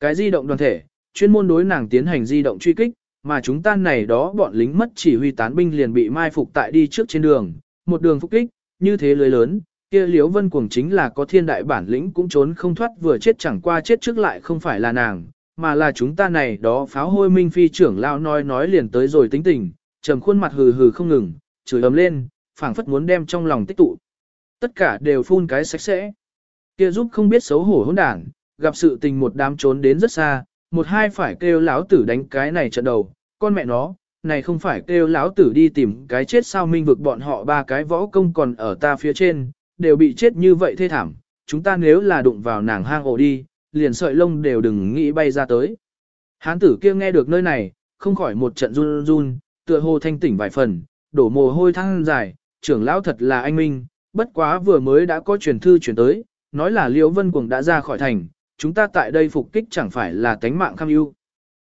Cái di động đoàn thể, chuyên môn đối nàng tiến hành di động truy kích, mà chúng ta này đó bọn lính mất chỉ huy tán binh liền bị mai phục tại đi trước trên đường, một đường phục kích, như thế lưới lớn, kia Liễu Vân Cuồng chính là có thiên đại bản lĩnh cũng trốn không thoát vừa chết chẳng qua chết trước lại không phải là nàng, mà là chúng ta này đó pháo hôi minh phi trưởng lao nói nói liền tới rồi tính tình, trầm khuôn mặt hừ hừ không ngừng, chửi ấm lên, phảng phất muốn đem trong lòng tích tụ. Tất cả đều phun cái sạch sẽ. Kia giúp không biết xấu hổ hỗn đảng, gặp sự tình một đám trốn đến rất xa, một hai phải kêu lão tử đánh cái này trận đầu, con mẹ nó, này không phải kêu lão tử đi tìm cái chết sao minh vực bọn họ ba cái võ công còn ở ta phía trên, đều bị chết như vậy thê thảm, chúng ta nếu là đụng vào nàng hang ổ đi, liền sợi lông đều đừng nghĩ bay ra tới. Hán tử kia nghe được nơi này, không khỏi một trận run run, tựa hồ thanh tỉnh vài phần, đổ mồ hôi thăng dài, trưởng lão thật là anh minh, bất quá vừa mới đã có truyền thư chuyển tới, nói là Liễu Vân Cuồng đã ra khỏi thành, chúng ta tại đây phục kích chẳng phải là tánh mạng kham ưu.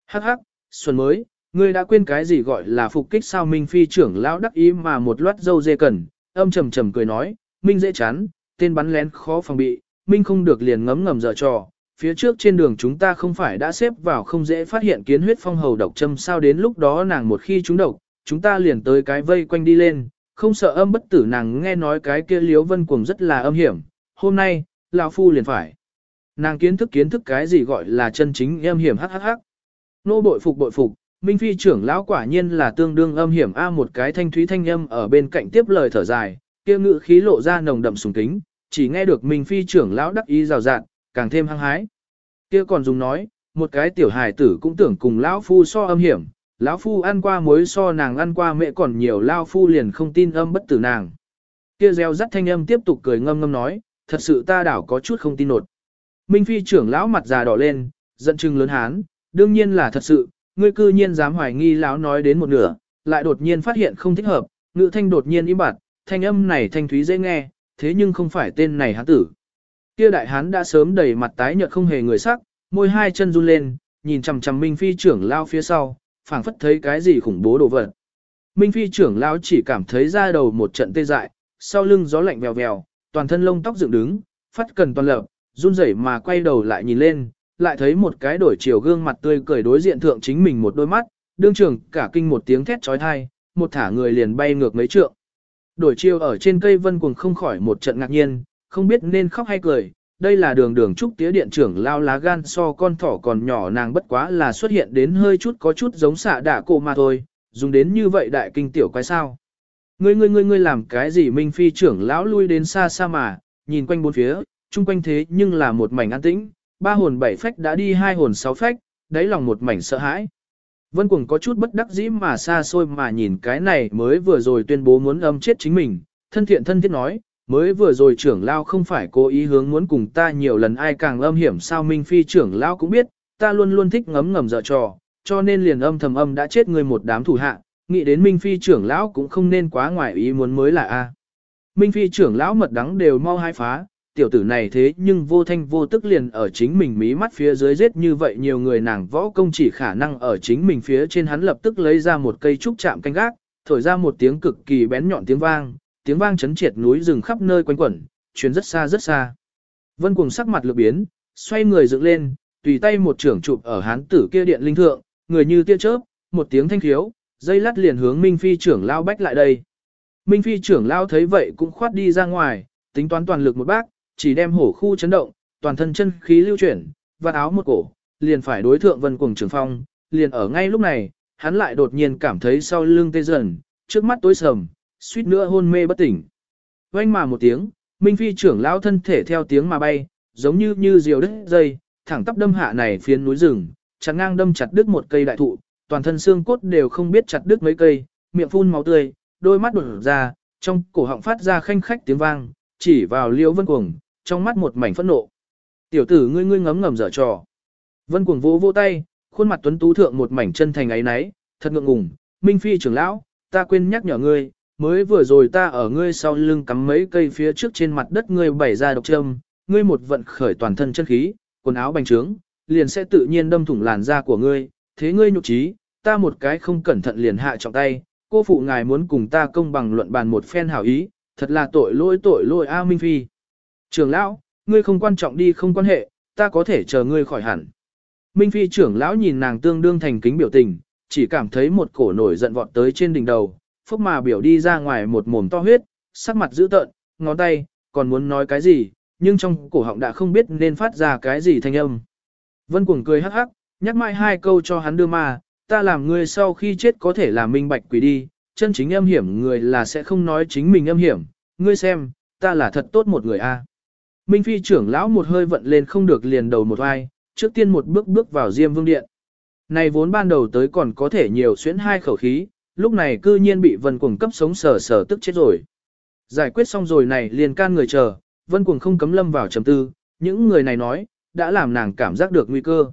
Hắc hắc, xuân mới, ngươi đã quên cái gì gọi là phục kích sao Minh Phi trưởng lão đắc ý mà một loát dâu dê cần, âm trầm trầm cười nói, Minh dễ chán, tên bắn lén khó phòng bị, Minh không được liền ngấm ngầm dở trò. Phía trước trên đường chúng ta không phải đã xếp vào không dễ phát hiện kiến huyết phong hầu độc châm sao đến lúc đó nàng một khi chúng độc, chúng ta liền tới cái vây quanh đi lên, không sợ âm bất tử nàng nghe nói cái kia liếu vân cuồng rất là âm hiểm, hôm nay, lão phu liền phải. Nàng kiến thức kiến thức cái gì gọi là chân chính âm hiểm hắc hắc hắc. Nô bội phục bội phục, Minh Phi trưởng lão quả nhiên là tương đương âm hiểm a một cái thanh thúy thanh âm ở bên cạnh tiếp lời thở dài, kia ngự khí lộ ra nồng đậm sùng kính, chỉ nghe được Minh Phi trưởng lão đắc ý rào rạt, càng thêm hăng hái. Kia còn dùng nói, một cái tiểu hài tử cũng tưởng cùng lão phu so âm hiểm, lão phu ăn qua muối so nàng ăn qua mẹ còn nhiều lão phu liền không tin âm bất tử nàng. Kia reo rắt thanh âm tiếp tục cười ngâm ngâm nói, thật sự ta đảo có chút không tin nột. Minh Phi trưởng lão mặt già đỏ lên, giận chừng lớn hán, đương nhiên là thật sự, ngươi cư nhiên dám hoài nghi lão nói đến một nửa, lại đột nhiên phát hiện không thích hợp, ngữ thanh đột nhiên im bặt, thanh âm này thanh thúy dễ nghe, thế nhưng không phải tên này hán tử. Kia đại hán đã sớm đầy mặt tái nhợt không hề người sắc, môi hai chân run lên, nhìn chằm chằm Minh Phi trưởng lão phía sau, phảng phất thấy cái gì khủng bố đồ vật. Minh Phi trưởng lão chỉ cảm thấy da đầu một trận tê dại, sau lưng gió lạnh vèo vèo, toàn thân lông tóc dựng đứng, phát cần toàn lập, run rẩy mà quay đầu lại nhìn lên, lại thấy một cái đổi chiều gương mặt tươi cười đối diện thượng chính mình một đôi mắt, đương trường cả kinh một tiếng thét chói tai, một thả người liền bay ngược mấy trượng. Đổi chiều ở trên cây vân cuồng không khỏi một trận ngạc nhiên, không biết nên khóc hay cười, đây là đường đường trúc tía điện trưởng lao lá gan so con thỏ còn nhỏ nàng bất quá là xuất hiện đến hơi chút có chút giống xạ đạ cổ mà thôi, dùng đến như vậy đại kinh tiểu quái sao. Ngươi ngươi ngươi ngươi làm cái gì minh phi trưởng lão lui đến xa xa mà, nhìn quanh bốn phía, chung quanh thế nhưng là một mảnh an tĩnh, ba hồn bảy phách đã đi hai hồn sáu phách, đáy lòng một mảnh sợ hãi. Vân Cuồng có chút bất đắc dĩ mà xa xôi mà nhìn cái này mới vừa rồi tuyên bố muốn âm chết chính mình, thân thiện thân thiết nói, mới vừa rồi trưởng lao không phải cố ý hướng muốn cùng ta nhiều lần ai càng âm hiểm sao Minh Phi trưởng lao cũng biết, ta luôn luôn thích ngấm ngầm dở trò, cho nên liền âm thầm âm đã chết người một đám thủ hạ, nghĩ đến Minh Phi trưởng lão cũng không nên quá ngoài ý muốn mới là a. Minh Phi trưởng lão mật đắng đều mau hai phá, tiểu tử này thế nhưng vô thanh vô tức liền ở chính mình mí mắt phía dưới giết như vậy nhiều người nàng võ công chỉ khả năng ở chính mình phía trên hắn lập tức lấy ra một cây trúc chạm canh gác, thổi ra một tiếng cực kỳ bén nhọn tiếng vang, tiếng vang chấn triệt núi rừng khắp nơi quanh quẩn, chuyến rất xa rất xa. Vân cùng sắc mặt lược biến, xoay người dựng lên, tùy tay một trưởng chụp ở hán tử kia điện linh thượng, người như tia chớp, một tiếng thanh khiếu, dây lát liền hướng Minh Phi trưởng lao bách lại đây. Minh Phi trưởng lao thấy vậy cũng khoát đi ra ngoài, tính toán toàn lực một bác, chỉ đem hổ khu chấn động, toàn thân chân khí lưu chuyển, vạt áo một cổ, liền phải đối thượng vân cuồng trường phong, liền ở ngay lúc này, hắn lại đột nhiên cảm thấy sau lưng tê dần, trước mắt tối sầm, suýt nữa hôn mê bất tỉnh. Vang mà một tiếng, Minh Phi trưởng lão thân thể theo tiếng mà bay, giống như như diều đứt dây, thẳng tắp đâm hạ này phiến núi rừng, chặt ngang đâm chặt đứt một cây đại thụ, toàn thân xương cốt đều không biết chặt đứt mấy cây, miệng phun máu tươi, đôi mắt đổ ra, trong cổ họng phát ra khanh khách tiếng vang, chỉ vào Liễu Vân Cuồng, trong mắt một mảnh phẫn nộ. Tiểu tử ngươi ngươi ngấm ngầm dở trò. Vân Cuồng vỗ vỗ tay, khuôn mặt tuấn tú thượng một mảnh chân thành ấy náy, thật ngượng ngùng, Minh Phi trưởng lão, ta quên nhắc nhở ngươi, mới vừa rồi ta ở ngươi sau lưng cắm mấy cây phía trước trên mặt đất ngươi bày ra độc châm, ngươi một vận khởi toàn thân chân khí, quần áo bành trướng, liền sẽ tự nhiên đâm thủng làn da của ngươi, thế ngươi nhục trí, ta một cái không cẩn thận liền hạ trọng tay, cô phụ ngài muốn cùng ta công bằng luận bàn một phen hảo ý, thật là tội lỗi tội lỗi A Minh Phi. Trường lão, ngươi không quan trọng đi không quan hệ, ta có thể chờ ngươi khỏi hẳn. Minh Phi trưởng lão nhìn nàng tương đương thành kính biểu tình, chỉ cảm thấy một cổ nổi giận vọt tới trên đỉnh đầu, phốc mà biểu đi ra ngoài một mồm to huyết, sắc mặt dữ tợn, ngón tay, còn muốn nói cái gì, nhưng trong cổ họng đã không biết nên phát ra cái gì thanh âm. Vân Cuồng cười hắc hắc, nhắc mãi hai câu cho hắn đưa mà, ta làm ngươi sau khi chết có thể là minh bạch quỷ đi, chân chính âm hiểm người là sẽ không nói chính mình âm hiểm, ngươi xem, ta là thật tốt một người a. Minh Phi trưởng lão một hơi vận lên không được liền đầu một vai, trước tiên một bước bước vào Diêm Vương Điện. Này vốn ban đầu tới còn có thể nhiều xuyến hai khẩu khí, lúc này cư nhiên bị Vân Cuồng cấp sống sờ sờ tức chết rồi. Giải quyết xong rồi này liền can người chờ, Vân Cuồng không cấm lâm vào trầm tư, những người này nói, đã làm nàng cảm giác được nguy cơ.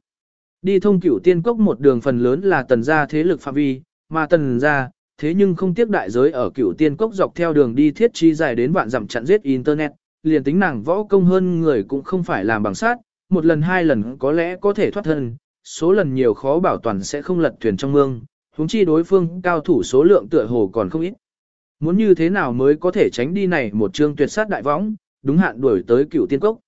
Đi thông cửu tiên cốc một đường phần lớn là tần gia thế lực phạm vi, mà tần gia, thế nhưng không tiếc đại giới ở cửu tiên cốc dọc theo đường đi thiết trí dài đến vạn dặm chặn giết internet, liền tính nàng võ công hơn người cũng không phải làm bằng sát, một lần hai lần có lẽ có thể thoát thân, số lần nhiều khó bảo toàn sẽ không lật thuyền trong mương, huống chi đối phương cao thủ số lượng tựa hồ còn không ít. Muốn như thế nào mới có thể tránh đi này một chương tuyệt sát đại võng, đúng hạn đuổi tới cựu tiên cốc.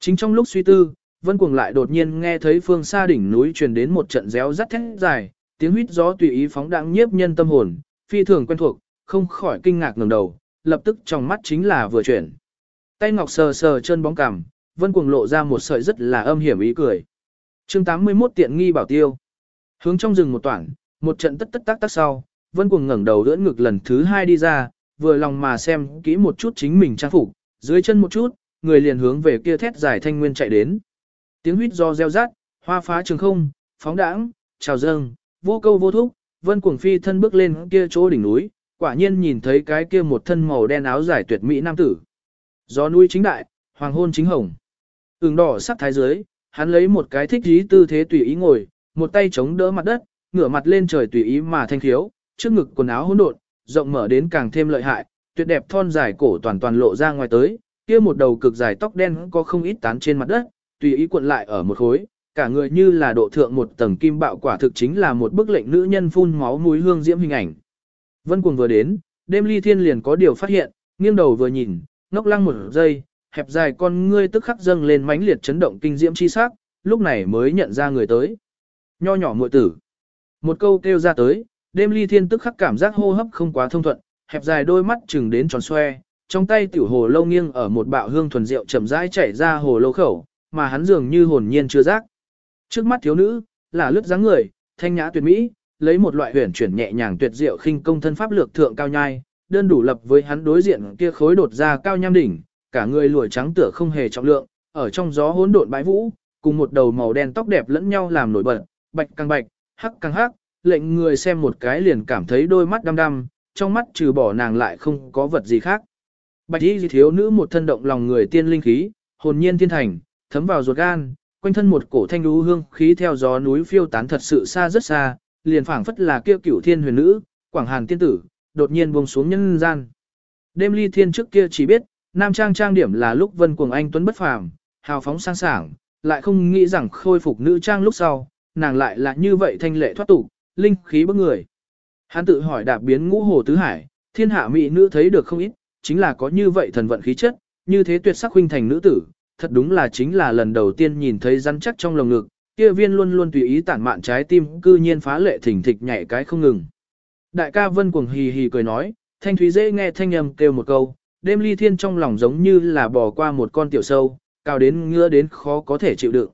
Chính trong lúc suy tư, Vân Cuồng lại đột nhiên nghe thấy phương xa đỉnh núi truyền đến một trận réo rắt thét dài, tiếng huýt gió tùy ý phóng đãng nhiếp nhân tâm hồn, phi thường quen thuộc, không khỏi kinh ngạc ngẩng đầu, lập tức trong mắt chính là vừa chuyển. Tay ngọc sờ sờ chân bóng cằm, Vân Cuồng lộ ra một sợi rất là âm hiểm ý cười. Chương 81 tiện nghi bảo tiêu. Hướng trong rừng một toảng, một trận tất tất tác tác sau, Vân Cuồng ngẩng đầu đỡ ngực lần thứ hai đi ra, vừa lòng mà xem kỹ một chút chính mình trang phục, dưới chân một chút, người liền hướng về kia thét dài thanh nguyên chạy đến. Tiếng huýt do reo rát, hoa phá trường không, phóng đãng, chào dâng, vô câu vô thúc, Vân Cuồng phi thân bước lên kia chỗ đỉnh núi, quả nhiên nhìn thấy cái kia một thân màu đen áo dài tuyệt mỹ nam tử. Gió núi chính đại, hoàng hôn chính hồng. Ứng đỏ sắc thái dưới, hắn lấy một cái thích ý tư thế tùy ý ngồi, một tay chống đỡ mặt đất, ngửa mặt lên trời tùy ý mà thanh thiếu, trước ngực quần áo hỗn độn, rộng mở đến càng thêm lợi hại, tuyệt đẹp thon dài cổ toàn toàn lộ ra ngoài tới, kia một đầu cực dài tóc đen có không ít tán trên mặt đất, tùy ý cuộn lại ở một khối, cả người như là độ thượng một tầng kim bạo quả thực chính là một bức lệnh nữ nhân phun máu mũi hương diễm hình ảnh. Vân cuồng vừa đến, đêm ly thiên liền có điều phát hiện, nghiêng đầu vừa nhìn, ngốc lăng một giây, hẹp dài con ngươi tức khắc dâng lên mãnh liệt chấn động kinh diễm chi sắc, lúc này mới nhận ra người tới. Nho nhỏ muội tử. Một câu kêu ra tới, đêm ly thiên tức khắc cảm giác hô hấp không quá thông thuận, hẹp dài đôi mắt chừng đến tròn xoe, trong tay tiểu hồ lâu nghiêng ở một bạo hương thuần rượu chậm rãi chảy ra hồ lâu khẩu, mà hắn dường như hồn nhiên chưa giác. Trước mắt thiếu nữ, là lướt dáng người, thanh nhã tuyệt mỹ, lấy một loại huyền chuyển nhẹ nhàng tuyệt diệu khinh công thân pháp lược thượng cao nhai, đơn đủ lập với hắn đối diện kia khối đột ra cao nham đỉnh, cả người lụa trắng tựa không hề trọng lượng, ở trong gió hỗn độn bãi vũ, cùng một đầu màu đen tóc đẹp lẫn nhau làm nổi bật, bạch càng bạch, hắc càng hắc, lệnh người xem một cái liền cảm thấy đôi mắt đăm đăm, trong mắt trừ bỏ nàng lại không có vật gì khác. Bạch y thiếu nữ một thân động lòng người tiên linh khí, hồn nhiên thiên thành, thấm vào ruột gan, quanh thân một cổ thanh lũ hương khí theo gió núi phiêu tán thật sự xa rất xa, liền phảng phất là kia cửu thiên huyền nữ, quảng hàn tiên tử, đột nhiên buông xuống nhân gian. Đêm ly thiên trước kia chỉ biết, nam trang trang điểm là lúc vân cuồng anh tuấn bất phàm, hào phóng sang sảng, lại không nghĩ rằng khôi phục nữ trang lúc sau, nàng lại là như vậy thanh lệ thoát tục, linh khí bức người. Hắn tự hỏi đạp biến ngũ hồ tứ hải, thiên hạ mỹ nữ thấy được không ít, chính là có như vậy thần vận khí chất, như thế tuyệt sắc huynh thành nữ tử, thật đúng là chính là lần đầu tiên nhìn thấy rắn chắc trong lồng ngực, kia viên luôn luôn tùy ý tản mạn trái tim cư nhiên phá lệ thỉnh thịch nhảy cái không ngừng. Đại ca Vân cuồng hì hì cười nói, thanh thúy dễ nghe thanh âm kêu một câu, đêm ly thiên trong lòng giống như là bò qua một con tiểu sâu, cao đến ngứa đến khó có thể chịu đựng.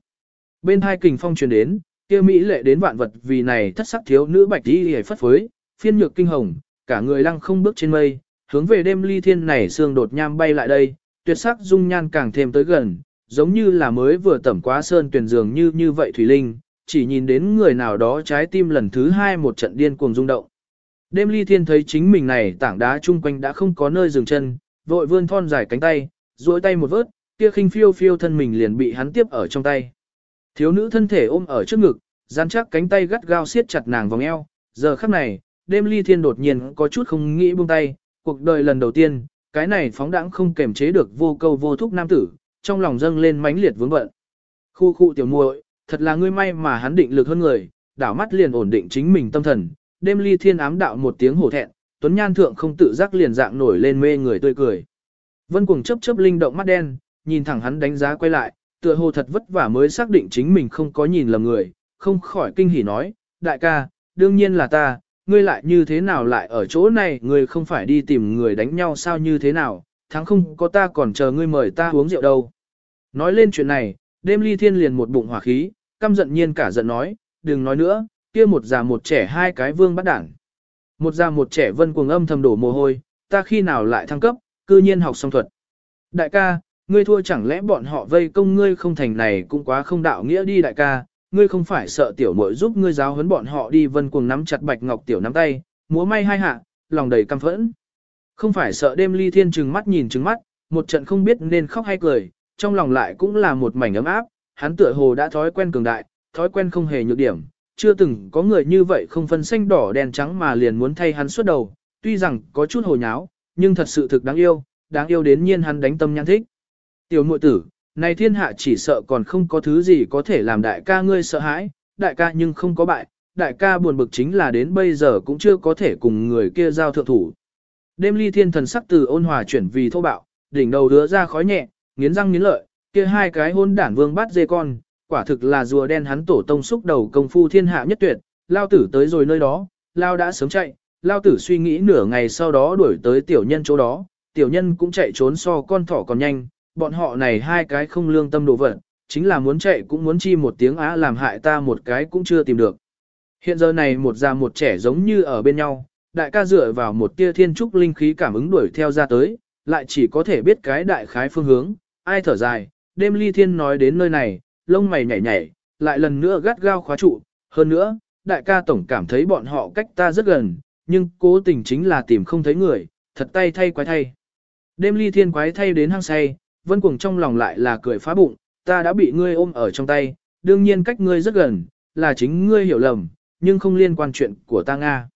Bên hai kình phong truyền đến, kia mỹ lệ đến vạn vật vì này thất sắc thiếu nữ bạch đi hề phất phới, phiên nhược kinh hồng, cả người lăng không bước trên mây, hướng về đêm ly thiên này xương đột nham bay lại đây, tuyệt sắc dung nhan càng thêm tới gần, giống như là mới vừa tẩm quá sơn tuyển dường như như vậy thủy linh, chỉ nhìn đến người nào đó trái tim lần thứ hai một trận điên cuồng rung động. Đêm ly thiên thấy chính mình này tảng đá chung quanh đã không có nơi dừng chân, vội vươn thon dài cánh tay, duỗi tay một vớt, kia khinh phiêu phiêu thân mình liền bị hắn tiếp ở trong tay. Thiếu nữ thân thể ôm ở trước ngực, dán chắc cánh tay gắt gao siết chặt nàng vòng eo, giờ khắc này, đêm ly thiên đột nhiên có chút không nghĩ buông tay, cuộc đời lần đầu tiên, cái này phóng đãng không kềm chế được vô câu vô thúc nam tử, trong lòng dâng lên mãnh liệt vướng bận. Khu khu tiểu muội, thật là ngươi may mà hắn định lực hơn người, đảo mắt liền ổn định chính mình tâm thần, đêm ly thiên ám đạo một tiếng hổ thẹn, tuấn nhan thượng không tự giác liền dạng nổi lên mê người tươi cười. Vân cuồng chớp chớp linh động mắt đen, nhìn thẳng hắn đánh giá quay lại, tựa hồ thật vất vả mới xác định chính mình không có nhìn lầm người, không khỏi kinh hỉ nói, đại ca, đương nhiên là ta, ngươi lại như thế nào lại ở chỗ này, ngươi không phải đi tìm người đánh nhau sao như thế nào, thắng không có ta còn chờ ngươi mời ta uống rượu đâu. Nói lên chuyện này, đêm ly thiên liền một bụng hỏa khí, căm giận nhiên cả giận nói, đừng nói nữa, kia một già một trẻ hai cái vương bắt đảng. Một già một trẻ vân cuồng âm thầm đổ mồ hôi, ta khi nào lại thăng cấp, cư nhiên học song thuật. Đại ca, ngươi thua chẳng lẽ bọn họ vây công ngươi không thành này cũng quá không đạo nghĩa đi đại ca, ngươi không phải sợ tiểu muội giúp ngươi giáo huấn bọn họ đi vân cuồng nắm chặt bạch ngọc tiểu nắm tay, múa may hai hạ, lòng đầy căm phẫn. Không phải sợ đêm ly thiên trừng mắt nhìn trừng mắt, một trận không biết nên khóc hay cười, trong lòng lại cũng là một mảnh ấm áp, hắn tựa hồ đã thói quen cường đại, thói quen không hề nhược điểm, chưa từng có người như vậy không phân xanh đỏ đen trắng mà liền muốn thay hắn suốt đầu, tuy rằng có chút hồ nháo, nhưng thật sự thực đáng yêu, đáng yêu đến nhiên hắn đánh tâm nhãn thích. Tiểu muội tử, này thiên hạ chỉ sợ còn không có thứ gì có thể làm đại ca ngươi sợ hãi, đại ca nhưng không có bại, đại ca buồn bực chính là đến bây giờ cũng chưa có thể cùng người kia giao thượng thủ. Đêm ly thiên thần sắc từ ôn hòa chuyển vì thô bạo, đỉnh đầu đứa ra khói nhẹ, nghiến răng nghiến lợi, kia hai cái hôn đản vương bắt dê con, quả thực là rùa đen hắn tổ tông xúc đầu công phu thiên hạ nhất tuyệt, lao tử tới rồi nơi đó, lao đã sớm chạy, lao tử suy nghĩ nửa ngày sau đó đuổi tới tiểu nhân chỗ đó, tiểu nhân cũng chạy trốn so con thỏ còn nhanh, bọn họ này hai cái không lương tâm đồ vật, chính là muốn chạy cũng muốn chi một tiếng á làm hại ta một cái cũng chưa tìm được. Hiện giờ này một già một trẻ giống như ở bên nhau, đại ca dựa vào một tia thiên trúc linh khí cảm ứng đuổi theo ra tới, lại chỉ có thể biết cái đại khái phương hướng, ai thở dài, đêm ly thiên nói đến nơi này, lông mày nhảy nhảy, lại lần nữa gắt gao khóa trụ, hơn nữa, đại ca tổng cảm thấy bọn họ cách ta rất gần, nhưng cố tình chính là tìm không thấy người, thật tay thay quái thay. Đêm ly thiên quái thay đến hang say, vân cuồng trong lòng lại là cười phá bụng, ta đã bị ngươi ôm ở trong tay, đương nhiên cách ngươi rất gần, là chính ngươi hiểu lầm, nhưng không liên quan chuyện của ta Nga.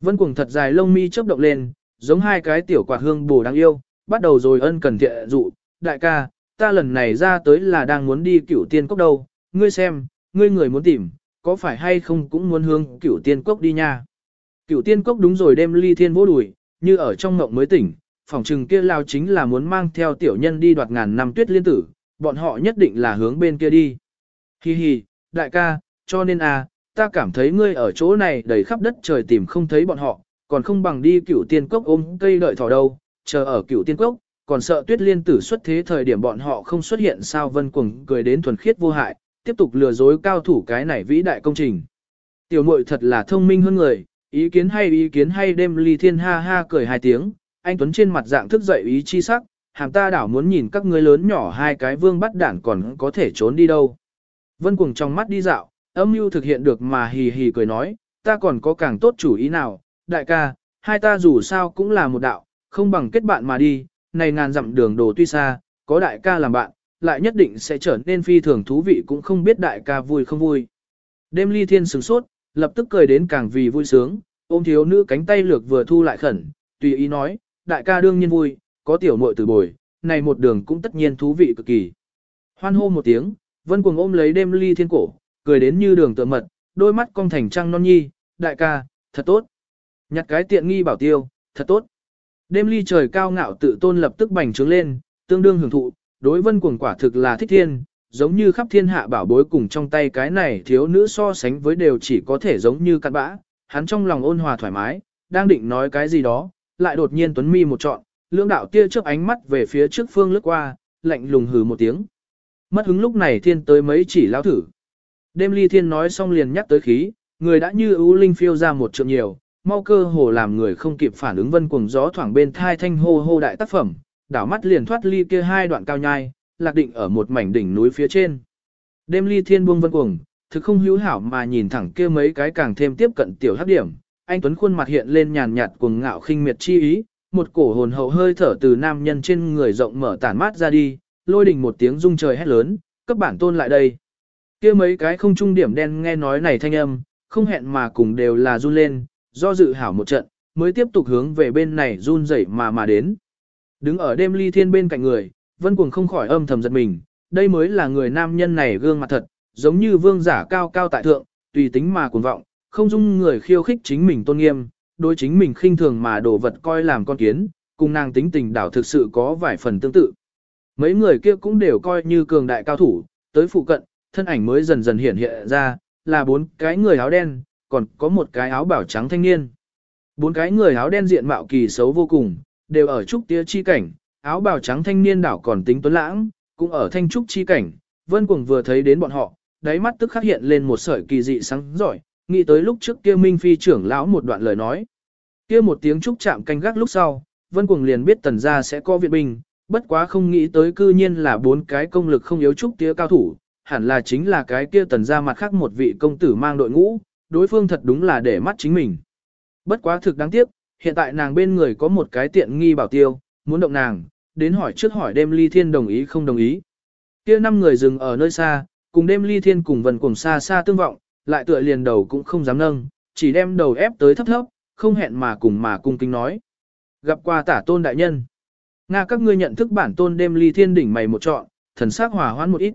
Vân cuồng thật dài lông mi chớp động lên, giống hai cái tiểu quạt hương bồ đáng yêu, bắt đầu rồi ân cần thiện dụ, đại ca, ta lần này ra tới là đang muốn đi cửu tiên cốc đâu, ngươi xem, ngươi người muốn tìm, có phải hay không cũng muốn hướng cửu tiên cốc đi nha. Cửu tiên cốc đúng rồi đem ly thiên vô đùi, như ở trong ngộng mới tỉnh, phòng trừng kia lao chính là muốn mang theo tiểu nhân đi đoạt ngàn năm tuyết liên tử, bọn họ nhất định là hướng bên kia đi. Hi hi, đại ca, cho nên à, ta cảm thấy ngươi ở chỗ này đầy khắp đất trời tìm không thấy bọn họ, còn không bằng đi cửu tiên cốc ôm cây đợi thỏ đâu, chờ ở cửu tiên cốc, còn sợ tuyết liên tử xuất thế thời điểm bọn họ không xuất hiện sao vân cuồng cười đến thuần khiết vô hại, tiếp tục lừa dối cao thủ cái này vĩ đại công trình. Tiểu muội thật là thông minh hơn người, ý kiến hay ý kiến hay đêm ly thiên ha ha cười hai tiếng, anh Tuấn trên mặt dạng thức dậy ý chi sắc, hàm ta đảo muốn nhìn các ngươi lớn nhỏ hai cái vương bắt đản còn có thể trốn đi đâu. Vân cuồng trong mắt đi dạo, âm mưu thực hiện được mà hì hì cười nói, ta còn có càng tốt chủ ý nào, đại ca, hai ta dù sao cũng là một đạo, không bằng kết bạn mà đi, này ngàn dặm đường đồ tuy xa, có đại ca làm bạn, lại nhất định sẽ trở nên phi thường thú vị cũng không biết đại ca vui không vui. Đêm ly thiên sửng sốt, lập tức cười đến càng vì vui sướng, ôm thiếu nữ cánh tay lược vừa thu lại khẩn, tùy ý nói, đại ca đương nhiên vui, có tiểu muội từ bồi, này một đường cũng tất nhiên thú vị cực kỳ. Hoan hô một tiếng, vân cuồng ôm lấy đêm ly thiên cổ, cười đến như đường tựa mật, đôi mắt cong thành trăng non nhi, đại ca, thật tốt. Nhặt cái tiện nghi bảo tiêu, thật tốt. Đêm ly trời cao ngạo tự tôn lập tức bành trướng lên, tương đương hưởng thụ, đối vân cuồng quả thực là thích thiên, giống như khắp thiên hạ bảo bối cùng trong tay cái này thiếu nữ so sánh với đều chỉ có thể giống như cặn bã, hắn trong lòng ôn hòa thoải mái, đang định nói cái gì đó, lại đột nhiên tuấn mi một trọn, lưỡng đạo tia chớp ánh mắt về phía trước phương lướt qua, lạnh lùng hừ một tiếng. Mất hứng lúc này thiên tới mấy chỉ lao thử. Đêm ly thiên nói xong liền nhắc tới khí, người đã như ưu linh phiêu ra một trượng nhiều, mau cơ hồ làm người không kịp phản ứng vân cuồng gió thoảng bên thai thanh hô hô đại tác phẩm, đảo mắt liền thoát ly kia hai đoạn cao nhai, lạc định ở một mảnh đỉnh núi phía trên. Đêm ly thiên buông vân cuồng, thực không hữu hảo mà nhìn thẳng kia mấy cái càng thêm tiếp cận tiểu hấp điểm, anh Tuấn khuôn mặt hiện lên nhàn nhạt cuồng ngạo khinh miệt chi ý, một cổ hồn hậu hơi thở từ nam nhân trên người rộng mở tản mát ra đi, lôi đình một tiếng rung trời hét lớn, cấp bản tôn lại đây. kia mấy cái không trung điểm đen nghe nói này thanh âm, không hẹn mà cùng đều là run lên, do dự hảo một trận, mới tiếp tục hướng về bên này run rẩy mà mà đến. Đứng ở đêm ly thiên bên cạnh người, vân cuồng không khỏi âm thầm giật mình, đây mới là người nam nhân này gương mặt thật, giống như vương giả cao cao tại thượng, tùy tính mà cuồng vọng, không dung người khiêu khích chính mình tôn nghiêm, đối chính mình khinh thường mà đổ vật coi làm con kiến, cùng nàng tính tình đảo thực sự có vài phần tương tự. Mấy người kia cũng đều coi như cường đại cao thủ, tới phụ cận, thân ảnh mới dần dần hiện hiện ra, là bốn cái người áo đen, còn có một cái áo bảo trắng thanh niên. Bốn cái người áo đen diện mạo kỳ xấu vô cùng, đều ở trúc tía chi cảnh, áo bào trắng thanh niên đảo còn tính tuấn lãng, cũng ở thanh trúc chi cảnh. Vân Cuồng vừa thấy đến bọn họ, đáy mắt tức khắc hiện lên một sợi kỳ dị sáng giỏi, nghĩ tới lúc trước kia Minh Phi trưởng lão một đoạn lời nói. Kia một tiếng trúc chạm canh gác lúc sau, Vân Cuồng liền biết tần gia sẽ có viện binh, bất quá không nghĩ tới cư nhiên là bốn cái công lực không yếu trúc tía cao thủ, hẳn là chính là cái kia tần gia mặt khác một vị công tử mang đội ngũ, đối phương thật đúng là để mắt chính mình. Bất quá thực đáng tiếc, hiện tại nàng bên người có một cái tiện nghi bảo tiêu, muốn động nàng, đến hỏi trước hỏi đêm ly thiên đồng ý không đồng ý. Kia năm người dừng ở nơi xa, cùng đêm ly thiên cùng vần cùng xa xa tương vọng, lại tựa liền đầu cũng không dám nâng, chỉ đem đầu ép tới thấp thấp, không hẹn mà cùng mà cung kính nói. Gặp qua tả tôn đại nhân. Nga các ngươi nhận thức bản tôn đêm ly thiên đỉnh mày một trọn, thần sắc hòa hoãn một ít.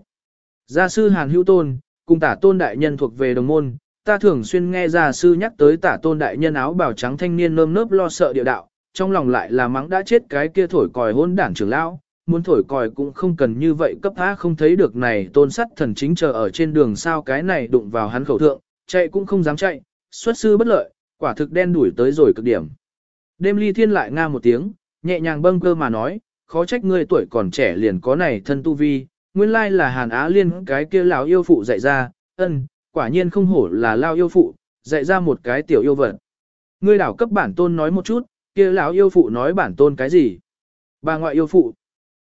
Gia sư Hàn Hữu Tôn, cùng tả tôn đại nhân thuộc về đồng môn, ta thường xuyên nghe gia sư nhắc tới tả tôn đại nhân áo bào trắng thanh niên nơm nớp lo sợ địa đạo, trong lòng lại là mắng đã chết cái kia thổi còi hôn đảng trưởng lão, muốn thổi còi cũng không cần như vậy cấp há không thấy được này tôn sắt thần chính chờ ở trên đường sao cái này đụng vào hắn khẩu thượng, chạy cũng không dám chạy, xuất sư bất lợi, quả thực đen đuổi tới rồi cực điểm. Đêm ly thiên lại nga một tiếng, nhẹ nhàng bâng cơ mà nói, khó trách ngươi tuổi còn trẻ liền có này thân tu vi, nguyên lai là Hàn Á Liên cái kia lão yêu phụ dạy ra, ân, quả nhiên không hổ là lao yêu phụ, dạy ra một cái tiểu yêu vật. Ngươi đảo cấp bản tôn nói một chút, kia lão yêu phụ nói bản tôn cái gì? Bà ngoại yêu phụ.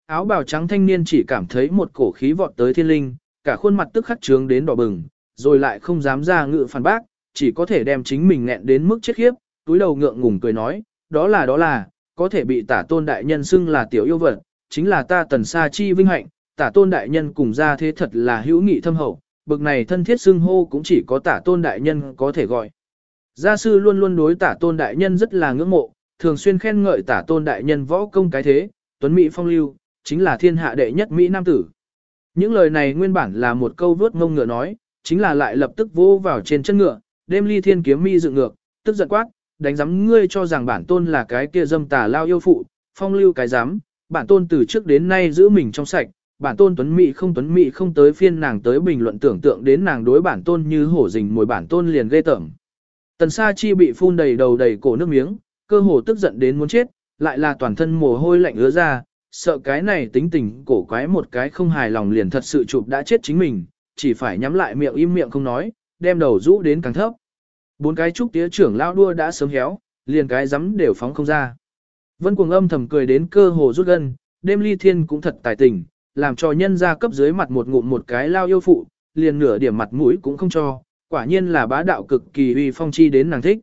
Áo bào trắng thanh niên chỉ cảm thấy một cổ khí vọt tới thiên linh, cả khuôn mặt tức khắc trướng đến đỏ bừng, rồi lại không dám ra ngự phản bác, chỉ có thể đem chính mình nghẹn đến mức chết khiếp, túi đầu ngượng ngùng cười nói, đó là đó là, có thể bị tả tôn đại nhân xưng là tiểu yêu vật, chính là ta tần sa chi vinh hạnh, tả tôn đại nhân cùng ra thế thật là hữu nghị thâm hậu, bực này thân thiết xưng hô cũng chỉ có tả tôn đại nhân có thể gọi. Gia sư luôn luôn đối tả tôn đại nhân rất là ngưỡng mộ, thường xuyên khen ngợi tả tôn đại nhân võ công cái thế, tuấn mỹ phong lưu, chính là thiên hạ đệ nhất Mỹ Nam tử. Những lời này nguyên bản là một câu vớt ngông ngựa nói, chính là lại lập tức vô vào trên chân ngựa, đêm ly thiên kiếm mi dựng ngược, tức giận quát, đánh giám ngươi cho rằng bản tôn là cái kia dâm tà lao yêu phụ, phong lưu cái giám, bản tôn từ trước đến nay giữ mình trong sạch, bản tôn tuấn mỹ không tuấn mỹ không tới phiên nàng tới bình luận tưởng tượng đến nàng đối bản tôn như hổ rình mồi bản tôn liền ghê tởm. Tần Sa Chi bị phun đầy đầu đầy cổ nước miếng, cơ hồ tức giận đến muốn chết, lại là toàn thân mồ hôi lạnh ứa ra, sợ cái này tính tình cổ quái một cái không hài lòng liền thật sự chụp đã chết chính mình, chỉ phải nhắm lại miệng im miệng không nói, đem đầu rũ đến càng thấp. Bốn cái trúc tía trưởng lao đua đã sớm héo, liền cái rắm đều phóng không ra. Vân cuồng âm thầm cười đến cơ hồ rút gân, đêm ly thiên cũng thật tài tình, làm cho nhân ra cấp dưới mặt một ngụm một cái lao yêu phụ, liền nửa điểm mặt mũi cũng không cho, quả nhiên là bá đạo cực kỳ uy phong chi đến nàng thích.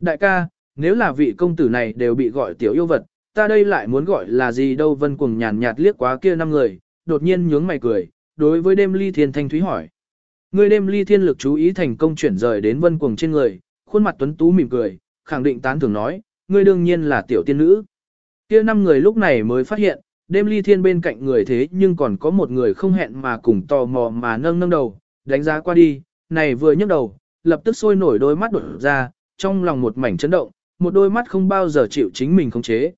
Đại ca, nếu là vị công tử này đều bị gọi tiểu yêu vật, ta đây lại muốn gọi là gì đâu vân cuồng nhàn nhạt liếc quá kia năm người, đột nhiên nhướng mày cười, đối với đêm ly thiên thanh thúy hỏi. Người đêm ly thiên lực chú ý thành công chuyển rời đến vân cuồng trên người, khuôn mặt tuấn tú mỉm cười, khẳng định tán thường nói, ngươi đương nhiên là tiểu tiên nữ. Kia năm người lúc này mới phát hiện, đêm ly thiên bên cạnh người thế nhưng còn có một người không hẹn mà cùng tò mò mà nâng nâng đầu, đánh giá qua đi, này vừa nhấc đầu, lập tức sôi nổi đôi mắt đột ra, trong lòng một mảnh chấn động, một đôi mắt không bao giờ chịu chính mình khống chế.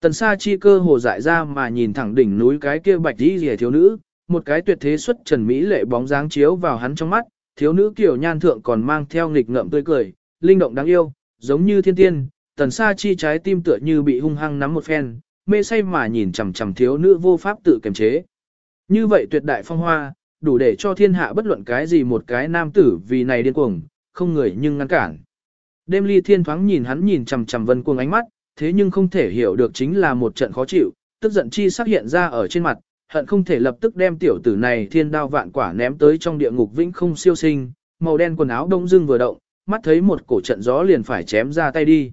Tần Sa chi cơ hồ dại ra mà nhìn thẳng đỉnh núi cái kia bạch y rìa thiếu nữ, một cái tuyệt thế xuất trần mỹ lệ bóng dáng chiếu vào hắn trong mắt, thiếu nữ kiểu nhan thượng còn mang theo nghịch ngợm tươi cười, linh động đáng yêu, giống như thiên tiên, tần sa chi trái tim tựa như bị hung hăng nắm một phen, mê say mà nhìn chằm chằm thiếu nữ vô pháp tự kiềm chế. Như vậy tuyệt đại phong hoa, đủ để cho thiên hạ bất luận cái gì một cái nam tử vì này điên cuồng, không người nhưng ngăn cản. Đêm ly thiên thoáng nhìn hắn nhìn chằm chằm vân cuồng ánh mắt, thế nhưng không thể hiểu được chính là một trận khó chịu, tức giận chi sắc hiện ra ở trên mặt, hận không thể lập tức đem tiểu tử này thiên đao vạn quả ném tới trong địa ngục vĩnh không siêu sinh, màu đen quần áo đông dưng vừa động, mắt thấy một cổ trận gió liền phải chém ra tay đi.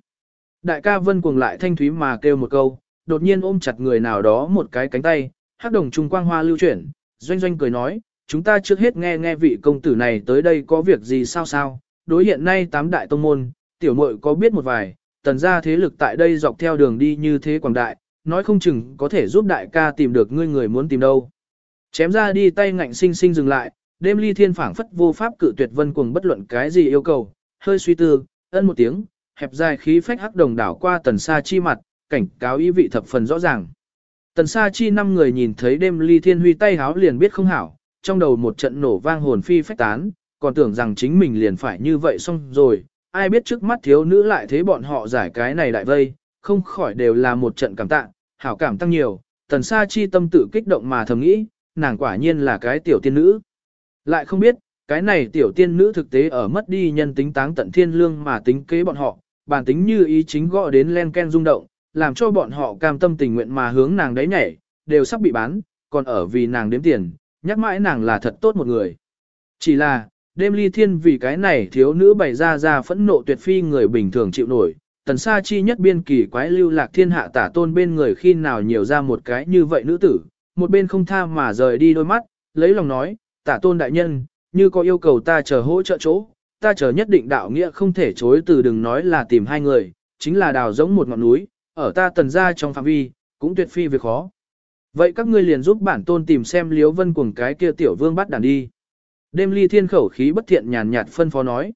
Đại ca vân cuồng lại thanh thúy mà kêu một câu, đột nhiên ôm chặt người nào đó một cái cánh tay, hắc đồng trung quang hoa lưu chuyển, doanh doanh cười nói, chúng ta trước hết nghe nghe vị công tử này tới đây có việc gì sao sao, đối hiện nay tám đại tông môn, tiểu muội có biết một vài, tần gia thế lực tại đây dọc theo đường đi như thế quảng đại, nói không chừng có thể giúp đại ca tìm được ngươi người muốn tìm đâu. Chém ra đi tay ngạnh sinh sinh dừng lại, đêm ly thiên phảng phất vô pháp cự tuyệt vân cuồng bất luận cái gì yêu cầu, hơi suy tư, ân một tiếng, hẹp dài khí phách hắc đồng đảo qua tần xa chi mặt, cảnh cáo ý vị thập phần rõ ràng. Tần sa chi năm người nhìn thấy đêm ly thiên huy tay háo liền biết không hảo, trong đầu một trận nổ vang hồn phi phách tán, còn tưởng rằng chính mình liền phải như vậy xong rồi, ai biết trước mắt thiếu nữ lại thế bọn họ giải cái này đại vây, không khỏi đều là một trận cảm tạ, hảo cảm tăng nhiều, tần sa chi tâm tự kích động mà thầm nghĩ, nàng quả nhiên là cái tiểu tiên nữ. Lại không biết, cái này tiểu tiên nữ thực tế ở mất đi nhân tính táng tận thiên lương mà tính kế bọn họ, bản tính như ý chính gõ đến len ken rung động, làm cho bọn họ cam tâm tình nguyện mà hướng nàng đấy nhảy, đều sắp bị bán, còn ở vì nàng đếm tiền, nhắc mãi nàng là thật tốt một người. Chỉ là, đêm ly thiên vì cái này thiếu nữ bày ra ra phẫn nộ tuyệt phi người bình thường chịu nổi, tần sa chi nhất biên kỳ quái lưu lạc thiên hạ tả tôn bên người khi nào nhiều ra một cái như vậy nữ tử, một bên không tha mà rời đi đôi mắt, lấy lòng nói, tả tôn đại nhân, như có yêu cầu ta chờ hỗ trợ chỗ, ta chờ nhất định đạo nghĩa không thể chối từ đừng nói là tìm hai người, chính là đào giống một ngọn núi, ở ta tần ra trong phạm vi, cũng tuyệt phi việc khó. Vậy các ngươi liền giúp bản tôn tìm xem Liễu vân cuồng cái kia tiểu vương bắt đàn đi. Đêm ly thiên khẩu khí bất thiện nhàn nhạt phân phó nói.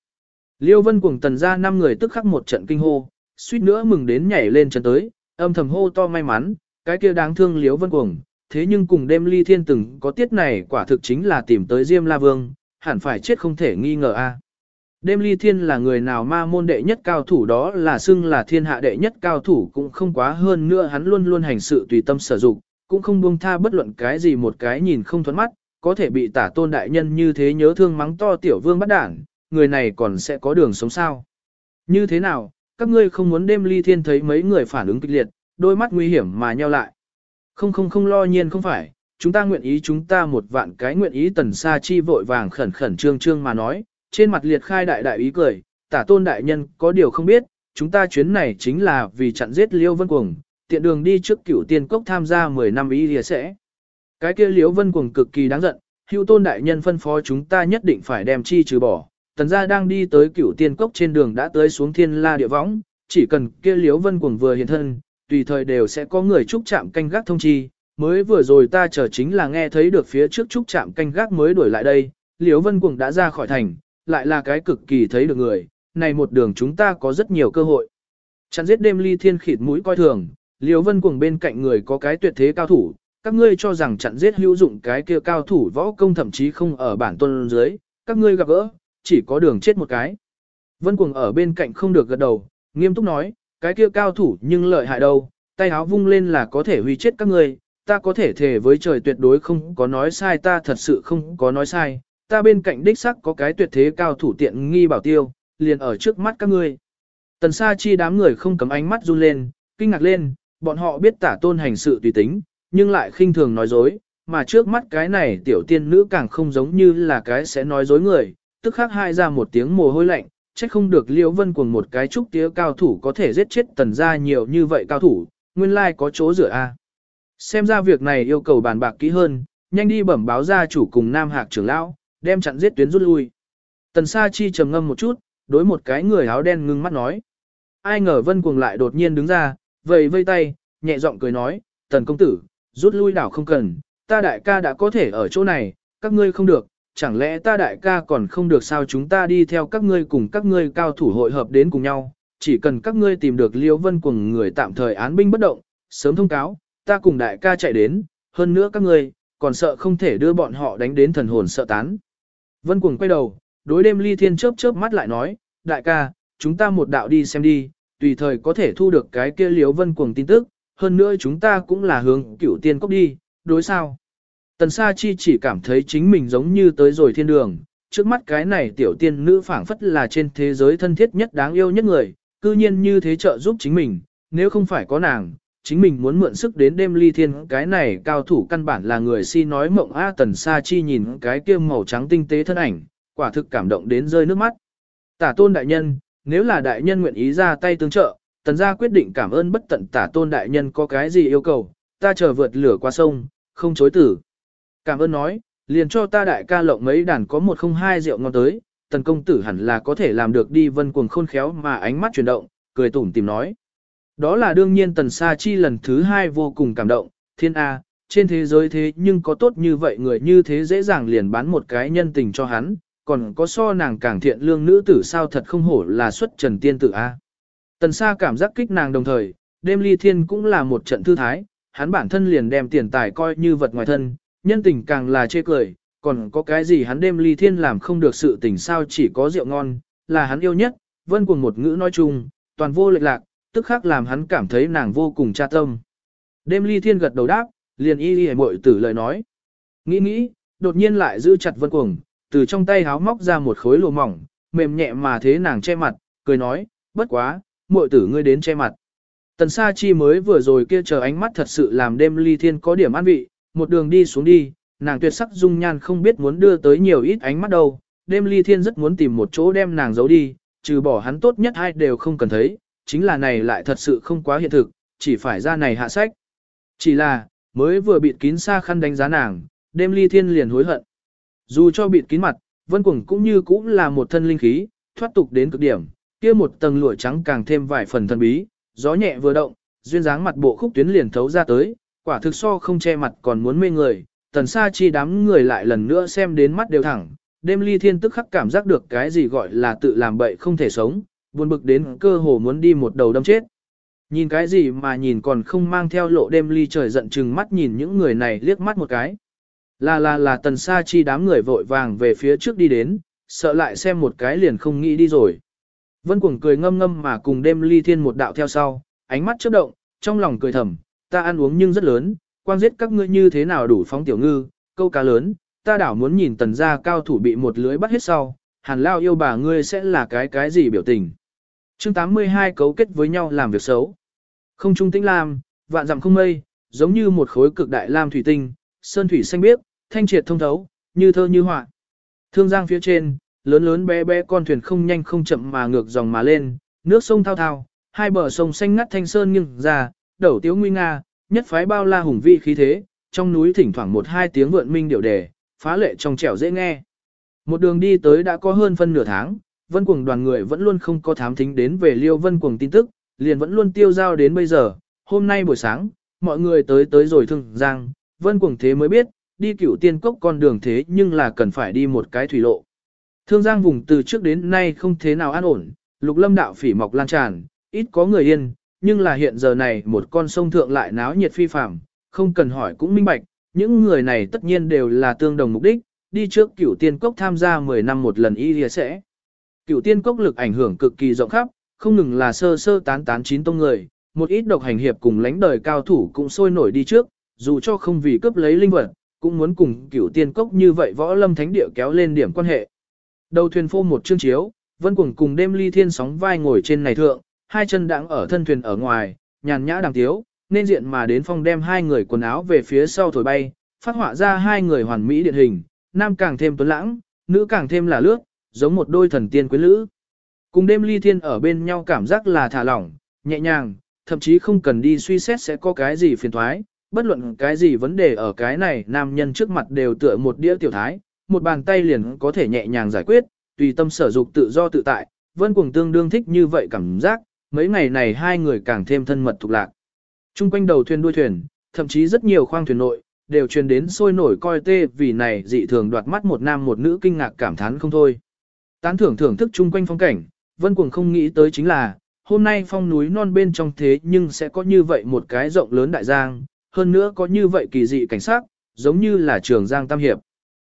Liêu vân cuồng tần ra năm người tức khắc một trận kinh hô, suýt nữa mừng đến nhảy lên chân tới, âm thầm hô to may mắn, cái kia đáng thương liêu vân cuồng. Thế nhưng cùng đêm ly thiên từng có tiết này quả thực chính là tìm tới Diêm La Vương, hẳn phải chết không thể nghi ngờ a. Đêm ly thiên là người nào ma môn đệ nhất cao thủ đó là xưng là thiên hạ đệ nhất cao thủ cũng không quá hơn nữa hắn luôn luôn hành sự tùy tâm sở dụng, cũng không buông tha bất luận cái gì một cái nhìn không thuẫn mắt, có thể bị tả tôn đại nhân như thế nhớ thương mắng to tiểu vương bắt đảng, người này còn sẽ có đường sống sao. Như thế nào, các ngươi không muốn đêm ly thiên thấy mấy người phản ứng kịch liệt, đôi mắt nguy hiểm mà nheo lại. Không không không lo nhiên không phải, chúng ta nguyện ý chúng ta một vạn cái nguyện ý tần xa chi vội vàng khẩn khẩn trương trương mà nói, trên mặt liệt khai đại đại ý cười, tả tôn đại nhân có điều không biết, chúng ta chuyến này chính là vì chặn giết liêu vân cuồng, tiện đường đi trước cửu tiên cốc tham gia 10 năm ý lìa sẽ. Cái kia liêu vân cuồng cực kỳ đáng giận, hưu tôn đại nhân phân phó chúng ta nhất định phải đem chi trừ bỏ. Tần gia đang đi tới cửu tiên cốc trên đường đã tới xuống thiên la địa võng, chỉ cần kia Liêu vân cuồng vừa hiện thân, tùy thời đều sẽ có người trúc chạm canh gác thông chi. Mới vừa rồi ta chờ chính là nghe thấy được phía trước trúc chạm canh gác mới đuổi lại đây, liễu vân cuồng đã ra khỏi thành, lại là cái cực kỳ thấy được người, này một đường chúng ta có rất nhiều cơ hội. Chặn giết đêm ly thiên khịt mũi coi thường, liếu vân cùng bên cạnh người có cái tuyệt thế cao thủ, các ngươi cho rằng chặn giết hữu dụng cái kia cao thủ võ công thậm chí không ở bản tôn dưới, các ngươi gặp gỡ, chỉ có đường chết một cái. Vân cuồng ở bên cạnh không được gật đầu, nghiêm túc nói, cái kia cao thủ nhưng lợi hại đâu, tay áo vung lên là có thể huy chết các ngươi, ta có thể thề với trời tuyệt đối không có nói sai ta thật sự không có nói sai, ta bên cạnh đích sắc có cái tuyệt thế cao thủ tiện nghi bảo tiêu, liền ở trước mắt các ngươi. Tần Sa Chi đám người không cấm ánh mắt run lên, kinh ngạc lên, bọn họ biết tả tôn hành sự tùy tính, nhưng lại khinh thường nói dối, mà trước mắt cái này tiểu tiên nữ càng không giống như là cái sẽ nói dối người, tức khắc hai ra một tiếng mồ hôi lạnh, trách không được Liễu Vân cùng một cái trúc tía cao thủ có thể giết chết tần gia nhiều như vậy cao thủ, nguyên lai có chỗ rửa a. Xem ra việc này yêu cầu bàn bạc kỹ hơn, nhanh đi bẩm báo gia chủ cùng Nam Hạc trưởng lão, đem chặn giết tuyến rút lui. Tần Sa Chi trầm ngâm một chút, đối một cái người áo đen ngưng mắt nói. Ai ngờ Vân Cuồng lại đột nhiên đứng ra, vầy vây tay, nhẹ giọng cười nói, Tần công tử, rút lui đảo không cần, ta đại ca đã có thể ở chỗ này, các ngươi không được, chẳng lẽ ta đại ca còn không được sao chúng ta đi theo các ngươi cùng các ngươi cao thủ hội hợp đến cùng nhau, chỉ cần các ngươi tìm được Liêu Vân Cuồng người tạm thời án binh bất động, sớm thông cáo, ta cùng đại ca chạy đến, hơn nữa các ngươi, còn sợ không thể đưa bọn họ đánh đến thần hồn sợ tán. Vân Cuồng quay đầu, đối đêm ly thiên chớp chớp mắt lại nói, đại ca, chúng ta một đạo đi xem đi, tùy thời có thể thu được cái kia liếu Vân Cuồng tin tức, hơn nữa chúng ta cũng là hướng cửu tiên cốc đi, đối sao. Tần Sa Chi chỉ cảm thấy chính mình giống như tới rồi thiên đường, trước mắt cái này tiểu tiên nữ phảng phất là trên thế giới thân thiết nhất đáng yêu nhất người, cư nhiên như thế trợ giúp chính mình, nếu không phải có nàng, chính mình muốn mượn sức đến đêm ly thiên cái này cao thủ căn bản là người si nói mộng A tần sa chi nhìn cái kia màu trắng tinh tế thân ảnh, quả thực cảm động đến rơi nước mắt. Tả tôn đại nhân, nếu là đại nhân nguyện ý ra tay tương trợ, tần gia quyết định cảm ơn bất tận tả tôn đại nhân có cái gì yêu cầu, ta chờ vượt lửa qua sông, không chối tử. Cảm ơn nói, liền cho ta đại ca lộng mấy đàn có một không hai rượu ngon tới, tần công tử hẳn là có thể làm được đi vân cuồng khôn khéo mà ánh mắt chuyển động, cười tủm tìm nói. Đó là đương nhiên tần sa chi lần thứ hai vô cùng cảm động, thiên A, trên thế giới thế nhưng có tốt như vậy người như thế dễ dàng liền bán một cái nhân tình cho hắn, còn có so nàng càng thiện lương nữ tử sao thật không hổ là xuất trần tiên tử A. Tần sa cảm giác kích nàng đồng thời, đêm ly thiên cũng là một trận thư thái, hắn bản thân liền đem tiền tài coi như vật ngoài thân, nhân tình càng là chê cười, Còn có cái gì hắn đêm ly thiên làm không được sự tình sao chỉ có rượu ngon, là hắn yêu nhất, vân cùng một ngữ nói chung, toàn vô lệch lạc, tức khắc làm hắn cảm thấy nàng vô cùng cha tâm. Đêm ly thiên gật đầu đáp, liền y y mội tử lời nói. Nghĩ nghĩ, đột nhiên lại giữ chặt vân cuồng, từ trong tay háo móc ra một khối lụa mỏng, mềm nhẹ mà thế nàng che mặt, cười nói, bất quá, muội tử ngươi đến che mặt. Tần Sa Chi mới vừa rồi kia chờ ánh mắt thật sự làm đêm ly thiên có điểm an vị, một đường đi xuống đi, nàng tuyệt sắc dung nhan không biết muốn đưa tới nhiều ít ánh mắt đâu, đêm ly thiên rất muốn tìm một chỗ đem nàng giấu đi, trừ bỏ hắn tốt nhất hai đều không cần thấy, chính là này lại thật sự không quá hiện thực, chỉ phải ra này hạ sách. Chỉ là, mới vừa bịt kín xa khăn đánh giá nàng, đêm ly thiên liền hối hận. Dù cho bịt kín mặt, vân cuồng cũng như cũng là một thân linh khí, thoát tục đến cực điểm, kia một tầng lụa trắng càng thêm vài phần thần bí, gió nhẹ vừa động, duyên dáng mặt bộ khúc tuyến liền thấu ra tới, quả thực so không che mặt còn muốn mê người, tần xa chi đám người lại lần nữa xem đến mắt đều thẳng, đêm ly thiên tức khắc cảm giác được cái gì gọi là tự làm bậy không thể sống, buồn bực đến cơ hồ muốn đi một đầu đâm chết. Nhìn cái gì mà nhìn còn không mang theo lộ đêm ly trời giận chừng mắt nhìn những người này liếc mắt một cái. Là là là tần sa chi đám người vội vàng về phía trước đi đến, sợ lại xem một cái liền không nghĩ đi rồi. Vân cuồng cười ngâm ngâm mà cùng đêm ly thiên một đạo theo sau, ánh mắt chớp động, trong lòng cười thầm, ta ăn uống nhưng rất lớn, quang giết các ngươi như thế nào đủ phóng tiểu ngư, câu cá lớn, ta đảo muốn nhìn tần gia cao thủ bị một lưới bắt hết sau, hàn lao yêu bà ngươi sẽ là cái cái gì biểu tình chương 82 cấu kết với nhau làm việc xấu. Không trung tĩnh lam, vạn dặm không mây, giống như một khối cực đại lam thủy tinh, sơn thủy xanh biếc, thanh triệt thông thấu, như thơ như họa. Thương giang phía trên, lớn lớn bé bé con thuyền không nhanh không chậm mà ngược dòng mà lên, nước sông thao thao, hai bờ sông xanh ngắt thanh sơn nghiêng ra, đầu tiếu nguy nga, nhất phái bao la hùng vị khí thế, trong núi thỉnh thoảng một hai tiếng vượn minh điệu đề, phá lệ trong trẻo dễ nghe. Một đường đi tới đã có hơn phân nửa tháng, vân cuồng đoàn người vẫn luôn không có thám thính đến về liêu vân cuồng tin tức, liền vẫn luôn tiêu giao đến bây giờ, hôm nay buổi sáng, mọi người tới tới rồi thương giang, vân cuồng thế mới biết, đi cửu tiên cốc con đường thế nhưng là cần phải đi một cái thủy lộ. Thương giang vùng từ trước đến nay không thế nào an ổn, lục lâm đạo phỉ mọc lan tràn, ít có người yên, nhưng là hiện giờ này một con sông thượng lại náo nhiệt phi phạm, không cần hỏi cũng minh bạch, những người này tất nhiên đều là tương đồng mục đích, đi trước cửu tiên cốc tham gia 10 năm một lần y lìa sẽ. Cửu tiên cốc lực ảnh hưởng cực kỳ rộng khắp, không ngừng là sơ sơ tán tán chín tông người, một ít độc hành hiệp cùng lãnh đời cao thủ cũng sôi nổi đi trước, dù cho không vì cướp lấy linh vật, cũng muốn cùng cửu tiên cốc như vậy võ lâm thánh địa kéo lên điểm quan hệ. Đầu thuyền phô một chương chiếu, vân cuồng cùng đêm ly thiên sóng vai ngồi trên này thượng, hai chân đang ở thân thuyền ở ngoài, nhàn nhã đàng tiếu, nên diện mà đến phong đem hai người quần áo về phía sau thổi bay, phát họa ra hai người hoàn mỹ điện hình, nam càng thêm tuấn lãng, nữ càng thêm là lướt, giống một đôi thần tiên quyến lữ. Cùng đêm ly thiên ở bên nhau cảm giác là thả lỏng, nhẹ nhàng, thậm chí không cần đi suy xét sẽ có cái gì phiền thoái, bất luận cái gì vấn đề ở cái này nam nhân trước mặt đều tựa một đĩa tiểu thái, một bàn tay liền có thể nhẹ nhàng giải quyết, tùy tâm sở dục tự do tự tại, vân cùng tương đương thích như vậy cảm giác, mấy ngày này hai người càng thêm thân mật thuộc lạc. Trung quanh đầu thuyền đuôi thuyền, thậm chí rất nhiều khoang thuyền nội, đều truyền đến sôi nổi coi tê vì này dị thường đoạt mắt một nam một nữ kinh ngạc cảm thán không thôi. Tán thưởng thưởng thức chung quanh phong cảnh, vân cuồng không nghĩ tới chính là, hôm nay phong núi non bên trong thế nhưng sẽ có như vậy một cái rộng lớn đại giang, hơn nữa có như vậy kỳ dị cảnh sát, giống như là trường giang tam hiệp.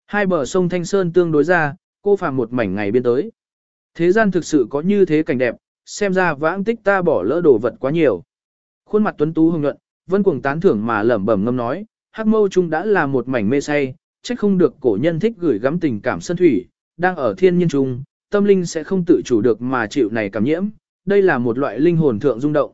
Hai bờ sông Thanh Sơn tương đối ra, cô phàm một mảnh ngày biên tới. Thế gian thực sự có như thế cảnh đẹp, xem ra vãng tích ta bỏ lỡ đồ vật quá nhiều. Khuôn mặt tuấn tú hồng nhuận, vân cuồng tán thưởng mà lẩm bẩm ngâm nói, hắc mâu trung đã là một mảnh mê say, trách không được cổ nhân thích gửi gắm tình cảm sân thủy, đang ở thiên nhiên trung, tâm linh sẽ không tự chủ được mà chịu này cảm nhiễm, đây là một loại linh hồn thượng rung động.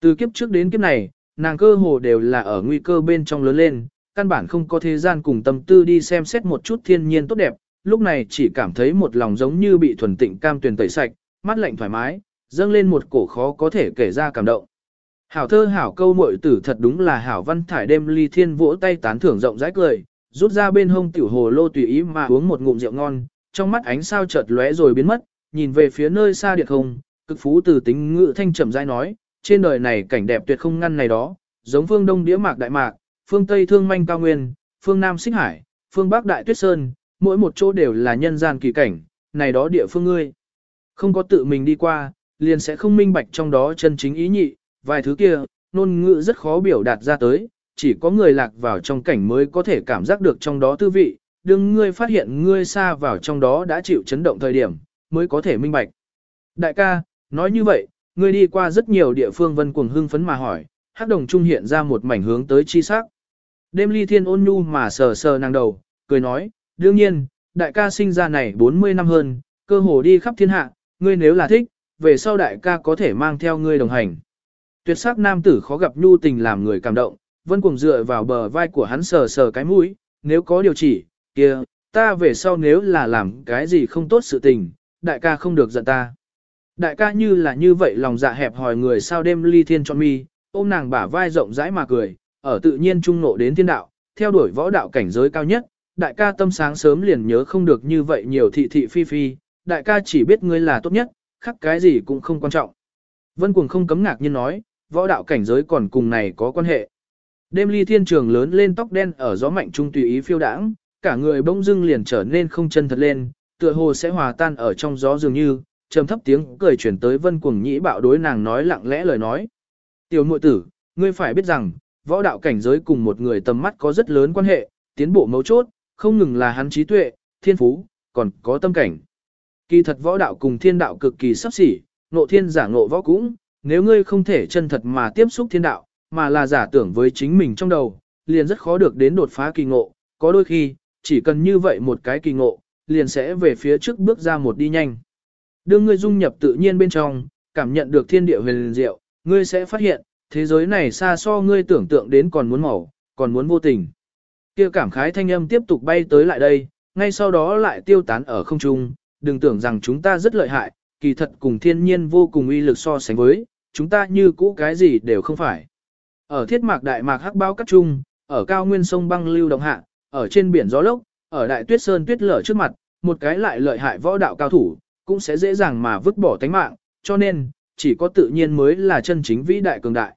Từ kiếp trước đến kiếp này, nàng cơ hồ đều là ở nguy cơ bên trong lớn lên, căn bản không có thời gian cùng tâm tư đi xem xét một chút thiên nhiên tốt đẹp, lúc này chỉ cảm thấy một lòng giống như bị thuần tịnh cam tuyền tẩy sạch, mắt lạnh thoải mái, dâng lên một cổ khó có thể kể ra cảm động. Hảo thơ hảo câu muội tử thật đúng là hảo văn thải đêm ly thiên vỗ tay tán thưởng rộng rãi cười, rút ra bên hông tiểu hồ lô tùy ý mà uống một ngụm rượu ngon, trong mắt ánh sao chợt lóe rồi biến mất, nhìn về phía nơi xa điện không, cực phú từ tính ngự thanh trầm rãi nói, trên đời này cảnh đẹp tuyệt không ngăn này đó, giống phương đông đĩa mạc đại mạc, phương tây thương manh cao nguyên, phương nam xích hải, phương bắc đại tuyết sơn, mỗi một chỗ đều là nhân gian kỳ cảnh, này đó địa phương ngươi. Không có tự mình đi qua, liền sẽ không minh bạch trong đó chân chính ý nhị, vài thứ kia, ngôn ngữ rất khó biểu đạt ra tới, chỉ có người lạc vào trong cảnh mới có thể cảm giác được trong đó tư vị, đừng ngươi phát hiện ngươi xa vào trong đó đã chịu chấn động thời điểm, mới có thể minh bạch. Đại ca, nói như vậy, ngươi đi qua rất nhiều địa phương vân cuồng hưng phấn mà hỏi, hắc đồng trung hiện ra một mảnh hướng tới chi sắc. Đêm ly thiên ôn nhu mà sờ sờ nàng đầu, cười nói, đương nhiên, đại ca sinh ra này 40 năm hơn, cơ hồ đi khắp thiên hạ, ngươi nếu là thích, về sau đại ca có thể mang theo ngươi đồng hành. Tuyệt sắc nam tử khó gặp nhu tình làm người cảm động, vân cuồng dựa vào bờ vai của hắn sờ sờ cái mũi, nếu có điều chỉ, kia, ta về sau nếu là làm cái gì không tốt sự tình, đại ca không được giận ta. Đại ca như là như vậy lòng dạ hẹp hỏi người sao đêm ly thiên chọn mi, ôm nàng bả vai rộng rãi mà cười, ở tự nhiên trung nộ đến thiên đạo, theo đuổi võ đạo cảnh giới cao nhất, đại ca tâm sáng sớm liền nhớ không được như vậy nhiều thị thị phi phi, đại ca chỉ biết ngươi là tốt nhất, khác cái gì cũng không quan trọng. Vân Cuồng không cấm ngạc nhiên nói, võ đạo cảnh giới còn cùng này có quan hệ. Đêm ly thiên trường lớn lên tóc đen ở gió mạnh trung tùy ý phiêu đãng, cả người bỗng dưng liền trở nên không chân thật lên, tựa hồ sẽ hòa tan ở trong gió dường như, trầm thấp tiếng cười chuyển tới vân cuồng nhĩ bạo đối nàng nói lặng lẽ lời nói. Tiểu muội tử, ngươi phải biết rằng, võ đạo cảnh giới cùng một người tầm mắt có rất lớn quan hệ, tiến bộ mấu chốt, không ngừng là hắn trí tuệ, thiên phú, còn có tâm cảnh. Kỳ thật võ đạo cùng thiên đạo cực kỳ sắp xỉ, nộ thiên giả ngộ võ cũng, nếu ngươi không thể chân thật mà tiếp xúc thiên đạo, mà là giả tưởng với chính mình trong đầu, liền rất khó được đến đột phá kỳ ngộ, có đôi khi, chỉ cần như vậy một cái kỳ ngộ, liền sẽ về phía trước bước ra một đi nhanh. đưa ngươi dung nhập tự nhiên bên trong, cảm nhận được thiên địa huyền diệu, ngươi sẽ phát hiện, thế giới này xa so ngươi tưởng tượng đến còn muốn màu, còn muốn vô tình. Kia cảm khái thanh âm tiếp tục bay tới lại đây, ngay sau đó lại tiêu tán ở không trung, đừng tưởng rằng chúng ta rất lợi hại, kỳ thật cùng thiên nhiên vô cùng uy lực so sánh với, chúng ta như cũ cái gì đều không phải. Ở thiết mạc đại mạc hắc bao cắt trung, ở cao nguyên sông băng lưu động hạ, ở trên biển gió lốc, ở đại tuyết sơn tuyết lở trước mặt, một cái lại lợi hại võ đạo cao thủ, cũng sẽ dễ dàng mà vứt bỏ tánh mạng, cho nên, chỉ có tự nhiên mới là chân chính vĩ đại cường đại.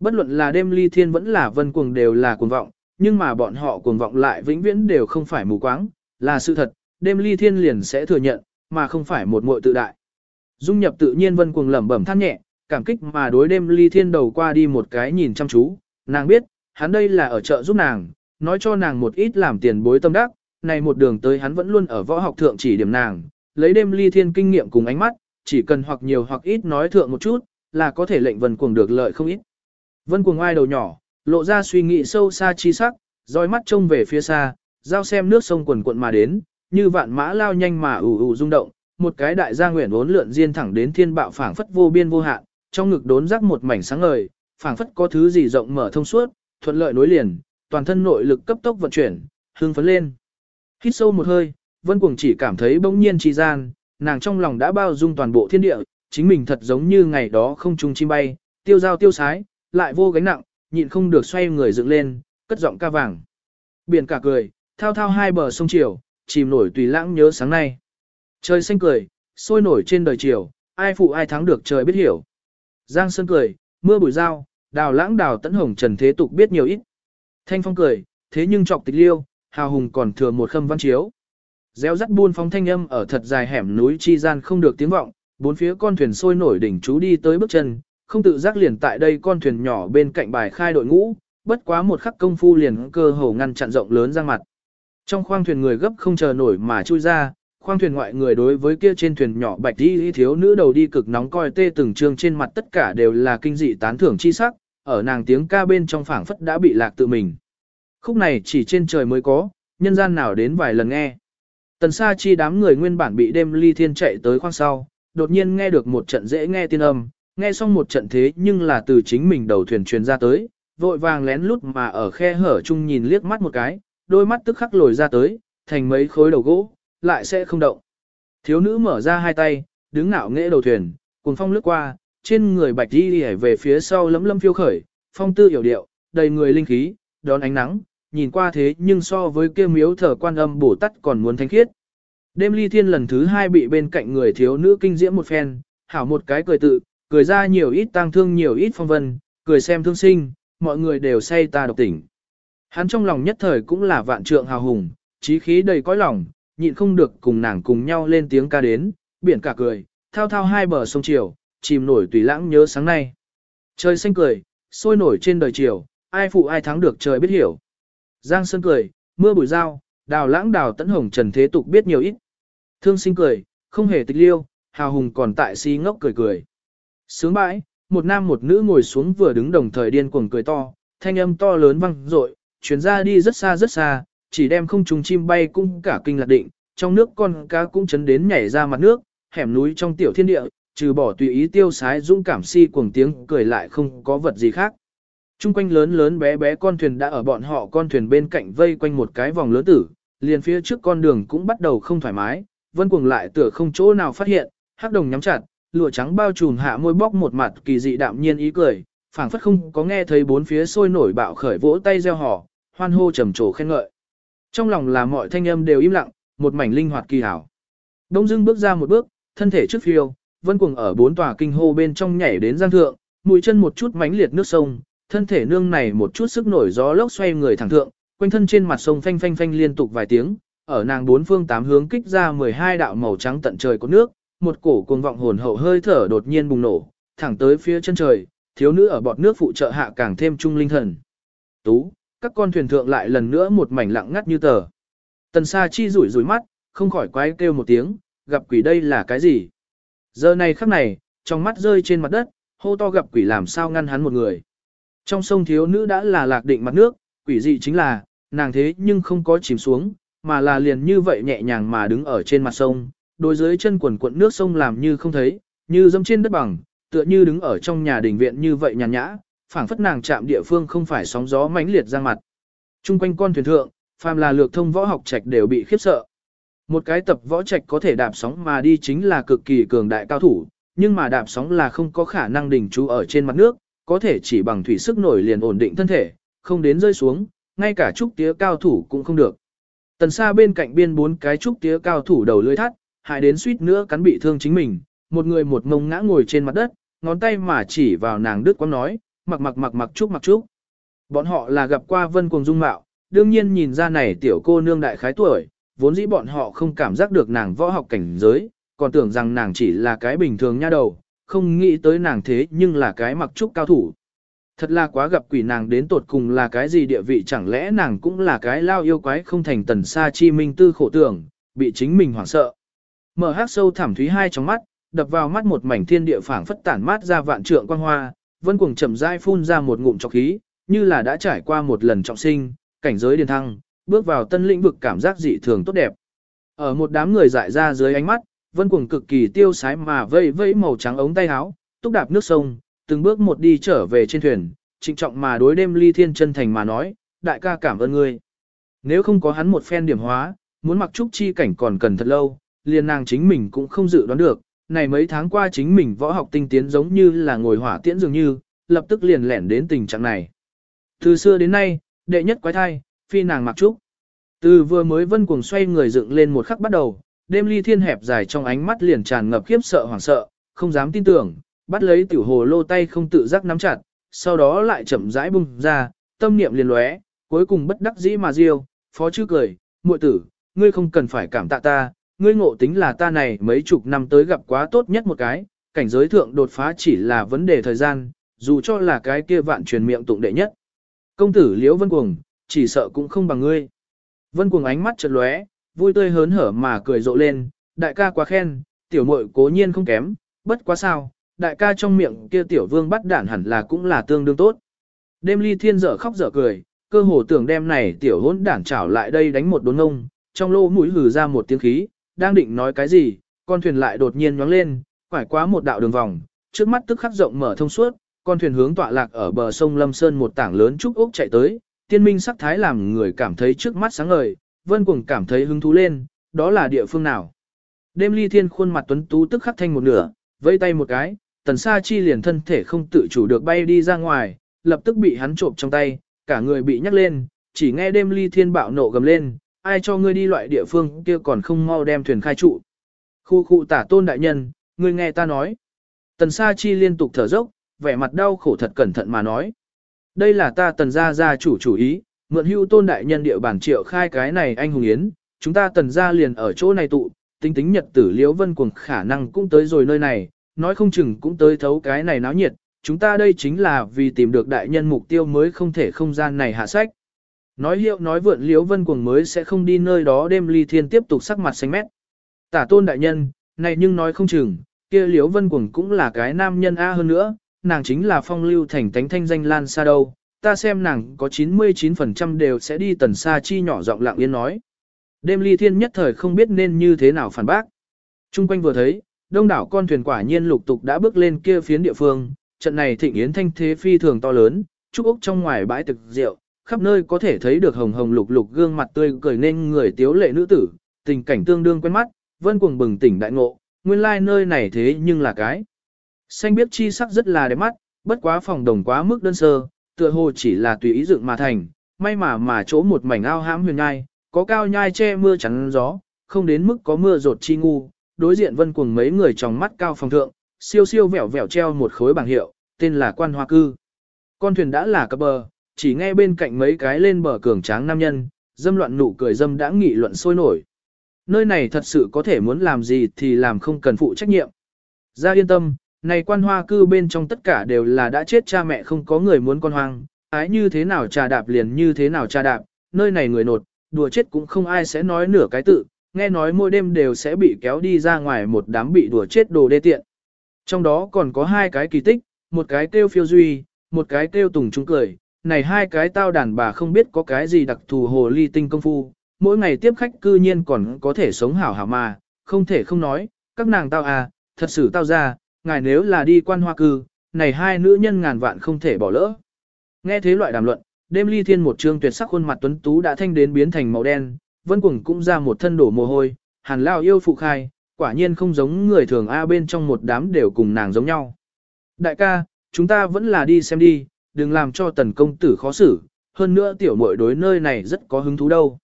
Bất luận là đêm ly thiên vẫn là vân cuồng đều là cuồng vọng, nhưng mà bọn họ cuồng vọng lại vĩnh viễn đều không phải mù quáng, là sự thật, đêm ly thiên liền sẽ thừa nhận, mà không phải một muội tự đại. Dung nhập tự nhiên vân cuồng lẩm bẩm than nhẹ, cảm kích mà đối đêm ly thiên đầu qua đi một cái nhìn chăm chú, nàng biết, hắn đây là ở chợ giúp nàng, nói cho nàng một ít làm tiền bối tâm đắc, này một đường tới hắn vẫn luôn ở võ học thượng chỉ điểm nàng, lấy đêm ly thiên kinh nghiệm cùng ánh mắt, chỉ cần hoặc nhiều hoặc ít nói thượng một chút, là có thể lệnh vân cuồng được lợi không ít. Vân cuồng ai đầu nhỏ, lộ ra suy nghĩ sâu xa chi sắc, dõi mắt trông về phía xa, giao xem nước sông quần cuộn mà đến, như vạn mã lao nhanh mà ủ ủ rung động, một cái đại gia nguyện vốn lượn diên thẳng đến thiên bạo phảng phất vô biên vô hạn, trong ngực đốn rắc một mảnh sáng ngời, phảng phất có thứ gì rộng mở thông suốt, thuận lợi nối liền, toàn thân nội lực cấp tốc vận chuyển, hưng phấn lên. Hít sâu một hơi, Vân Cuồng chỉ cảm thấy bỗng nhiên trì gian, nàng trong lòng đã bao dung toàn bộ thiên địa, chính mình thật giống như ngày đó không trung chim bay, tiêu giao tiêu sái, lại vô gánh nặng, nhịn không được xoay người dựng lên, cất giọng ca vàng. Biển cả cười, thao thao hai bờ sông chiều, chìm nổi tùy lãng nhớ sáng nay. Trời xanh cười, sôi nổi trên đời chiều, ai phụ ai thắng được trời biết hiểu. Giang Sơn cười, mưa bụi dao, đào lãng đào tấn hồng trần thế tục biết nhiều ít. Thanh phong cười, thế nhưng trọc tịch liêu, hào hùng còn thừa một khâm văn chiếu. Gieo rắt buôn phóng thanh âm ở thật dài hẻm núi chi gian không được tiếng vọng, bốn phía con thuyền sôi nổi đỉnh chú đi tới bước chân, không tự giác liền tại đây con thuyền nhỏ bên cạnh bài khai đội ngũ, bất quá một khắc công phu liền cơ hồ ngăn chặn rộng lớn ra mặt. Trong khoang thuyền người gấp không chờ nổi mà chui ra, khoang thuyền ngoại người đối với kia trên thuyền nhỏ bạch đi thiếu nữ đầu đi cực nóng coi tê từng trương trên mặt tất cả đều là kinh dị tán thưởng chi sắc, ở nàng tiếng ca bên trong phảng phất đã bị lạc tự mình. Khúc này chỉ trên trời mới có, nhân gian nào đến vài lần nghe. Tần Sa chi đám người nguyên bản bị đêm ly thiên chạy tới khoang sau, đột nhiên nghe được một trận dễ nghe tiên âm, nghe xong một trận thế nhưng là từ chính mình đầu thuyền truyền ra tới, vội vàng lén lút mà ở khe hở chung nhìn liếc mắt một cái, đôi mắt tức khắc lồi ra tới, thành mấy khối đầu gỗ, lại sẽ không động. Thiếu nữ mở ra hai tay, đứng ngạo nghễ đầu thuyền, cuồng phong lướt qua, trên người bạch đi đi về phía sau lấm lấm phiêu khởi, phong tư hiểu điệu, đầy người linh khí, đón ánh nắng, nhìn qua thế nhưng so với kia miếu thờ quan âm bổ tắt còn muốn thanh khiết. Đêm ly thiên lần thứ hai bị bên cạnh người thiếu nữ kinh diễm một phen, hảo một cái cười tự, cười ra nhiều ít tang thương nhiều ít phong vân, cười xem thương sinh, mọi người đều say ta độc tỉnh. Hắn trong lòng nhất thời cũng là vạn trượng hào hùng, trí khí đầy cõi lòng, nhịn không được cùng nàng cùng nhau lên tiếng ca đến, biển cả cười, thao thao hai bờ sông chiều, chìm nổi tùy lãng nhớ sáng nay. Trời xanh cười, sôi nổi trên đời chiều, ai phụ ai thắng được trời biết hiểu. Giang Sơn cười, mưa bụi dao, đào lãng đào tấn hồng trần thế tục biết nhiều ít. Thương sinh cười, không hề tịch liêu, hào hùng còn tại si ngốc cười cười. Sướng bãi, một nam một nữ ngồi xuống vừa đứng đồng thời điên cuồng cười to, thanh âm to lớn vang dội, chuyến ra đi rất xa rất xa, chỉ đem không trùng chim bay cũng cả kinh lạc định, trong nước con cá cũng chấn đến nhảy ra mặt nước, hẻm núi trong tiểu thiên địa, trừ bỏ tùy ý tiêu sái dũng cảm si cuồng tiếng cười lại không có vật gì khác. Trung quanh lớn lớn bé bé con thuyền đã ở bọn họ con thuyền bên cạnh vây quanh một cái vòng lớn tử, liền phía trước con đường cũng bắt đầu không thoải mái, vân cuồng lại tựa không chỗ nào phát hiện, hắc đồng nhắm chặt, lụa trắng bao trùm hạ môi bóc một mặt kỳ dị đạm nhiên ý cười, phảng phất không có nghe thấy bốn phía sôi nổi bạo khởi vỗ tay reo hò, hoan hô trầm trồ khen ngợi. Trong lòng là mọi thanh âm đều im lặng, một mảnh linh hoạt kỳ hảo. Đông Dương bước ra một bước, thân thể trước phiêu, vân cuồng ở bốn tòa kinh hô bên trong nhảy đến giang thượng, mũi chân một chút mánh liệt nước sông, thân thể nương này một chút sức nổi gió lốc xoay người thẳng thượng, quanh thân trên mặt sông phanh phanh phanh liên tục vài tiếng, ở nàng bốn phương tám hướng kích ra 12 đạo màu trắng tận trời có nước, một cổ cuồng vọng hồn hậu hơi thở đột nhiên bùng nổ, thẳng tới phía chân trời, thiếu nữ ở bọt nước phụ trợ hạ càng thêm trung linh thần. Tú, các con thuyền thượng lại lần nữa một mảnh lặng ngắt như tờ. Tần Sa Chi rủi rủi mắt, không khỏi quái kêu một tiếng, gặp quỷ đây là cái gì? Giờ này khắc này, trong mắt rơi trên mặt đất, hô to gặp quỷ làm sao ngăn hắn một người. Trong sông thiếu nữ đã là lạc định mặt nước, quỷ dị chính là, nàng thế nhưng không có chìm xuống, mà là liền như vậy nhẹ nhàng mà đứng ở trên mặt sông, đôi dưới chân quần cuộn nước sông làm như không thấy, như dâm trên đất bằng, tựa như đứng ở trong nhà đình viện như vậy nhàn nhã, phảng phất nàng chạm địa phương không phải sóng gió mãnh liệt ra mặt. Trung quanh con thuyền thượng, phàm là lược thông võ học trạch đều bị khiếp sợ. Một cái tập võ trạch có thể đạp sóng mà đi chính là cực kỳ cường đại cao thủ, nhưng mà đạp sóng là không có khả năng đỉnh trú ở trên mặt nước, có thể chỉ bằng thủy sức nổi liền ổn định thân thể, không đến rơi xuống, ngay cả trúc tía cao thủ cũng không được. Tần xa bên cạnh biên bốn cái trúc tía cao thủ đầu lưới thắt, hại đến suýt nữa cắn bị thương chính mình, một người một mông ngã ngồi trên mặt đất, ngón tay mà chỉ vào nàng đứt quăng nói, mặc mặc mặc mặc trúc mặc trúc. Bọn họ là gặp qua vân cuồng dung mạo, đương nhiên nhìn ra này tiểu cô nương đại khái tuổi, vốn dĩ bọn họ không cảm giác được nàng võ học cảnh giới, còn tưởng rằng nàng chỉ là cái bình thường nha đầu, không nghĩ tới nàng thế nhưng là cái mặc trúc cao thủ. Thật là quá gặp quỷ nàng đến tột cùng là cái gì địa vị chẳng lẽ nàng cũng là cái lao yêu quái không thành tần sa chi minh tư khổ tưởng, bị chính mình hoảng sợ. Mở hát sâu thảm thúy hai trong mắt, đập vào mắt một mảnh thiên địa phảng phất tản mát ra vạn trượng quang hoa, vân cuồng chậm rãi phun ra một ngụm trọc khí, như là đã trải qua một lần trọng sinh, cảnh giới điên thăng, bước vào tân lĩnh vực cảm giác dị thường tốt đẹp. Ở một đám người dại ra dưới ánh mắt, vân cuồng cực kỳ tiêu sái mà vây vây màu trắng ống tay áo, túc đạp nước sông, từng bước một đi trở về trên thuyền, trịnh trọng mà đối đêm ly thiên chân thành mà nói, đại ca cảm ơn ngươi. Nếu không có hắn một phen điểm hóa, muốn mặc trúc chi cảnh còn cần thật lâu, liền nàng chính mình cũng không dự đoán được, này mấy tháng qua chính mình võ học tinh tiến giống như là ngồi hỏa tiễn dường như, lập tức liền lẻn đến tình trạng này. Từ xưa đến nay, đệ nhất quái thai, phi nàng mặc trúc. Từ vừa mới vân cuồng xoay người dựng lên một khắc bắt đầu, đêm ly thiên hẹp dài trong ánh mắt liền tràn ngập khiếp sợ hoảng sợ, không dám tin tưởng, bắt lấy tiểu hồ lô tay không tự giác nắm chặt, sau đó lại chậm rãi bung ra, tâm niệm liền lóe, cuối cùng bất đắc dĩ mà diêu, phó chư cười, muội tử, ngươi không cần phải cảm tạ ta, ngươi ngộ tính là ta này mấy chục năm tới gặp quá tốt nhất một cái, cảnh giới thượng đột phá chỉ là vấn đề thời gian, dù cho là cái kia vạn truyền miệng tụng đệ nhất. Công tử Liễu Vân Cuồng, chỉ sợ cũng không bằng ngươi. Vân Cuồng ánh mắt chợt lóe, vui tươi hớn hở mà cười rộ lên, đại ca quá khen, tiểu muội cố nhiên không kém, bất quá sao, đại ca trong miệng kia tiểu vương bắt đản hẳn là cũng là tương đương tốt. Đêm ly thiên dở khóc dở cười, cơ hồ tưởng đem này tiểu hỗn đản trảo lại đây đánh một đốn ngông, trong lỗ mũi hừ ra một tiếng khí, đang định nói cái gì, con thuyền lại đột nhiên nhoáng lên, quải quá một đạo đường vòng, trước mắt tức khắc rộng mở thông suốt, con thuyền hướng tọa lạc ở bờ sông Lâm Sơn một tảng lớn trúc ốc chạy tới, tiên minh sắc thái làm người cảm thấy trước mắt sáng ngời, vân cuồng cảm thấy hứng thú lên, đó là địa phương nào. Đêm ly thiên khuôn mặt tuấn tú tức khắc thanh một nửa, vây tay một cái, tần sa chi liền thân thể không tự chủ được bay đi ra ngoài, lập tức bị hắn trộm trong tay, cả người bị nhắc lên, chỉ nghe đêm ly thiên bạo nộ gầm lên, ai cho ngươi đi loại địa phương kia còn không mau đem thuyền khai trụ. Khu khu tả tôn đại nhân, ngươi nghe ta nói. Tần sa chi liên tục thở dốc, vẻ mặt đau khổ thật cẩn thận mà nói. Đây là ta tần gia gia chủ chủ ý, mượn hưu tôn đại nhân địa bản triệu khai cái này anh hùng yến, chúng ta tần gia liền ở chỗ này tụ, tính tính nhật tử liễu vân cuồng khả năng cũng tới rồi nơi này, nói không chừng cũng tới thấu cái này náo nhiệt, chúng ta đây chính là vì tìm được đại nhân mục tiêu mới không thể không gian này hạ sách. Nói hiệu nói vượn Liễu vân cuồng mới sẽ không đi nơi đó đêm ly thiên tiếp tục sắc mặt xanh mét. Tả tôn đại nhân, này nhưng nói không chừng, kia Liễu vân cuồng cũng là cái nam nhân A hơn nữa, nàng chính là phong lưu thành tánh thanh danh lan xa đâu, ta xem nàng có 99% đều sẽ đi tần xa chi nhỏ giọng lặng yên nói. Đêm ly thiên nhất thời không biết nên như thế nào phản bác. Trung quanh vừa thấy, đông đảo con thuyền quả nhiên lục tục đã bước lên kia phiến địa phương, trận này thịnh yến thanh thế phi thường to lớn, trúc ốc trong ngoài bãi thực rượu, khắp nơi có thể thấy được hồng hồng lục lục gương mặt tươi cười nên người tiếu lệ nữ tử, tình cảnh tương đương quen mắt, vân cuồng bừng tỉnh đại ngộ, nguyên lai like nơi này thế nhưng là cái. Xanh biếc chi sắc rất là đẹp mắt, bất quá phòng đồng quá mức đơn sơ, tựa hồ chỉ là tùy ý dựng mà thành, may mà mà chỗ một mảnh ao hãm huyền nhai, có cao nhai che mưa chắn gió, không đến mức có mưa rột chi ngu, đối diện vân cuồng mấy người trong mắt cao phòng thượng, siêu siêu vẹo vẹo treo một khối bảng hiệu, tên là quan hoa cư. Con thuyền đã là cập bờ, chỉ nghe bên cạnh mấy cái lên bờ cường tráng nam nhân, dâm loạn nụ cười dâm đã nghị luận sôi nổi. Nơi này thật sự có thể muốn làm gì thì làm không cần phụ trách nhiệm. Ra yên tâm, này quan hoa cư bên trong tất cả đều là đã chết cha mẹ không có người muốn con hoang, ái như thế nào trà đạp liền như thế nào trà đạp, nơi này người nột, đùa chết cũng không ai sẽ nói nửa cái tự, nghe nói mỗi đêm đều sẽ bị kéo đi ra ngoài một đám bị đùa chết đồ đê tiện. Trong đó còn có hai cái kỳ tích, một cái kêu phiêu duy, một cái kêu tùng trung cười, này hai cái tao đàn bà không biết có cái gì đặc thù hồ ly tinh công phu, mỗi ngày tiếp khách cư nhiên còn có thể sống hảo hảo mà, không thể không nói, các nàng tao à, thật sự tao ra, ngài nếu là đi quan hoa cư, này hai nữ nhân ngàn vạn không thể bỏ lỡ. Nghe thế loại đàm luận, đêm ly thiên một trương tuyệt sắc khuôn mặt tuấn tú đã thanh đến biến thành màu đen, vân cuồng cũng ra một thân đổ mồ hôi, hàn lao yêu phụ khai, quả nhiên không giống người thường A bên trong một đám đều cùng nàng giống nhau. Đại ca, chúng ta vẫn là đi xem đi, đừng làm cho tần công tử khó xử, hơn nữa tiểu muội đối nơi này rất có hứng thú đâu.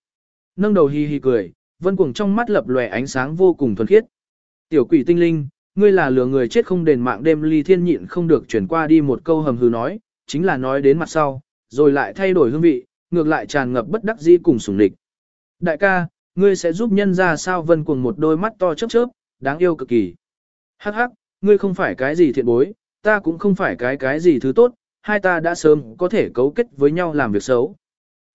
Nâng đầu hi hi cười, vân cuồng trong mắt lập lòe ánh sáng vô cùng thuần khiết. Tiểu quỷ tinh linh, ngươi là lừa người chết không đền mạng đêm ly thiên nhịn không được chuyển qua đi một câu hầm hừ nói, chính là nói đến mặt sau, rồi lại thay đổi hương vị, ngược lại tràn ngập bất đắc dĩ cùng sủng địch. Đại ca, ngươi sẽ giúp nhân ra sao vân cuồng một đôi mắt to chớp chớp, đáng yêu cực kỳ. Hắc hắc, ngươi không phải cái gì thiện bối, ta cũng không phải cái cái gì thứ tốt, hai ta đã sớm có thể cấu kết với nhau làm việc xấu.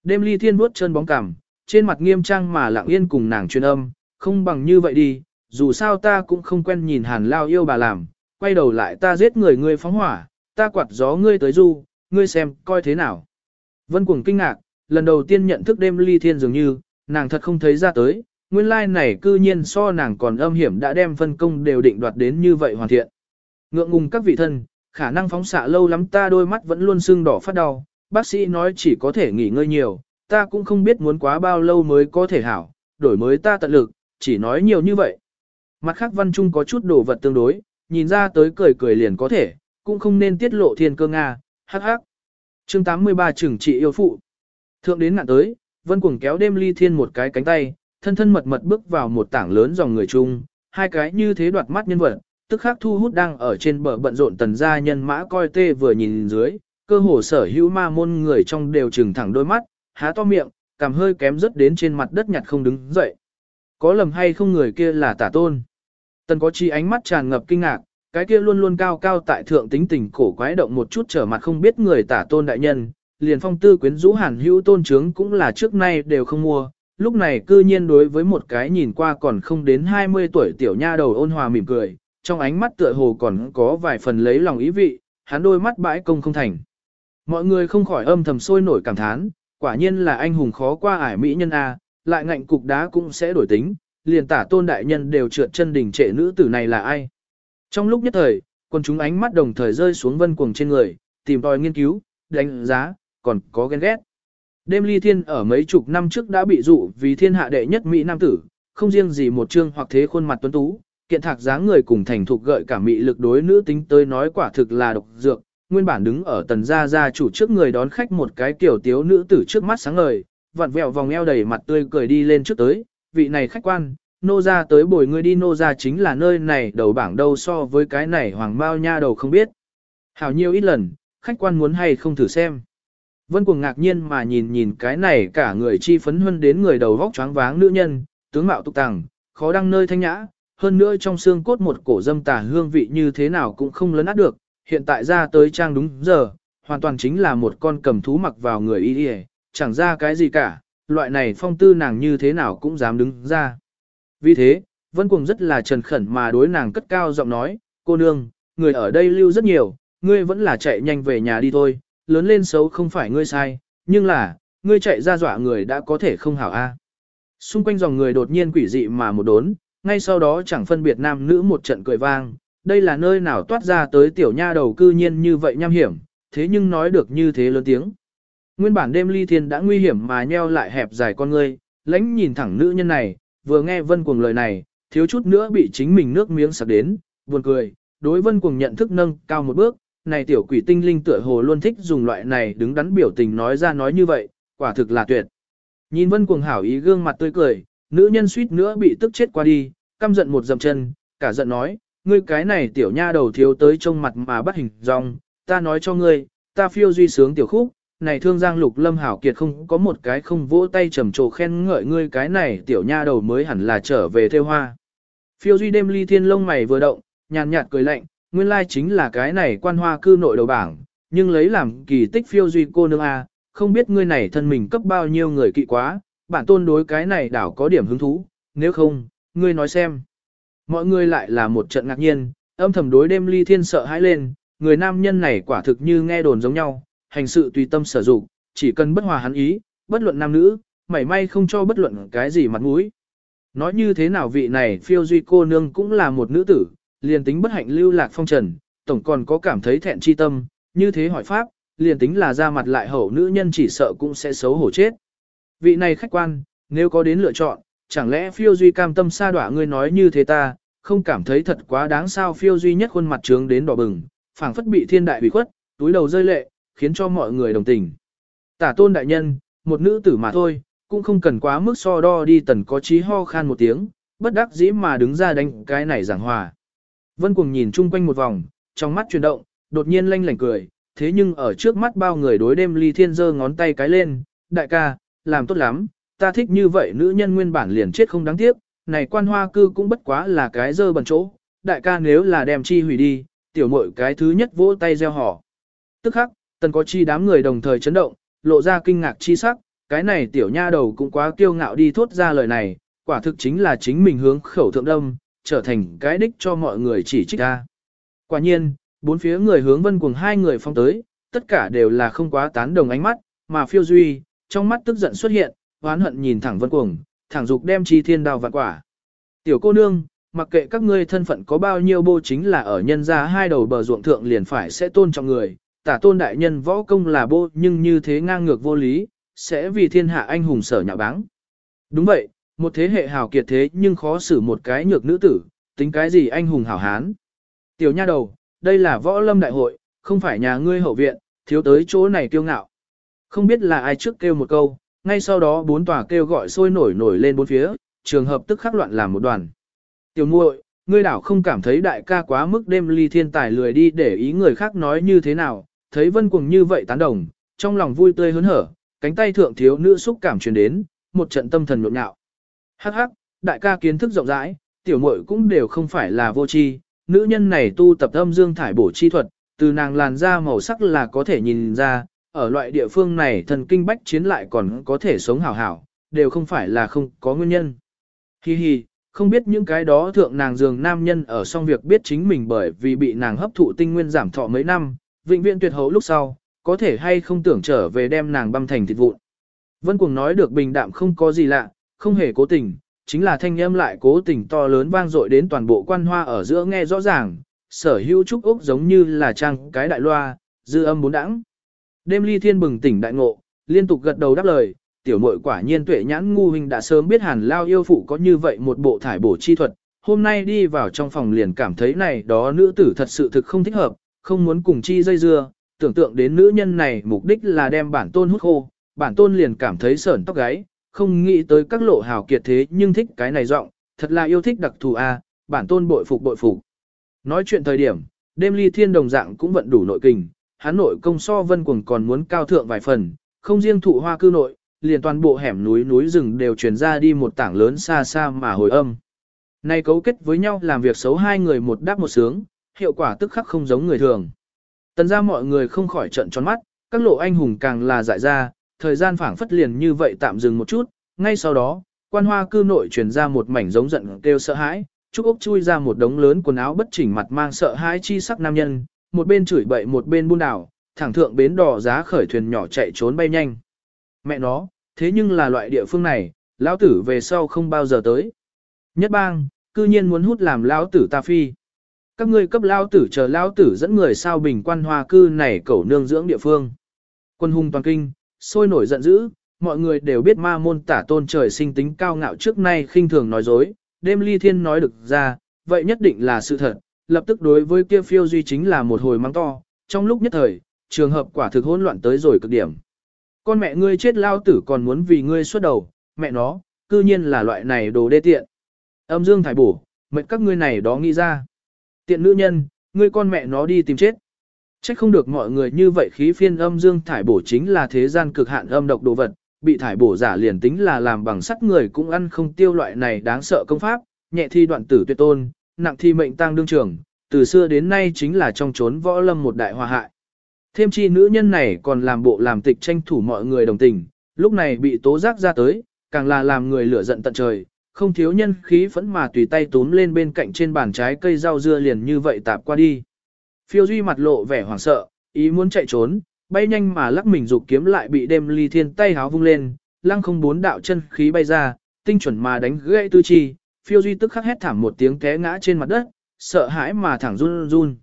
Đêm ly thiên vuốt chân bóng cằm, trên mặt nghiêm trang mà lặng yên cùng nàng truyền âm, không bằng như vậy đi, dù sao ta cũng không quen nhìn hàn lao yêu bà làm, quay đầu lại ta giết người ngươi phóng hỏa, ta quạt gió ngươi tới du, ngươi xem, coi thế nào. Vân cuồng kinh ngạc, lần đầu tiên nhận thức đêm ly thiên dường như, nàng thật không thấy ra tới, nguyên lai này cư nhiên so nàng còn âm hiểm đã đem phân công đều định đoạt đến như vậy hoàn thiện. Ngượng ngùng các vị thân, khả năng phóng xạ lâu lắm ta đôi mắt vẫn luôn sưng đỏ phát đau, bác sĩ nói chỉ có thể nghỉ ngơi nhiều, ta cũng không biết muốn quá bao lâu mới có thể hảo, đổi mới ta tận lực, chỉ nói nhiều như vậy. Mặt khác văn trung có chút đồ vật tương đối, nhìn ra tới cười cười liền có thể, cũng không nên tiết lộ thiên cơ Nga, hắc hắc. chương 83 trừng trị yêu phụ. Thượng đến ngạn tới, vân cuồng kéo đêm ly thiên một cái cánh tay, thân thân mật mật bước vào một tảng lớn dòng người chung, hai cái như thế đoạt mắt nhân vật, tức khắc thu hút đang ở trên bờ bận rộn tần gia nhân mã coi tê vừa nhìn dưới, cơ hồ sở hữu ma môn người trong đều trừng thẳng đôi mắt, há to miệng, cảm hơi kém rất đến trên mặt đất nhặt không đứng dậy. Có lầm hay không người kia là tả tôn? Tần có chi ánh mắt tràn ngập kinh ngạc, cái kia luôn luôn cao cao tại thượng tính tình cổ quái động một chút trở mặt không biết người tả tôn đại nhân, liền phong tư quyến rũ hàn hữu tôn trướng cũng là trước nay đều không mua, lúc này cư nhiên đối với một cái nhìn qua còn không đến 20 tuổi tiểu nha đầu ôn hòa mỉm cười, trong ánh mắt tựa hồ còn có vài phần lấy lòng ý vị, hắn đôi mắt bãi công không thành. Mọi người không khỏi âm thầm sôi nổi cảm thán, quả nhiên là anh hùng khó qua ải mỹ nhân A, lại ngạnh cục đá cũng sẽ đổi tính, liền tả tôn đại nhân đều trượt chân đỉnh trệ nữ tử này là ai. Trong lúc nhất thời, quân chúng ánh mắt đồng thời rơi xuống vân cuồng trên người, tìm tòi nghiên cứu, đánh giá, còn có ghen ghét. Đêm ly thiên ở mấy chục năm trước đã bị dụ vì thiên hạ đệ nhất Mỹ Nam tử, không riêng gì một chương hoặc thế khuôn mặt tuấn tú, kiện thạc dáng người cùng thành thục gợi cả mỹ lực đối nữ tính tới nói quả thực là độc dược, nguyên bản đứng ở tần gia gia chủ trước người đón khách một cái tiểu tiếu nữ tử trước mắt sáng ngời, vặn vẹo vòng eo đầy mặt tươi cười đi lên trước tới, vị này khách quan, nô gia tới bồi ngươi đi nô gia chính là nơi này đầu bảng đâu so với cái này hoàng bao nha đầu không biết. Hảo nhiều ít lần, khách quan muốn hay không thử xem. Vân cuồng ngạc nhiên mà nhìn nhìn cái này cả người chi phấn hơn đến người đầu vóc choáng váng nữ nhân, tướng mạo tục tàng, khó đăng nơi thanh nhã, hơn nữa trong xương cốt một cổ dâm tà hương vị như thế nào cũng không lấn át được, hiện tại ra tới trang đúng giờ, hoàn toàn chính là một con cầm thú mặc vào người y y, chẳng ra cái gì cả, loại này phong tư nàng như thế nào cũng dám đứng ra. Vì thế, Vân Cuồng rất là trần khẩn mà đối nàng cất cao giọng nói, cô nương, người ở đây lưu rất nhiều, ngươi vẫn là chạy nhanh về nhà đi thôi, lớn lên xấu không phải ngươi sai, nhưng là, ngươi chạy ra dọa người đã có thể không hảo a. Xung quanh dòng người đột nhiên quỷ dị mà một đốn, ngay sau đó chẳng phân biệt nam nữ một trận cười vang, đây là nơi nào toát ra tới tiểu nha đầu cư nhiên như vậy nham hiểm, thế nhưng nói được như thế lớn tiếng. Nguyên bản đêm ly thiên đã nguy hiểm mà nheo lại hẹp dài con ngươi, lãnh nhìn thẳng nữ nhân này, vừa nghe vân cuồng lời này, thiếu chút nữa bị chính mình nước miếng sặc đến, buồn cười, đối vân cuồng nhận thức nâng cao một bước, này tiểu quỷ tinh linh tựa hồ luôn thích dùng loại này đứng đắn biểu tình nói ra nói như vậy, quả thực là tuyệt. Nhìn vân cuồng hảo ý gương mặt tươi cười, nữ nhân suýt nữa bị tức chết qua đi, căm giận một dầm chân, cả giận nói, ngươi cái này tiểu nha đầu thiếu tới trông mặt mà bắt hình dong, ta nói cho ngươi, ta phiêu duy sướng tiểu khúc, này thương giang lục lâm hảo kiệt không có một cái không vỗ tay trầm trồ khen ngợi ngươi cái này tiểu nha đầu mới hẳn là trở về theo hoa. Phiêu duy đêm ly thiên lông mày vừa động, nhàn nhạt cười lạnh, nguyên lai chính là cái này quan hoa cư nội đầu bảng, nhưng lấy làm kỳ tích phiêu duy cô nương A, không biết ngươi này thân mình cấp bao nhiêu người kỵ quá, bản tôn đối cái này đảo có điểm hứng thú, nếu không, ngươi nói xem. Mọi người lại là một trận ngạc nhiên, âm thầm đối đêm ly thiên sợ hãi lên, người nam nhân này quả thực như nghe đồn giống nhau, hành sự tùy tâm sở dụng, chỉ cần bất hòa hắn ý, bất luận nam nữ, mảy may không cho bất luận cái gì mặt mũi. Nói như thế nào vị này phiêu duy cô nương cũng là một nữ tử, liền tính bất hạnh lưu lạc phong trần, tổng còn có cảm thấy thẹn chi tâm, như thế hỏi pháp, liền tính là ra mặt lại hậu nữ nhân chỉ sợ cũng sẽ xấu hổ chết. Vị này khách quan, nếu có đến lựa chọn, chẳng lẽ phiêu duy cam tâm xa đọa ngươi nói như thế ta, không cảm thấy thật quá đáng sao phiêu duy nhất khuôn mặt trướng đến đỏ bừng, phảng phất bị thiên đại bị khuất, túi đầu rơi lệ, khiến cho mọi người đồng tình. Tả tôn đại nhân, một nữ tử mà thôi, cũng không cần quá mức so đo đi tần có trí ho khan một tiếng, bất đắc dĩ mà đứng ra đánh cái này giảng hòa. Vân cuồng nhìn chung quanh một vòng, trong mắt chuyển động, đột nhiên lanh lảnh cười, thế nhưng ở trước mắt bao người đối đêm ly thiên giơ ngón tay cái lên, đại ca, làm tốt lắm, ta thích như vậy nữ nhân nguyên bản liền chết không đáng tiếc, này quan hoa cư cũng bất quá là cái dơ bẩn chỗ, đại ca nếu là đem chi hủy đi, tiểu muội cái thứ nhất vỗ tay gieo họ. Tức khắc, tần có chi đám người đồng thời chấn động, lộ ra kinh ngạc chi sắc, cái này tiểu nha đầu cũng quá kiêu ngạo đi thốt ra lời này, quả thực chính là chính mình hướng khẩu thượng đông, trở thành cái đích cho mọi người chỉ trích ra. Quả nhiên, bốn phía người hướng vân cùng hai người phong tới, tất cả đều là không quá tán đồng ánh mắt, mà phiêu duy, trong mắt tức giận xuất hiện, hoán hận nhìn thẳng vân cuồng, thẳng dục đem chi thiên đào vạn quả. Tiểu cô nương, mặc kệ các ngươi thân phận có bao nhiêu bô chính là ở nhân ra hai đầu bờ ruộng thượng liền phải sẽ tôn trọng người, tả tôn đại nhân võ công là bô nhưng như thế ngang ngược vô lý, sẽ vì thiên hạ anh hùng sở nhạo báng. Đúng vậy, một thế hệ hào kiệt thế nhưng khó xử một cái nhược nữ tử, tính cái gì anh hùng hảo hán. Tiểu nha đầu, đây là võ lâm đại hội, không phải nhà ngươi hậu viện, thiếu tới chỗ này kiêu ngạo. Không biết là ai trước kêu một câu, ngay sau đó bốn tòa kêu gọi sôi nổi nổi lên bốn phía, trường hợp tức khắc loạn làm một đoàn. Tiểu muội, ngươi đảo không cảm thấy đại ca quá mức đêm ly thiên tài lười đi để ý người khác nói như thế nào, thấy vân cuồng như vậy tán đồng, trong lòng vui tươi hớn hở, cánh tay thượng thiếu nữ xúc cảm truyền đến, một trận tâm thần nhộn nhạo. Hắc hắc, đại ca kiến thức rộng rãi, tiểu muội cũng đều không phải là vô tri, nữ nhân này tu tập âm dương thải bổ chi thuật, từ nàng làn da màu sắc là có thể nhìn ra, ở loại địa phương này thần kinh bách chiến lại còn có thể sống hảo hảo, đều không phải là không có nguyên nhân. Hi hi, không biết những cái đó thượng nàng dường nam nhân ở xong việc biết chính mình bởi vì bị nàng hấp thụ tinh nguyên giảm thọ mấy năm, vĩnh viễn tuyệt hậu lúc sau, có thể hay không tưởng trở về đem nàng băm thành thịt vụn. Vân Cuồng nói được bình đạm không có gì lạ, không hề cố tình, chính là thanh âm lại cố tình to lớn vang dội đến toàn bộ quan hoa ở giữa nghe rõ ràng, sở hữu trúc úc giống như là trang cái đại loa, dư âm bốn đẳng. Đêm ly thiên bừng tỉnh đại ngộ, liên tục gật đầu đáp lời, tiểu muội quả nhiên tuệ nhãn ngu hình đã sớm biết hàn lao yêu phụ có như vậy một bộ thải bổ chi thuật, hôm nay đi vào trong phòng liền cảm thấy này đó nữ tử thật sự thực không thích hợp, không muốn cùng chi dây dưa, tưởng tượng đến nữ nhân này mục đích là đem bản tôn hút khô, bản tôn liền cảm thấy sởn tóc gáy, không nghĩ tới các lộ hào kiệt thế nhưng thích cái này giọng, thật là yêu thích đặc thù a, bản tôn bội phục bội phục. Nói chuyện thời điểm, đêm ly thiên đồng dạng cũng vận đủ nội kình, hắn nội công so vân cuồng còn muốn cao thượng vài phần, không riêng thụ hoa cư nội, liền toàn bộ hẻm núi núi rừng đều truyền ra đi một tảng lớn xa xa mà hồi âm. Nay cấu kết với nhau làm việc xấu hai người một đáp một sướng, hiệu quả tức khắc không giống người thường. Tần ra mọi người không khỏi trận tròn mắt, các lộ anh hùng càng là dại ra, thời gian phảng phất liền như vậy tạm dừng một chút, ngay sau đó, quan hoa cư nội truyền ra một mảnh giống giận kêu sợ hãi, Trúc Úc chui ra một đống lớn quần áo bất chỉnh mặt mang sợ hãi chi sắc nam nhân, một bên chửi bậy một bên buôn đảo, thẳng thượng bến đò giá khởi thuyền nhỏ chạy trốn bay nhanh. Mẹ nó, thế nhưng là loại địa phương này, lão tử về sau không bao giờ tới. Nhất bang, cư nhiên muốn hút làm lão tử ta phi. Các ngươi cấp lão tử chờ lão tử dẫn người sao bình quan hoa cư này cẩu nương dưỡng địa phương. Quân hùng toàn kinh, sôi nổi giận dữ, mọi người đều biết ma môn tả tôn trời sinh tính cao ngạo trước nay khinh thường nói dối, đêm ly thiên nói được ra, vậy nhất định là sự thật, lập tức đối với kia phiêu duy chính là một hồi mắng to, trong lúc nhất thời, trường hợp quả thực hỗn loạn tới rồi cực điểm. Con mẹ ngươi chết lao tử còn muốn vì ngươi xuất đầu, mẹ nó, cư nhiên là loại này đồ đê tiện. Âm dương thải bổ, mệnh các ngươi này đó nghĩ ra. Tiện nữ nhân, ngươi con mẹ nó đi tìm chết. Trách không được mọi người như vậy khí phiên âm dương thải bổ chính là thế gian cực hạn âm độc đồ vật, bị thải bổ giả liền tính là làm bằng sắt người cũng ăn không tiêu loại này đáng sợ công pháp, nhẹ thi đoạn tử tuyệt tôn, nặng thi mệnh tăng đương trường, từ xưa đến nay chính là trong chốn võ lâm một đại hòa hại. Thêm chi nữ nhân này còn làm bộ làm tịch tranh thủ mọi người đồng tình, lúc này bị tố giác ra tới, càng là làm người lửa giận tận trời, không thiếu nhân khí phẫn mà tùy tay túm lên bên cạnh trên bàn trái cây rau dưa liền như vậy tạp qua đi. Phiêu Duy mặt lộ vẻ hoảng sợ, ý muốn chạy trốn, bay nhanh mà lắc mình dục kiếm lại bị đêm ly thiên tay háo vung lên, lăng không bốn đạo chân khí bay ra, tinh chuẩn mà đánh gãy tư chi, Phiêu Duy tức khắc hét thảm một tiếng té ngã trên mặt đất, sợ hãi mà thẳng run run.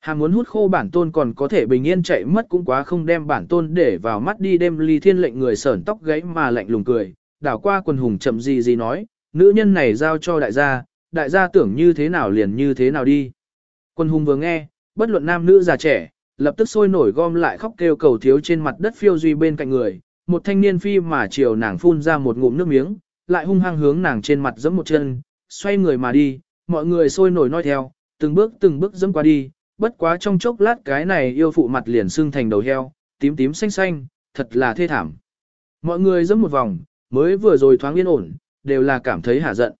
Hàng muốn hút khô bản tôn còn có thể bình yên chạy mất cũng quá không đem bản tôn để vào mắt đi đêm ly thiên lệnh người sởn tóc gáy mà lạnh lùng cười, đảo qua quần hùng chậm gì gì nói, nữ nhân này giao cho đại gia, đại gia tưởng như thế nào liền như thế nào đi. Quân hùng vừa nghe, bất luận nam nữ già trẻ, lập tức sôi nổi gom lại khóc kêu cầu thiếu trên mặt đất phiêu duy bên cạnh người, một thanh niên phi mà chiều nàng phun ra một ngụm nước miếng, lại hung hăng hướng nàng trên mặt giẫm một chân, xoay người mà đi, mọi người sôi nổi nói theo, từng bước từng bước dẫm qua đi, bất quá trong chốc lát cái này yêu phụ mặt liền sưng thành đầu heo, tím tím xanh xanh, thật là thê thảm. Mọi người dẫm một vòng, mới vừa rồi thoáng yên ổn, đều là cảm thấy hả giận.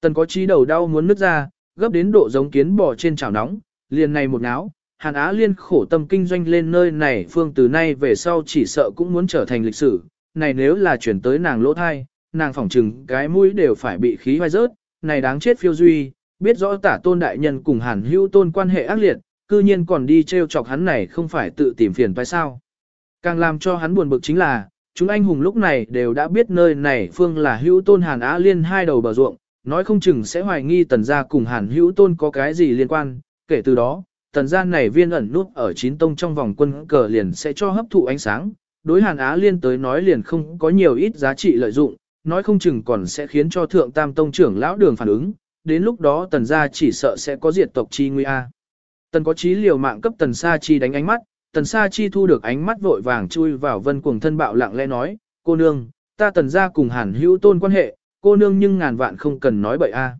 Tần có trí đầu đau muốn nứt ra, gấp đến độ giống kiến bò trên chảo nóng, liền này một náo, Hàn Á Liên khổ tâm kinh doanh lên nơi này phương từ nay về sau chỉ sợ cũng muốn trở thành lịch sử, này nếu là chuyển tới nàng lỗ thai, nàng phỏng trừng cái mũi đều phải bị khí hoai rớt, này đáng chết phiêu duy, biết rõ tả tôn đại nhân cùng Hàn hữu tôn quan hệ ác liệt, cư nhiên còn đi treo chọc hắn này không phải tự tìm phiền phải sao. Càng làm cho hắn buồn bực chính là, chúng anh hùng lúc này đều đã biết nơi này phương là hữu tôn Hàn Á Liên hai đầu bờ ruộng, nói không chừng sẽ hoài nghi tần gia cùng Hàn hữu tôn có cái gì liên quan, kể từ đó, tần gia này viên ẩn nút ở chín tông trong vòng quân cờ liền sẽ cho hấp thụ ánh sáng, đối Hàn Á Liên tới nói liền không có nhiều ít giá trị lợi dụng, nói không chừng còn sẽ khiến cho thượng tam tông trưởng lão đường phản ứng, đến lúc đó tần gia chỉ sợ sẽ có diệt tộc chi nguy a. Tần có trí liều mạng cấp tần sa chi đánh ánh mắt, tần sa chi thu được ánh mắt vội vàng chui vào vân cuồng thân bạo lặng lẽ nói, cô nương, ta tần gia cùng hàn hữu tôn quan hệ, cô nương nhưng ngàn vạn không cần nói bậy a.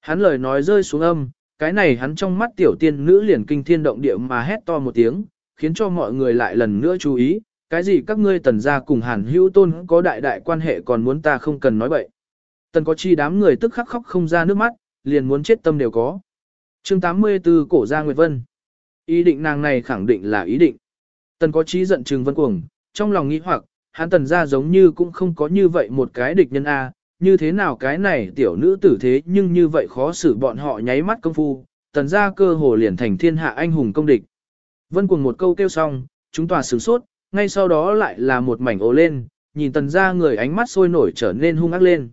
Hắn lời nói rơi xuống âm, cái này hắn trong mắt tiểu tiên nữ liền kinh thiên động địa mà hét to một tiếng, khiến cho mọi người lại lần nữa chú ý, cái gì các ngươi tần gia cùng hàn hữu tôn có đại đại quan hệ còn muốn ta không cần nói bậy. Tần có chi đám người tức khắc khóc không ra nước mắt, liền muốn chết tâm đều có. chương 84 cổ gia Nguyệt Vân. Ý định nàng này khẳng định là ý định. Tần có trí giận trừng vân cuồng, trong lòng nghĩ hoặc, hắn tần gia giống như cũng không có như vậy một cái địch nhân A, như thế nào cái này tiểu nữ tử thế nhưng như vậy khó xử bọn họ nháy mắt công phu, tần gia cơ hồ liền thành thiên hạ anh hùng công địch. Vân cuồng một câu kêu xong, chúng tòa sửng sốt, ngay sau đó lại là một mảnh ồ lên, nhìn tần gia người ánh mắt sôi nổi trở nên hung ác lên.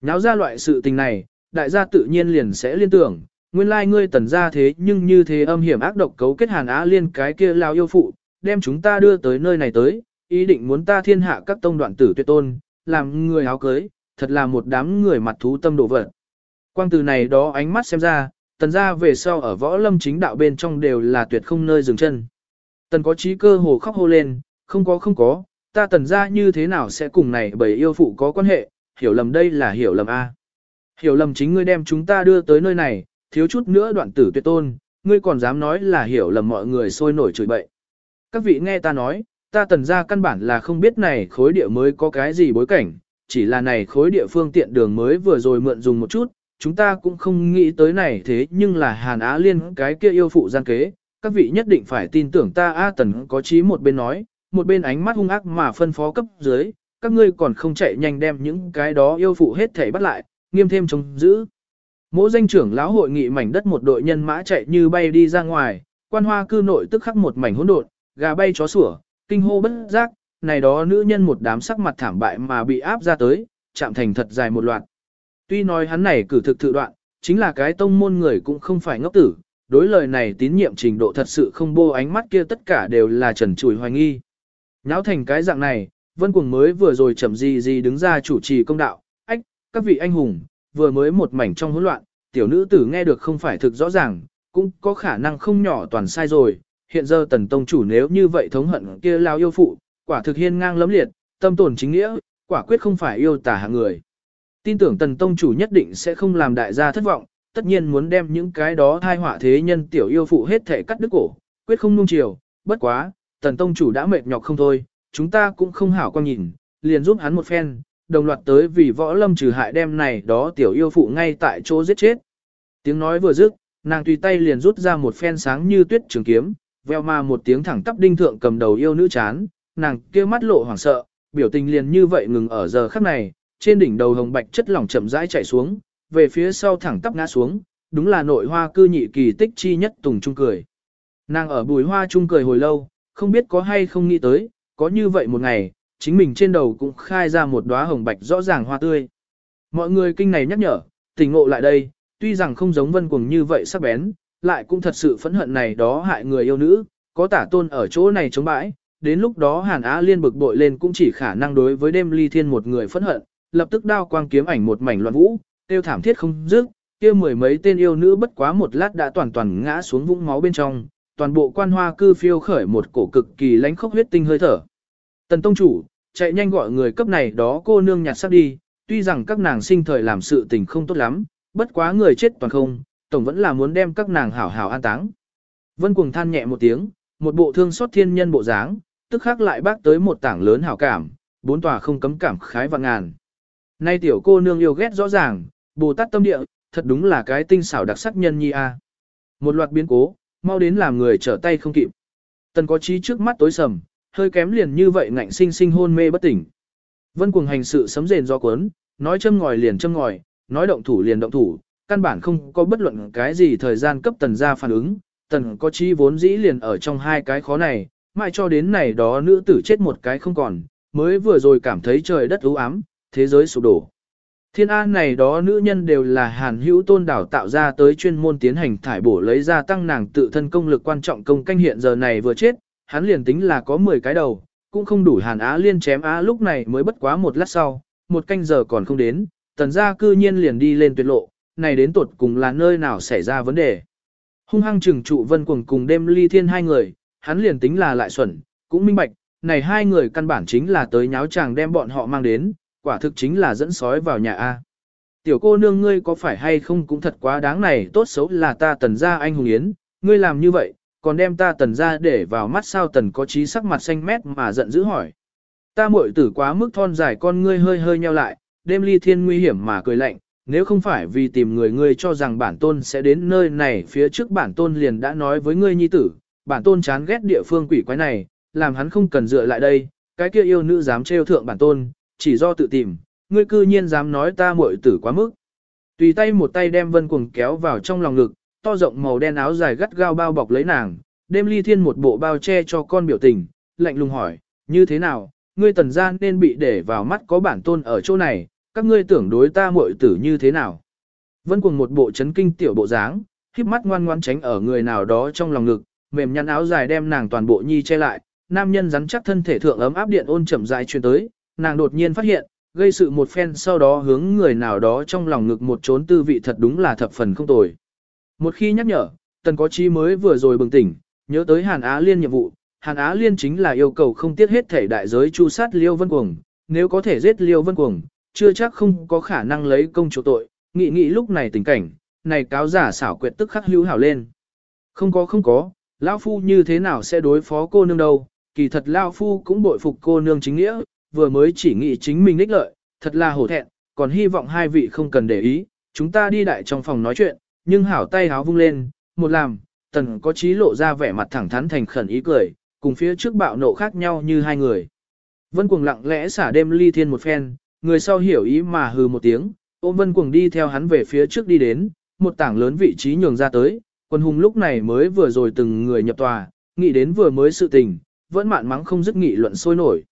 Náo ra loại sự tình này, đại gia tự nhiên liền sẽ liên tưởng, nguyên lai like ngươi tần gia thế nhưng như thế âm hiểm ác độc cấu kết hàn á liên cái kia lao yêu phụ, đem chúng ta đưa tới nơi này tới, ý định muốn ta thiên hạ các tông đoạn tử tuyệt tôn, làm người áo cưới, thật là một đám người mặt thú tâm độ vật. Quang từ này đó ánh mắt xem ra, tần gia về sau ở võ lâm chính đạo bên trong đều là tuyệt không nơi dừng chân. Tần có trí cơ hồ khóc hô lên, không có không có, ta tần gia như thế nào sẽ cùng này bởi yêu phụ có quan hệ, hiểu lầm đây là hiểu lầm A. Hiểu lầm chính ngươi đem chúng ta đưa tới nơi này, thiếu chút nữa đoạn tử tuyệt tôn, ngươi còn dám nói là hiểu lầm mọi người sôi nổi chửi bậy. Các vị nghe ta nói, ta tần ra căn bản là không biết này khối địa mới có cái gì bối cảnh, chỉ là này khối địa phương tiện đường mới vừa rồi mượn dùng một chút, chúng ta cũng không nghĩ tới này thế nhưng là Hàn Á Liên cái kia yêu phụ gian kế, các vị nhất định phải tin tưởng ta A Tần có chí một bên nói, một bên ánh mắt hung ác mà phân phó cấp dưới, các ngươi còn không chạy nhanh đem những cái đó yêu phụ hết thể bắt lại, nghiêm thêm chống giữ. Mỗi danh trưởng lão hội nghị mảnh đất một đội nhân mã chạy như bay đi ra ngoài, quan hoa cư nội tức khắc một mảnh hỗn độn, gà bay chó sủa, kinh hô bất giác, này đó nữ nhân một đám sắc mặt thảm bại mà bị áp ra tới, chạm thành thật dài một loạt. Tuy nói hắn này cử thực tự đoạn, chính là cái tông môn người cũng không phải ngốc tử, đối lời này tín nhiệm trình độ thật sự không bô ánh mắt kia tất cả đều là trần trùi hoài nghi. Nháo thành cái dạng này, vân cuồng mới vừa rồi chậm gì gì đứng ra chủ trì công đạo, ách, các vị anh hùng, vừa mới một mảnh trong hỗn loạn, tiểu nữ tử nghe được không phải thực rõ ràng, cũng có khả năng không nhỏ toàn sai rồi, hiện giờ tần tông chủ nếu như vậy thống hận kia lao yêu phụ, quả thực hiên ngang lấm liệt, tâm tồn chính nghĩa, quả quyết không phải yêu tả hạng người. Tin tưởng tần tông chủ nhất định sẽ không làm đại gia thất vọng, tất nhiên muốn đem những cái đó thai họa thế nhân tiểu yêu phụ hết thể cắt đứt cổ, quyết không nung chiều, bất quá, tần tông chủ đã mệt nhọc không thôi, chúng ta cũng không hảo quan nhìn, liền giúp hắn một phen, đồng loạt tới vì võ lâm trừ hại đem này đó tiểu yêu phụ ngay tại chỗ giết chết. Tiếng nói vừa dứt, nàng tùy tay liền rút ra một phen sáng như tuyết trường kiếm, veo mà một tiếng thẳng tắp đinh thượng cầm đầu yêu nữ chán, nàng kia mắt lộ hoảng sợ, biểu tình liền như vậy ngừng ở giờ khắc này, trên đỉnh đầu hồng bạch chất lỏng chậm rãi chảy xuống, về phía sau thẳng tắp ngã xuống, đúng là nội hoa cư nhị kỳ tích chi nhất tùng trung cười. Nàng ở bùi hoa trung cười hồi lâu, không biết có hay không nghĩ tới, có như vậy một ngày, chính mình trên đầu cũng khai ra một đóa hồng bạch rõ ràng hoa tươi. Mọi người kinh này nhắc nhở, tỉnh ngộ lại đây, tuy rằng không giống vân cuồng như vậy sắc bén, lại cũng thật sự phẫn hận này đó hại người yêu nữ, có tả tôn ở chỗ này chống bãi, đến lúc đó Hàn Á Liên bực bội lên cũng chỉ khả năng đối với đêm ly thiên một người phẫn hận, lập tức đao quang kiếm ảnh một mảnh loạn vũ, tiêu thảm thiết không dứt, kia mười mấy tên yêu nữ bất quá một lát đã toàn toàn ngã xuống vũng máu bên trong, toàn bộ quan hoa cư phiêu khởi một cổ cực kỳ lánh khốc huyết tinh hơi thở. Tần tông chủ, chạy nhanh gọi người cấp này đó cô nương nhặt xác đi, tuy rằng các nàng sinh thời làm sự tình không tốt lắm, bất quá người chết toàn không, tổng vẫn là muốn đem các nàng hảo hảo an táng. Vân cuồng than nhẹ một tiếng, một bộ thương xót thiên nhân bộ dáng, tức khắc lại bác tới một tảng lớn hảo cảm, bốn tòa không cấm cảm khái vạn ngàn. Nay tiểu cô nương yêu ghét rõ ràng, Bồ Tát tâm địa, thật đúng là cái tinh xảo đặc sắc nhân nhi a. Một loạt biến cố, mau đến làm người trở tay không kịp. Tần có trí trước mắt tối sầm, hơi kém liền như vậy ngạnh sinh sinh hôn mê bất tỉnh. Vân cuồng hành sự sấm rền do cuốn, nói châm ngòi liền châm ngòi, nói động thủ liền động thủ, căn bản không có bất luận cái gì thời gian cấp tần ra phản ứng, tần có chi vốn dĩ liền ở trong hai cái khó này, mãi cho đến này đó nữ tử chết một cái không còn, mới vừa rồi cảm thấy trời đất u ám, thế giới sụp đổ. Thiên an này đó nữ nhân đều là hàn hữu tôn đảo tạo ra tới chuyên môn tiến hành thải bổ lấy ra tăng nàng tự thân công lực quan trọng công canh hiện giờ này vừa chết, hắn liền tính là có 10 cái đầu, cũng không đủ hàn á liên chém á lúc này mới bất quá một lát sau, một canh giờ còn không đến, tần gia cư nhiên liền đi lên tuyệt lộ, này đến tuột cùng là nơi nào xảy ra vấn đề. Hung hăng trừng trụ vân cuồng cùng đêm ly thiên hai người, hắn liền tính là lại xuẩn, cũng minh bạch, này hai người căn bản chính là tới nháo chàng đem bọn họ mang đến, quả thực chính là dẫn sói vào nhà A. Tiểu cô nương ngươi có phải hay không cũng thật quá đáng này tốt xấu là ta tần gia anh hùng yến, ngươi làm như vậy, còn đem ta tần ra để vào mắt sao tần có trí sắc mặt xanh mét mà giận dữ hỏi. Ta muội tử quá mức thon dài con ngươi hơi hơi nheo lại, đêm ly thiên nguy hiểm mà cười lạnh, nếu không phải vì tìm người ngươi cho rằng bản tôn sẽ đến nơi này phía trước bản tôn liền đã nói với ngươi nhi tử, bản tôn chán ghét địa phương quỷ quái này, làm hắn không cần dựa lại đây, cái kia yêu nữ dám trêu thượng bản tôn, chỉ do tự tìm, ngươi cư nhiên dám nói ta muội tử quá mức. Tùy tay một tay đem vân cuồng kéo vào trong lòng ngực, to rộng màu đen áo dài gắt gao bao bọc lấy nàng, đêm ly thiên một bộ bao che cho con biểu tình, lạnh lùng hỏi, như thế nào, ngươi tần gian nên bị để vào mắt có bản tôn ở chỗ này, các ngươi tưởng đối ta muội tử như thế nào. Vân cùng một bộ chấn kinh tiểu bộ dáng, khiếp mắt ngoan ngoan tránh ở người nào đó trong lòng ngực, mềm nhăn áo dài đem nàng toàn bộ nhi che lại, nam nhân rắn chắc thân thể thượng ấm áp điện ôn chậm rãi truyền tới, nàng đột nhiên phát hiện, gây sự một phen sau đó hướng người nào đó trong lòng ngực một trốn tư vị thật đúng là thập phần không tồi. Một khi nhắc nhở, tần có chi mới vừa rồi bừng tỉnh, nhớ tới Hàn Á Liên nhiệm vụ, Hàn Á Liên chính là yêu cầu không tiếc hết thể đại giới chu sát Liêu Vân Cuồng, nếu có thể giết Liêu Vân Cuồng, chưa chắc không có khả năng lấy công chỗ tội, nghị nghị lúc này tình cảnh, này cáo giả xảo quyệt tức khắc hữu hảo lên. Không có không có, Lão Phu như thế nào sẽ đối phó cô nương đâu, kỳ thật Lão Phu cũng bội phục cô nương chính nghĩa, vừa mới chỉ nghĩ chính mình đích lợi, thật là hổ thẹn, còn hy vọng hai vị không cần để ý, chúng ta đi đại trong phòng nói chuyện, nhưng hảo tay háo vung lên, một làm, tần có trí lộ ra vẻ mặt thẳng thắn thành khẩn ý cười, Cùng phía trước bạo nộ khác nhau như hai người. Vân Cuồng lặng lẽ xả đêm ly thiên một phen, người sau hiểu ý mà hừ một tiếng, ôm Vân Cuồng đi theo hắn về phía trước đi đến, một tảng lớn vị trí nhường ra tới, quân hùng lúc này mới vừa rồi từng người nhập tòa, nghĩ đến vừa mới sự tình, vẫn mạn mắng không dứt nghị luận sôi nổi.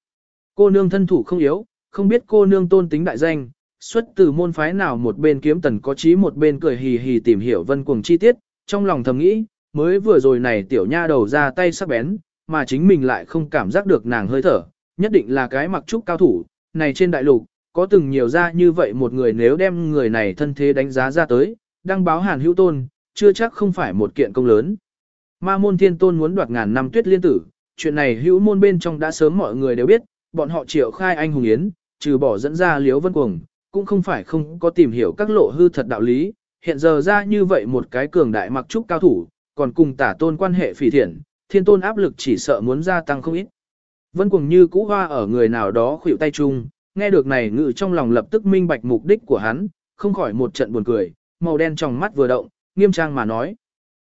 Cô nương thân thủ không yếu, không biết cô nương tôn tính đại danh, xuất từ môn phái nào một bên kiếm tần có trí một bên cười hì hì tìm hiểu vân cuồng chi tiết, trong lòng thầm nghĩ, mới vừa rồi này tiểu nha đầu ra tay sắc bén, mà chính mình lại không cảm giác được nàng hơi thở, nhất định là cái mặc trúc cao thủ, này trên đại lục, có từng nhiều ra như vậy một người nếu đem người này thân thế đánh giá ra tới, đăng báo hàn hữu tôn, chưa chắc không phải một kiện công lớn. Ma môn thiên tôn muốn đoạt ngàn năm tuyết liên tử, chuyện này hữu môn bên trong đã sớm mọi người đều biết, bọn họ triệu khai anh hùng yến, trừ bỏ dẫn ra liếu vân cuồng, cũng không phải không có tìm hiểu các lộ hư thật đạo lý, hiện giờ ra như vậy một cái cường đại mặc trúc cao thủ, còn cùng tả tôn quan hệ phỉ thiện, thiên tôn áp lực chỉ sợ muốn gia tăng không ít. Vân cùng như cũ hoa ở người nào đó khuỷu tay chung, nghe được này ngự trong lòng lập tức minh bạch mục đích của hắn, không khỏi một trận buồn cười, màu đen trong mắt vừa động, nghiêm trang mà nói.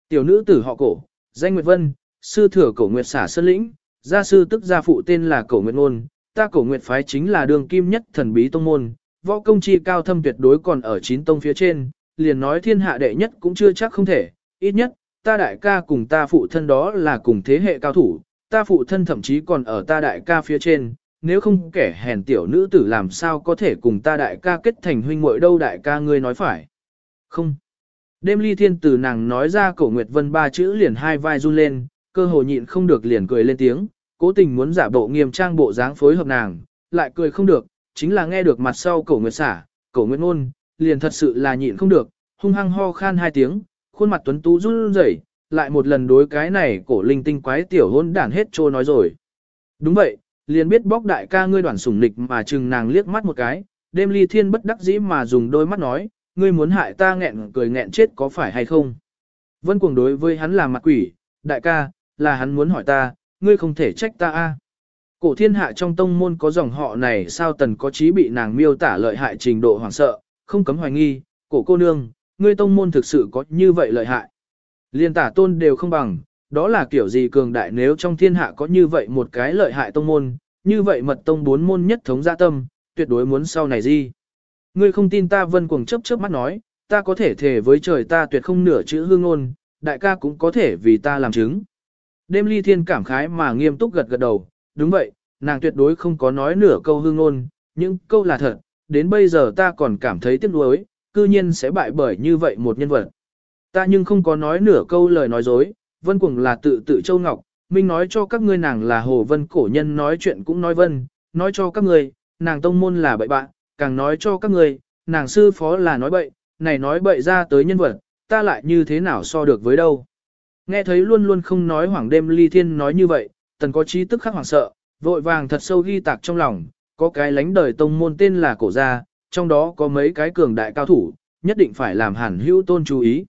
Tiểu nữ tử họ cổ, danh Nguyệt Vân, sư thừa cổ Nguyệt xả sơn lĩnh, gia sư tức gia phụ tên là cổ Nguyệt Ngôn, ta cổ Nguyệt phái chính là đường kim nhất thần bí tông môn, võ công chi cao thâm tuyệt đối còn ở chín tông phía trên, liền nói thiên hạ đệ nhất cũng chưa chắc không thể, ít nhất, ta đại ca cùng ta phụ thân đó là cùng thế hệ cao thủ, ta phụ thân thậm chí còn ở ta đại ca phía trên, nếu không kẻ hèn tiểu nữ tử làm sao có thể cùng ta đại ca kết thành huynh muội đâu đại ca ngươi nói phải. Không. Đêm ly thiên tử nàng nói ra cổ Nguyệt Vân ba chữ liền hai vai run lên, cơ hồ nhịn không được liền cười lên tiếng, cố tình muốn giả bộ nghiêm trang bộ dáng phối hợp nàng, lại cười không được, chính là nghe được mặt sau cổ Nguyệt xả, cổ Nguyệt ngôn, liền thật sự là nhịn không được, hung hăng ho khan hai tiếng, khuôn mặt tuấn tú run rẩy, lại một lần đối cái này cổ linh tinh quái tiểu hôn đản hết trô nói rồi. Đúng vậy, liền biết bóc đại ca ngươi đoàn sủng nịch mà chừng nàng liếc mắt một cái, đêm ly thiên bất đắc dĩ mà dùng đôi mắt nói, ngươi muốn hại ta nghẹn cười nghẹn chết có phải hay không? Vân cuồng đối với hắn là mặt quỷ, đại ca, là hắn muốn hỏi ta, ngươi không thể trách ta a. Cổ thiên hạ trong tông môn có dòng họ này sao tần có trí bị nàng miêu tả lợi hại trình độ hoảng sợ, không cấm hoài nghi, cổ cô nương, ngươi tông môn thực sự có như vậy lợi hại. Liên tả tôn đều không bằng, đó là kiểu gì cường đại nếu trong thiên hạ có như vậy một cái lợi hại tông môn, như vậy mật tông bốn môn nhất thống gia tâm, tuyệt đối muốn sau này gì. Ngươi không tin ta vân cuồng chớp chớp mắt nói, ta có thể thề với trời ta tuyệt không nửa chữ hương ngôn, đại ca cũng có thể vì ta làm chứng. Đêm ly thiên cảm khái mà nghiêm túc gật gật đầu, đúng vậy, nàng tuyệt đối không có nói nửa câu hương ngôn, nhưng câu là thật, đến bây giờ ta còn cảm thấy tiếc nuối, cư nhiên sẽ bại bởi như vậy một nhân vật. Ta nhưng không có nói nửa câu lời nói dối, vân cuồng là tự tự châu ngọc, minh nói cho các ngươi nàng là hồ vân cổ nhân nói chuyện cũng nói vân, nói cho các ngươi, nàng tông môn là bậy bạn, càng nói cho các người, nàng sư phó là nói bậy, này nói bậy ra tới nhân vật, ta lại như thế nào so được với đâu. Nghe thấy luôn luôn không nói hoàng đêm ly thiên nói như vậy, tần có trí tức khắc hoảng sợ, vội vàng thật sâu ghi tạc trong lòng, có cái lánh đời tông môn tên là cổ gia, trong đó có mấy cái cường đại cao thủ, nhất định phải làm hẳn hữu tôn chú ý.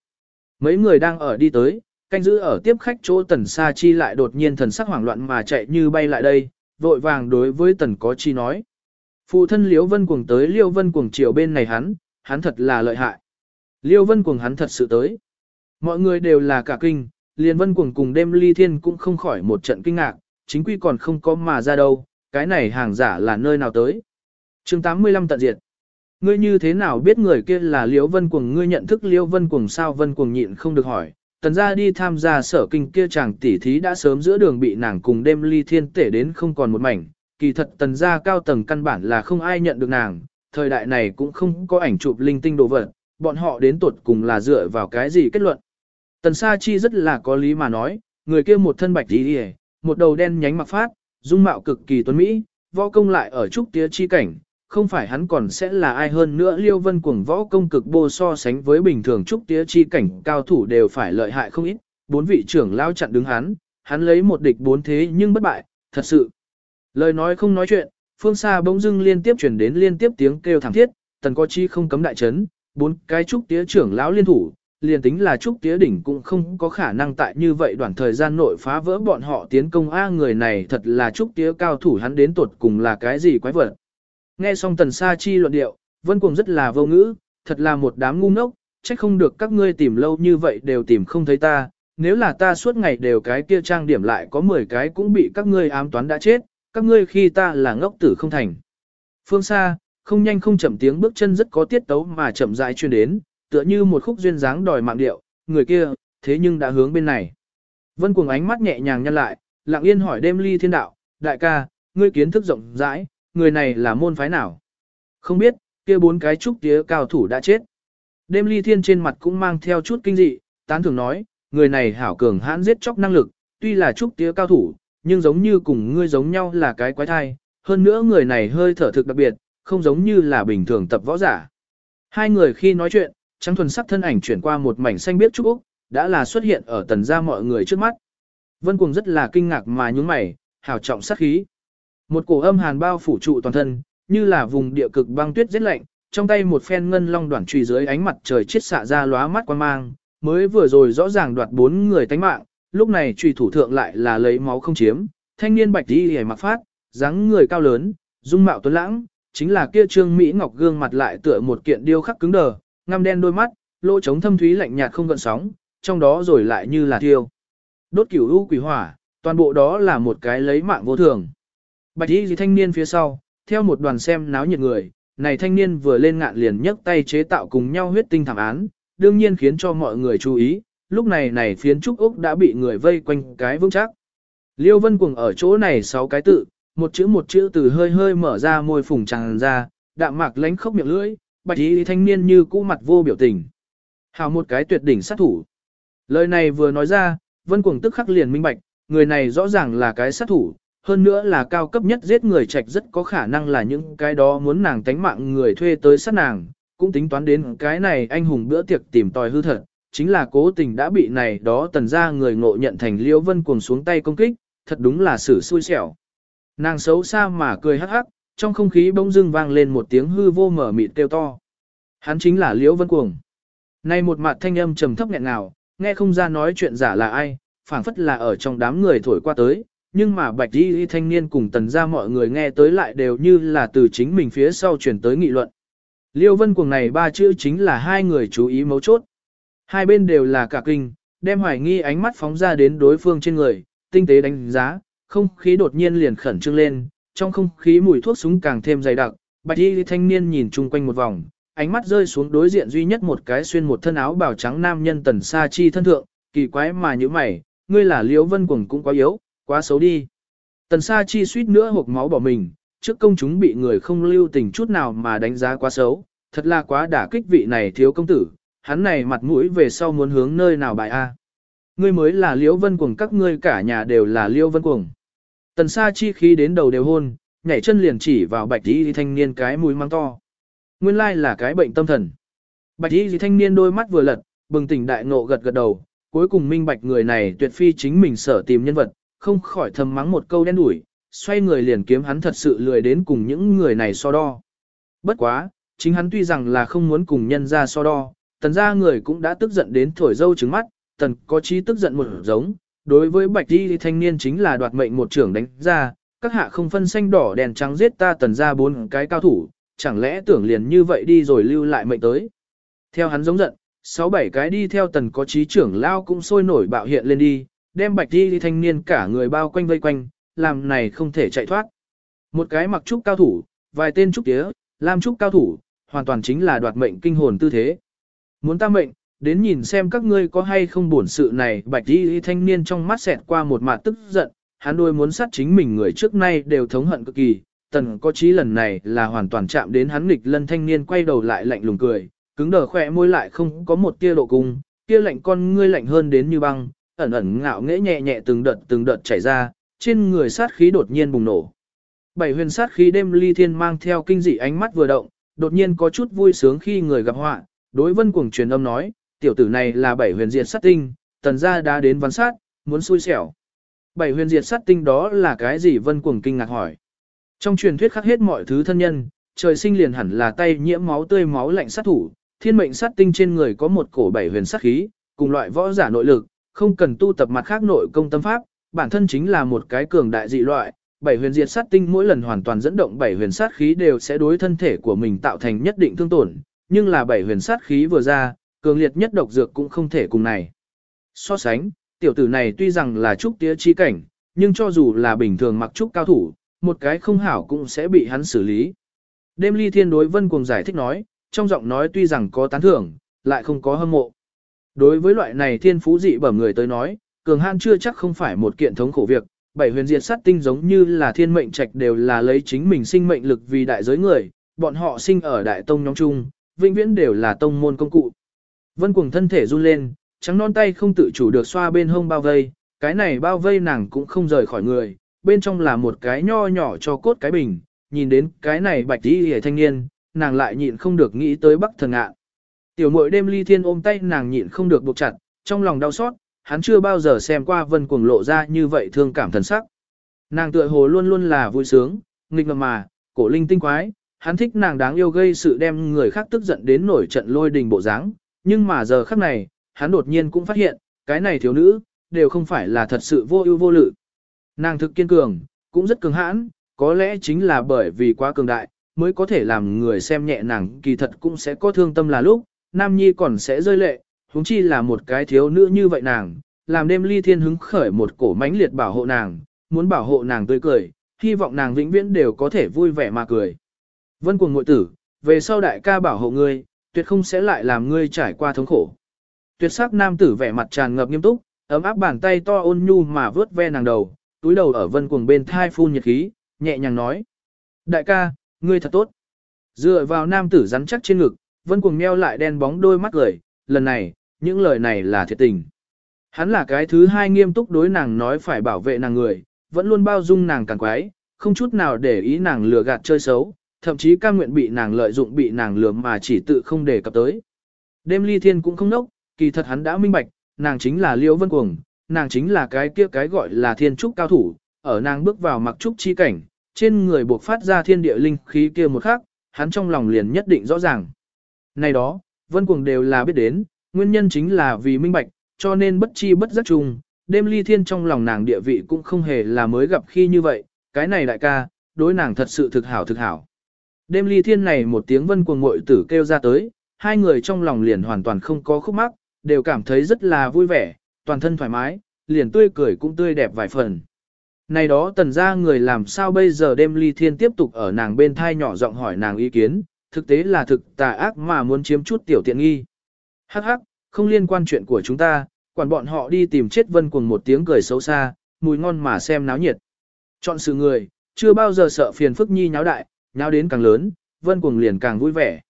Mấy người đang ở đi tới, canh giữ ở tiếp khách chỗ tần sa chi lại đột nhiên thần sắc hoảng loạn mà chạy như bay lại đây, vội vàng đối với tần có chi nói. Phụ thân Liễu Vân Cuồng tới Liêu Vân Cuồng chiều bên này hắn, hắn thật là lợi hại. Liêu Vân Cuồng hắn thật sự tới. Mọi người đều là cả kinh, liền Vân Cuồng cùng đêm ly thiên cũng không khỏi một trận kinh ngạc, chính quy còn không có mà ra đâu, cái này hàng giả là nơi nào tới. chương 85 tận diệt. Ngươi như thế nào biết người kia là Liễu Vân Cuồng ngươi nhận thức Liễu Vân Cuồng sao Vân Cuồng nhịn không được hỏi. Tần ra đi tham gia sở kinh kia chàng tỷ thí đã sớm giữa đường bị nàng cùng đêm ly thiên tể đến không còn một mảnh, kỳ thật tần gia cao tầng căn bản là không ai nhận được nàng, thời đại này cũng không có ảnh chụp linh tinh đồ vật, bọn họ đến tuột cùng là dựa vào cái gì kết luận. Tần Sa Chi rất là có lý mà nói, người kia một thân bạch đi hề, một đầu đen nhánh mặc phát, dung mạo cực kỳ tuấn mỹ, võ công lại ở trúc tía chi cảnh, không phải hắn còn sẽ là ai hơn nữa Liêu Vân cuồng võ công cực bô so sánh với bình thường trúc tía chi cảnh cao thủ đều phải lợi hại không ít, bốn vị trưởng lao chặn đứng hắn, hắn lấy một địch bốn thế nhưng bất bại, thật sự. Lời nói không nói chuyện, phương xa bỗng dưng liên tiếp chuyển đến liên tiếp tiếng kêu thảm thiết, tần có chi không cấm đại chấn, bốn cái trúc tía trưởng lão liên thủ, liền tính là trúc tía đỉnh cũng không có khả năng tại như vậy đoạn thời gian nội phá vỡ bọn họ tiến công a người này thật là trúc tía cao thủ hắn đến tuột cùng là cái gì quái vật. Nghe xong tần sa chi luận điệu, vân cuồng rất là vô ngữ, thật là một đám ngu ngốc, trách không được các ngươi tìm lâu như vậy đều tìm không thấy ta, nếu là ta suốt ngày đều cái kia trang điểm lại có 10 cái cũng bị các ngươi ám toán đã chết, các ngươi khi ta là ngốc tử không thành. Phương xa, không nhanh không chậm tiếng bước chân rất có tiết tấu mà chậm rãi truyền đến, tựa như một khúc duyên dáng đòi mạng điệu, người kia, thế nhưng đã hướng bên này. Vân cuồng ánh mắt nhẹ nhàng nhăn lại, lặng yên hỏi đêm ly thiên đạo, đại ca, ngươi kiến thức rộng rãi, người này là môn phái nào? Không biết, kia bốn cái trúc tía cao thủ đã chết. Đêm ly thiên trên mặt cũng mang theo chút kinh dị, tán thường nói, người này hảo cường hãn giết chóc năng lực, tuy là trúc tía cao thủ, nhưng giống như cùng ngươi giống nhau là cái quái thai, hơn nữa người này hơi thở thực đặc biệt, không giống như là bình thường tập võ giả. Hai người khi nói chuyện, trắng thuần sắc thân ảnh chuyển qua một mảnh xanh biết trúc Úc, đã là xuất hiện ở tần gia mọi người trước mắt. Vân Cuồng rất là kinh ngạc mà nhún mày, hào trọng sát khí. Một cổ âm hàn bao phủ trụ toàn thân, như là vùng địa cực băng tuyết rét lạnh, trong tay một phen ngân long đoạn trùy dưới ánh mặt trời chiết xạ ra lóa mắt quan mang, mới vừa rồi rõ ràng đoạt bốn người tánh mạng, lúc này trùy thủ thượng lại là lấy máu không chiếm, thanh niên bạch đi hề mặc phát, dáng người cao lớn, dung mạo tuấn lãng, chính là kia trương Mỹ Ngọc gương mặt lại tựa một kiện điêu khắc cứng đờ, ngăm đen đôi mắt, lỗ trống thâm thúy lạnh nhạt không gợn sóng, trong đó rồi lại như là thiêu. Đốt cửu u quỷ hỏa, toàn bộ đó là một cái lấy mạng vô thường. Bạch y gì thanh niên phía sau, theo một đoàn xem náo nhiệt người, này thanh niên vừa lên ngạn liền nhấc tay chế tạo cùng nhau huyết tinh thảm án, đương nhiên khiến cho mọi người chú ý, lúc này này phiến trúc Úc đã bị người vây quanh cái vững chắc. Liêu Vân Cuồng ở chỗ này sáu cái tự, một chữ một chữ từ hơi hơi mở ra môi phùng tràn ra, đạm mạc lánh khóc miệng lưỡi, bạch y thanh niên như cũ mặt vô biểu tình. Hào một cái tuyệt đỉnh sát thủ. Lời này vừa nói ra, Vân Cuồng tức khắc liền minh bạch, người này rõ ràng là cái sát thủ, hơn nữa là cao cấp nhất giết người trạch rất có khả năng là những cái đó muốn nàng tánh mạng người thuê tới sát nàng, cũng tính toán đến cái này anh hùng bữa tiệc tìm tòi hư thật, chính là cố tình đã bị này đó tần ra người ngộ nhận thành liễu vân cuồng xuống tay công kích, thật đúng là xử xui xẻo. Nàng xấu xa mà cười hắc hắc, trong không khí bỗng dưng vang lên một tiếng hư vô mở mịt kêu to. Hắn chính là liễu vân cuồng. Này một mặt thanh âm trầm thấp nghẹn ngào, nghe không ra nói chuyện giả là ai, phảng phất là ở trong đám người thổi qua tới, nhưng mà bạch y thanh niên cùng tần ra mọi người nghe tới lại đều như là từ chính mình phía sau chuyển tới nghị luận. Liêu vân cuồng này ba chữ chính là hai người chú ý mấu chốt. Hai bên đều là cả kinh, đem hoài nghi ánh mắt phóng ra đến đối phương trên người, tinh tế đánh giá, không khí đột nhiên liền khẩn trương lên, trong không khí mùi thuốc súng càng thêm dày đặc, bạch y thanh niên nhìn chung quanh một vòng, ánh mắt rơi xuống đối diện duy nhất một cái xuyên một thân áo bào trắng nam nhân tần sa chi thân thượng, kỳ quái mà như mày, ngươi là liễu vân cuồng cũng quá yếu, quá xấu đi. Tần sa chi suýt nữa hộp máu bỏ mình, trước công chúng bị người không lưu tình chút nào mà đánh giá quá xấu, thật là quá đả kích vị này thiếu công tử, hắn này mặt mũi về sau muốn hướng nơi nào bài a. Ngươi mới là liễu vân cuồng các ngươi cả nhà đều là liễu vân cuồng. Tần sa chi khí đến đầu đều hôn, nhảy chân liền chỉ vào bạch y thanh niên cái mũi mang to. Nguyên lai là cái bệnh tâm thần. Bạch y thanh niên đôi mắt vừa lật, bừng tỉnh đại ngộ gật gật đầu, cuối cùng minh bạch người này tuyệt phi chính mình sở tìm nhân vật, không khỏi thầm mắng một câu đen đủi, xoay người liền kiếm hắn thật sự lười đến cùng những người này so đo. Bất quá, chính hắn tuy rằng là không muốn cùng nhân ra so đo, tần ra người cũng đã tức giận đến thổi dâu trứng mắt, tần có chí tức giận một giống, đối với bạch đi thanh niên chính là đoạt mệnh một trưởng đánh ra, các hạ không phân xanh đỏ đèn trắng giết ta tần ra bốn cái cao thủ, chẳng lẽ tưởng liền như vậy đi rồi lưu lại mệnh tới. Theo hắn giống giận, sáu bảy cái đi theo tần có trí trưởng lao cũng sôi nổi bạo hiện lên đi, đem bạch đi thanh niên cả người bao quanh vây quanh, làm này không thể chạy thoát. Một cái mặc trúc cao thủ, vài tên trúc tía, lam trúc cao thủ, hoàn toàn chính là đoạt mệnh kinh hồn tư thế. Muốn ta mệnh, đến nhìn xem các ngươi có hay không buồn sự này bạch y thanh niên trong mắt xẹt qua một mặt tức giận, hắn đôi muốn sát chính mình người trước nay đều thống hận cực kỳ, tần có chí lần này là hoàn toàn chạm đến hắn nghịch lân thanh niên quay đầu lại lạnh lùng cười, cứng đờ khỏe môi lại không có một tia độ cung, kia lạnh con ngươi lạnh hơn đến như băng, ẩn ẩn ngạo nghễ nhẹ nhẹ từng đợt từng đợt chảy ra, trên người sát khí đột nhiên bùng nổ. Bảy huyền sát khí đêm ly thiên mang theo kinh dị ánh mắt vừa động, đột nhiên có chút vui sướng khi người gặp họa, đối vân cuồng truyền âm nói, tiểu tử này là bảy huyền diệt sát tinh, tần gia đã đến văn sát, muốn xui xẻo. Bảy huyền diệt sát tinh đó là cái gì vân cuồng kinh ngạc hỏi. Trong truyền thuyết khắc hết mọi thứ thân nhân, trời sinh liền hẳn là tay nhiễm máu tươi máu lạnh sát thủ, thiên mệnh sát tinh trên người có một cổ bảy huyền sát khí, cùng loại võ giả nội lực, không cần tu tập mặt khác nội công tâm pháp, bản thân chính là một cái cường đại dị loại. Bảy huyền diệt sát tinh mỗi lần hoàn toàn dẫn động bảy huyền sát khí đều sẽ đối thân thể của mình tạo thành nhất định thương tổn, nhưng là bảy huyền sát khí vừa ra, cường liệt nhất độc dược cũng không thể cùng này. So sánh, tiểu tử này tuy rằng là trúc tía chi cảnh, nhưng cho dù là bình thường mặc trúc cao thủ, một cái không hảo cũng sẽ bị hắn xử lý. Đêm ly thiên đối vân cùng giải thích nói, trong giọng nói tuy rằng có tán thưởng, lại không có hâm mộ. Đối với loại này thiên phú dị bẩm người tới nói, cường han chưa chắc không phải một kiện thống khổ việc, bảy huyền diệt sát tinh giống như là thiên mệnh trạch đều là lấy chính mình sinh mệnh lực vì đại giới người, bọn họ sinh ở đại tông nhóm chung, vĩnh viễn đều là tông môn công cụ. Vân cuồng thân thể run lên, trắng non tay không tự chủ được xoa bên hông bao vây, cái này bao vây nàng cũng không rời khỏi người, bên trong là một cái nho nhỏ cho cốt cái bình, nhìn đến cái này bạch đi hề thanh niên, nàng lại nhịn không được nghĩ tới bắc thần ạ. Tiểu mội đêm ly thiên ôm tay nàng nhịn không được buộc chặt, trong lòng đau xót, hắn chưa bao giờ xem qua vân cuồng lộ ra như vậy thương cảm thần sắc. Nàng tựa hồ luôn luôn là vui sướng, nghịch ngầm mà, cổ linh tinh quái, hắn thích nàng đáng yêu gây sự đem người khác tức giận đến nổi trận lôi đình bộ dáng, nhưng mà giờ khắc này, hắn đột nhiên cũng phát hiện, cái này thiếu nữ, đều không phải là thật sự vô ưu vô lự. Nàng thực kiên cường, cũng rất cường hãn, có lẽ chính là bởi vì quá cường đại, mới có thể làm người xem nhẹ nàng kỳ thật cũng sẽ có thương tâm là lúc, Nam Nhi còn sẽ rơi lệ, huống chi là một cái thiếu nữ như vậy nàng, làm đêm ly thiên hứng khởi một cổ mãnh liệt bảo hộ nàng, muốn bảo hộ nàng tươi cười, hy vọng nàng vĩnh viễn đều có thể vui vẻ mà cười. Vân cuồng ngội tử, về sau đại ca bảo hộ ngươi, tuyệt không sẽ lại làm ngươi trải qua thống khổ. Tuyệt sắc nam tử vẻ mặt tràn ngập nghiêm túc, ấm áp bàn tay to ôn nhu mà vớt ve nàng đầu, túi đầu ở vân cuồng bên thai phun nhiệt khí, nhẹ nhàng nói. Đại ca, ngươi thật tốt. Dựa vào nam tử rắn chắc trên ngực, vân cuồng meo lại đen bóng đôi mắt cười, lần này, những lời này là thiệt tình. Hắn là cái thứ hai nghiêm túc đối nàng nói phải bảo vệ nàng người, vẫn luôn bao dung nàng càng quái, không chút nào để ý nàng lừa gạt chơi xấu, thậm chí cam nguyện bị nàng lợi dụng bị nàng lừa mà chỉ tự không để cập tới. Đêm ly thiên cũng không nốc, kỳ thật hắn đã minh bạch, nàng chính là liễu vân cuồng, nàng chính là cái kia cái gọi là thiên trúc cao thủ, ở nàng bước vào mặc trúc chi cảnh, trên người buộc phát ra thiên địa linh khí kia một khắc, hắn trong lòng liền nhất định rõ ràng. Này đó, vân cuồng đều là biết đến, nguyên nhân chính là vì minh bạch, cho nên bất chi bất giác chung, đêm ly thiên trong lòng nàng địa vị cũng không hề là mới gặp khi như vậy, cái này đại ca, đối nàng thật sự thực hảo thực hảo. Đêm ly thiên này một tiếng vân cuồng ngội tử kêu ra tới, hai người trong lòng liền hoàn toàn không có khúc mắc, đều cảm thấy rất là vui vẻ, toàn thân thoải mái, liền tươi cười cũng tươi đẹp vài phần. Này đó tần ra người làm sao bây giờ đêm ly thiên tiếp tục ở nàng bên thai nhỏ giọng hỏi nàng ý kiến, thực tế là thực tà ác mà muốn chiếm chút tiểu tiện nghi. Hắc hắc, không liên quan chuyện của chúng ta, quản bọn họ đi tìm chết vân cuồng một tiếng cười xấu xa, mùi ngon mà xem náo nhiệt. Chọn sự người, chưa bao giờ sợ phiền phức nhi nháo đại, nháo đến càng lớn, vân cuồng liền càng vui vẻ.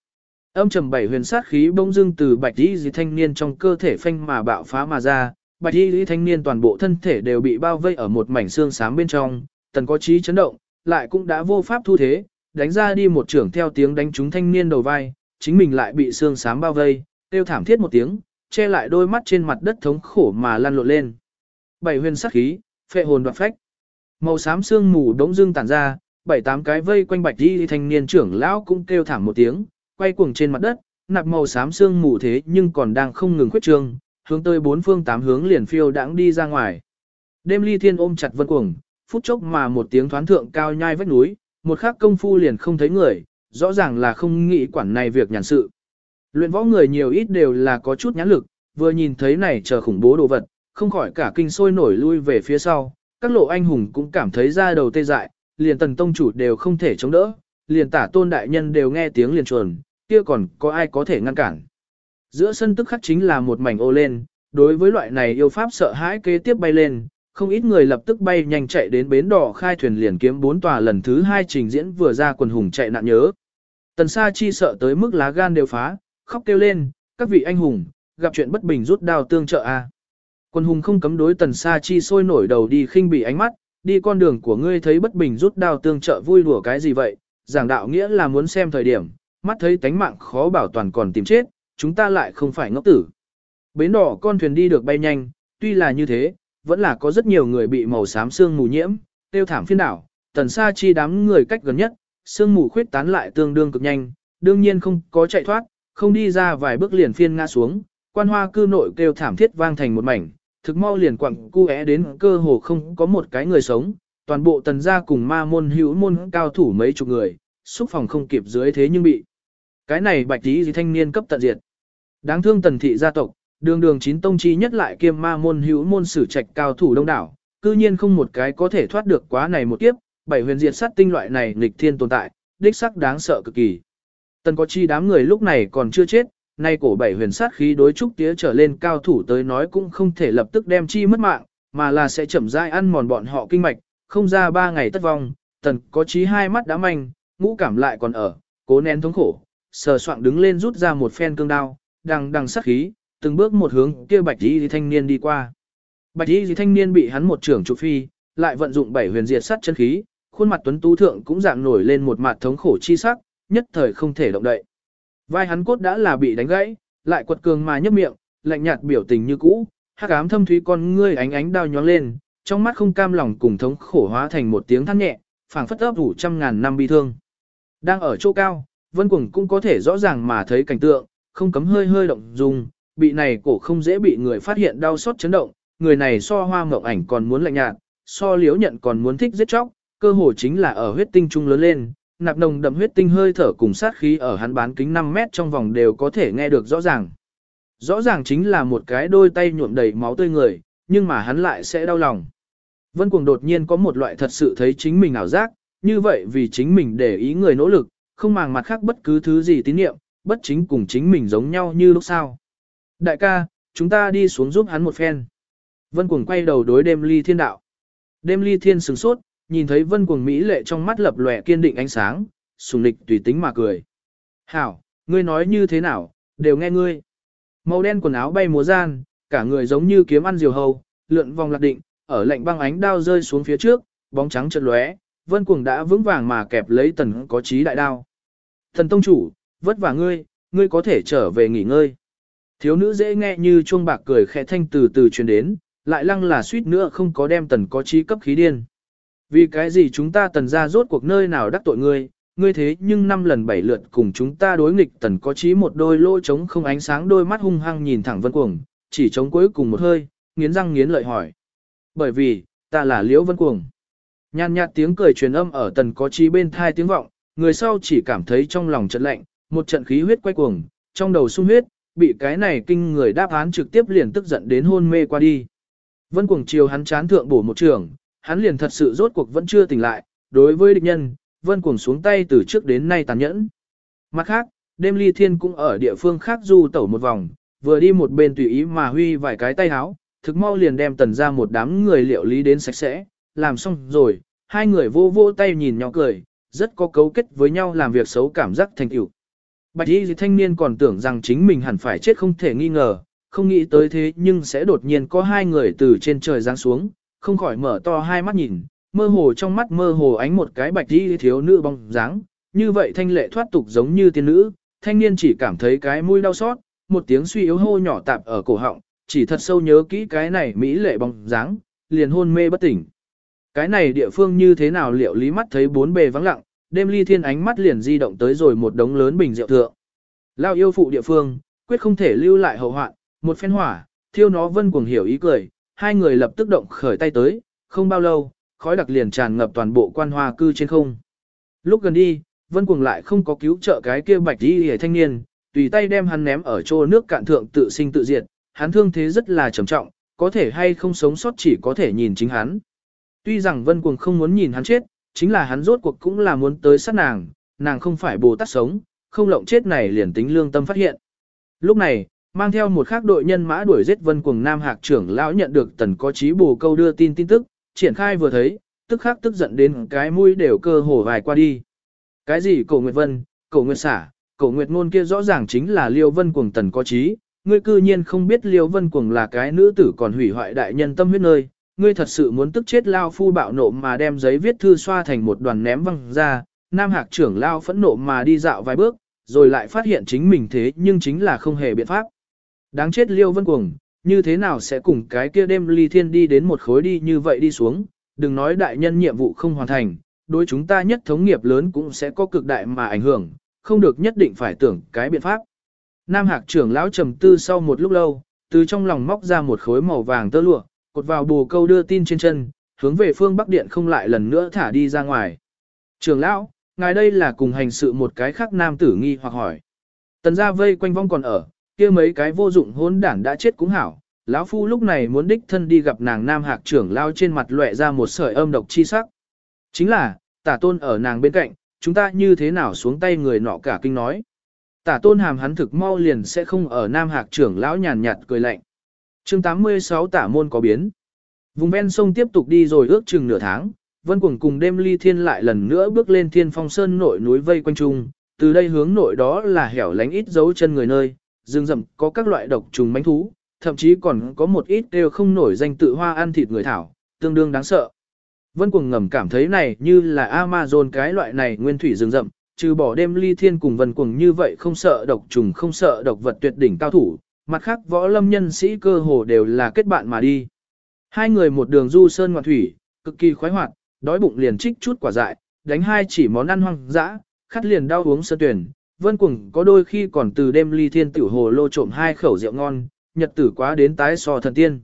Âm trầm bảy huyền sát khí bỗng dưng từ bạch y dì thanh niên trong cơ thể phanh mà bạo phá mà ra, bạch y dì thanh niên toàn bộ thân thể đều bị bao vây ở một mảnh xương xám bên trong, tần có trí chấn động, lại cũng đã vô pháp thu thế, đánh ra đi một trưởng theo tiếng đánh trúng thanh niên đầu vai, chính mình lại bị xương xám bao vây, tiêu thảm thiết một tiếng, che lại đôi mắt trên mặt đất thống khổ mà lăn lộn lên. Bảy huyền sát khí, phệ hồn đoạt phách. Màu xám xương mù đống dưng tản ra, bảy tám cái vây quanh bạch đi thanh niên trưởng lão cũng kêu thảm một tiếng, quay cuồng trên mặt đất, nạp màu xám xương mù thế nhưng còn đang không ngừng khuyết trương, hướng tới bốn phương tám hướng liền phiêu đãng đi ra ngoài. Đêm ly thiên ôm chặt vân cuồng, phút chốc mà một tiếng thoán thượng cao nhai vách núi, một khắc công phu liền không thấy người, rõ ràng là không nghĩ quản này việc nhàn sự. Luyện võ người nhiều ít đều là có chút nhãn lực, vừa nhìn thấy này chờ khủng bố đồ vật, không khỏi cả kinh sôi nổi lui về phía sau, các lộ anh hùng cũng cảm thấy ra đầu tê dại, liền tần tông chủ đều không thể chống đỡ, liền tả tôn đại nhân đều nghe tiếng liền chuồn, kia còn có ai có thể ngăn cản. Giữa sân tức khắc chính là một mảnh ô lên, đối với loại này yêu pháp sợ hãi kế tiếp bay lên, không ít người lập tức bay nhanh chạy đến bến đỏ khai thuyền liền kiếm bốn tòa lần thứ hai trình diễn vừa ra quần hùng chạy nạn nhớ. Tần Sa Chi sợ tới mức lá gan đều phá, khóc kêu lên, các vị anh hùng, gặp chuyện bất bình rút đao tương trợ a. Quân hùng không cấm đối Tần Sa Chi sôi nổi đầu đi khinh bỉ ánh mắt, đi con đường của ngươi thấy bất bình rút đao tương trợ vui đùa cái gì vậy, giảng đạo nghĩa là muốn xem thời điểm, mắt thấy tánh mạng khó bảo toàn còn tìm chết, chúng ta lại không phải ngốc tử. Bến đỏ con thuyền đi được bay nhanh, tuy là như thế, vẫn là có rất nhiều người bị màu xám xương mù nhiễm, tiêu thảm phiên đảo, tần xa chi đám người cách gần nhất, xương mù khuyết tán lại tương đương cực nhanh, đương nhiên không có chạy thoát, không đi ra vài bước liền phiên ngã xuống, quan hoa cư nội kêu thảm thiết vang thành một mảnh, thực mau liền quặng cu é đến cơ hồ không có một cái người sống, toàn bộ tần gia cùng ma môn hữu môn cao thủ mấy chục người, xúc phòng không kịp dưới thế nhưng bị. Cái này bạch tí gì thanh niên cấp tận diệt. Đáng thương tần thị gia tộc, Đường đường chín tông chi nhất lại kiêm ma môn hữu môn sử trạch cao thủ đông đảo, cư nhiên không một cái có thể thoát được quá này một kiếp, bảy huyền diệt sát tinh loại này nghịch thiên tồn tại, đích sắc đáng sợ cực kỳ. Tần có chi đám người lúc này còn chưa chết, nay cổ bảy huyền sát khí đối trúc tía trở lên cao thủ tới nói cũng không thể lập tức đem chi mất mạng, mà là sẽ chậm rãi ăn mòn bọn họ kinh mạch, không ra ba ngày tất vong, tần có chí hai mắt đã manh, ngũ cảm lại còn ở, cố nén thống khổ, sờ soạng đứng lên rút ra một phen cương đao, đằng đằng sát khí, từng bước một hướng kia bạch y thanh niên đi qua. Bạch y thanh niên bị hắn một trưởng trụ phi, lại vận dụng bảy huyền diệt sát chân khí, khuôn mặt tuấn tú thượng cũng dạng nổi lên một mặt thống khổ chi sắc, nhất thời không thể động đậy. Vai hắn cốt đã là bị đánh gãy, lại quật cường mà nhấp miệng, lạnh nhạt biểu tình như cũ, hắc ám thâm thúy con ngươi ánh ánh đao nhóng lên, trong mắt không cam lòng cùng thống khổ hóa thành một tiếng than nhẹ, phảng phất ấp ủ trăm ngàn năm bi thương. Đang ở chỗ cao, Vân Cuồng cũng có thể rõ ràng mà thấy cảnh tượng, không cấm hơi hơi động dung, bị này cổ không dễ bị người phát hiện đau xót chấn động, người này so hoa mộng ảnh còn muốn lạnh nhạt, so liếu nhận còn muốn thích giết chóc, cơ hồ chính là ở huyết tinh trung lớn lên, nạp nồng đậm huyết tinh hơi thở cùng sát khí ở hắn bán kính 5 mét trong vòng đều có thể nghe được rõ ràng. Rõ ràng chính là một cái đôi tay nhuộm đầy máu tươi người, nhưng mà hắn lại sẽ đau lòng. Vân Cuồng đột nhiên có một loại thật sự thấy chính mình ảo giác, như vậy vì chính mình để ý người nỗ lực, không màng mặt khác bất cứ thứ gì tín niệm, bất chính cùng chính mình giống nhau như lúc sau. Đại ca, chúng ta đi xuống giúp hắn một phen. Vân Cuồng quay đầu đối đêm ly thiên đạo. Đêm ly thiên sừng sốt, nhìn thấy vân cuồng mỹ lệ trong mắt lập lòe kiên định ánh sáng, sùng lịch tùy tính mà cười. Hảo, ngươi nói như thế nào, đều nghe ngươi. Màu đen quần áo bay múa gian, cả người giống như kiếm ăn diều hầu, lượn vòng lạc định, ở lạnh băng ánh đao rơi xuống phía trước, bóng trắng chợt lóe, vân cuồng đã vững vàng mà kẹp lấy tần có trí đại đao. Thần tông chủ, vất vả ngươi, ngươi có thể trở về nghỉ ngơi. Thiếu nữ dễ nghe như chuông bạc cười khẽ thanh từ từ truyền đến, lại lăng là suýt nữa không có đem tần có trí cấp khí điên. Vì cái gì chúng ta tần ra rốt cuộc nơi nào đắc tội ngươi, ngươi thế nhưng năm lần bảy lượt cùng chúng ta đối nghịch tần có chí một đôi lỗ trống không ánh sáng đôi mắt hung hăng nhìn thẳng vân cuồng, chỉ chống cuối cùng một hơi, nghiến răng nghiến lợi hỏi. Bởi vì, ta là liễu vân cuồng. Nhàn nhạt tiếng cười truyền âm ở tần có chí bên thai tiếng vọng, người sau chỉ cảm thấy trong lòng trận lạnh, một trận khí huyết quay cuồng, trong đầu sung huyết, bị cái này kinh người đáp án trực tiếp liền tức giận đến hôn mê qua đi. Vân cuồng chiều hắn chán thượng bổ một trường, hắn liền thật sự rốt cuộc vẫn chưa tỉnh lại, đối với địch nhân, vân cuồng xuống tay từ trước đến nay tàn nhẫn. Mặt khác, đêm ly thiên cũng ở địa phương khác du tẩu một vòng, vừa đi một bên tùy ý mà huy vài cái tay háo, thực mau liền đem tần ra một đám người liệu lý đến sạch sẽ, làm xong rồi, hai người vô vô tay nhìn nhau cười, rất có cấu kết với nhau làm việc xấu cảm giác thành tựu. Bạch y thanh niên còn tưởng rằng chính mình hẳn phải chết không thể nghi ngờ, không nghĩ tới thế nhưng sẽ đột nhiên có hai người từ trên trời giáng xuống, không khỏi mở to hai mắt nhìn, mơ hồ trong mắt mơ hồ ánh một cái bạch đi thiếu nữ bóng dáng, như vậy thanh lệ thoát tục giống như tiên nữ, thanh niên chỉ cảm thấy cái mũi đau xót, một tiếng suy yếu hô nhỏ tạp ở cổ họng, chỉ thật sâu nhớ kỹ cái này mỹ lệ bóng dáng, liền hôn mê bất tỉnh. Cái này địa phương như thế nào liệu lý mắt thấy bốn bề vắng lặng, đêm ly thiên ánh mắt liền di động tới rồi một đống lớn bình rượu thượng. Lao yêu phụ địa phương, quyết không thể lưu lại hậu hoạn, một phen hỏa, thiêu nó vân cuồng hiểu ý cười, hai người lập tức động khởi tay tới, không bao lâu, khói đặc liền tràn ngập toàn bộ quan hoa cư trên không. Lúc gần đi, Vân Cuồng lại không có cứu trợ cái kia bạch đi hề thanh niên, tùy tay đem hắn ném ở chỗ nước cạn thượng tự sinh tự diệt, hắn thương thế rất là trầm trọng, có thể hay không sống sót chỉ có thể nhìn chính hắn. Tuy rằng Vân Cuồng không muốn nhìn hắn chết, chính là hắn rốt cuộc cũng là muốn tới sát nàng, nàng không phải bồ tát sống, không lộng chết này liền tính lương tâm phát hiện. Lúc này, mang theo một khác đội nhân mã đuổi giết vân cuồng nam hạc trưởng lão nhận được tần có trí bù câu đưa tin tin tức, triển khai vừa thấy, tức khắc tức giận đến cái mũi đều cơ hồ vài qua đi. Cái gì cổ nguyệt vân, cổ nguyệt xả, cổ nguyệt ngôn kia rõ ràng chính là liêu vân cuồng tần có trí, ngươi cư nhiên không biết liêu vân cuồng là cái nữ tử còn hủy hoại đại nhân tâm huyết nơi, ngươi thật sự muốn tức chết lao phu bạo nộ mà đem giấy viết thư xoa thành một đoàn ném văng ra, nam hạc trưởng lao phẫn nộ mà đi dạo vài bước, rồi lại phát hiện chính mình thế nhưng chính là không hề biện pháp. Đáng chết liêu vân cuồng, như thế nào sẽ cùng cái kia đêm ly thiên đi đến một khối đi như vậy đi xuống, đừng nói đại nhân nhiệm vụ không hoàn thành, đối chúng ta nhất thống nghiệp lớn cũng sẽ có cực đại mà ảnh hưởng, không được nhất định phải tưởng cái biện pháp. Nam Hạc trưởng lão trầm tư sau một lúc lâu, từ trong lòng móc ra một khối màu vàng tơ lụa, cột vào bù câu đưa tin trên chân, hướng về phương Bắc Điện không lại lần nữa thả đi ra ngoài. Trưởng lão, ngài đây là cùng hành sự một cái khác nam tử nghi hoặc hỏi. Tần gia vây quanh vong còn ở, kia mấy cái vô dụng hỗn đản đã chết cũng hảo. Lão phu lúc này muốn đích thân đi gặp nàng nam hạc trưởng lao trên mặt lóe ra một sợi âm độc chi sắc. Chính là, tả tôn ở nàng bên cạnh, chúng ta như thế nào xuống tay người nọ cả kinh nói. Tả tôn hàm hắn thực mau liền sẽ không ở nam hạc trưởng lão nhàn nhạt cười lạnh. chương 86 tả môn có biến. Vùng ven sông tiếp tục đi rồi ước chừng nửa tháng, vân cuồng cùng đêm ly thiên lại lần nữa bước lên thiên phong sơn nội núi vây quanh trung, từ đây hướng nội đó là hẻo lánh ít dấu chân người nơi, rừng rậm có các loại độc trùng manh thú, thậm chí còn có một ít đều không nổi danh tự hoa ăn thịt người thảo, tương đương đáng sợ. Vân cuồng ngầm cảm thấy này như là Amazon cái loại này nguyên thủy rừng rậm, trừ bỏ đêm ly thiên cùng vân cuồng như vậy không sợ độc trùng không sợ độc vật tuyệt đỉnh cao thủ, mặt khác võ lâm nhân sĩ cơ hồ đều là kết bạn mà đi. Hai người một đường du sơn ngoạn thủy, cực kỳ khoái hoạt, đói bụng liền trích chút quả dại, đánh hai chỉ món ăn hoang dã, khát liền đau uống sơ tuyển. Vân Cuồng có đôi khi còn từ đêm ly thiên tiểu hồ lô trộm hai khẩu rượu ngon, nhật tử quá đến tái so thần tiên.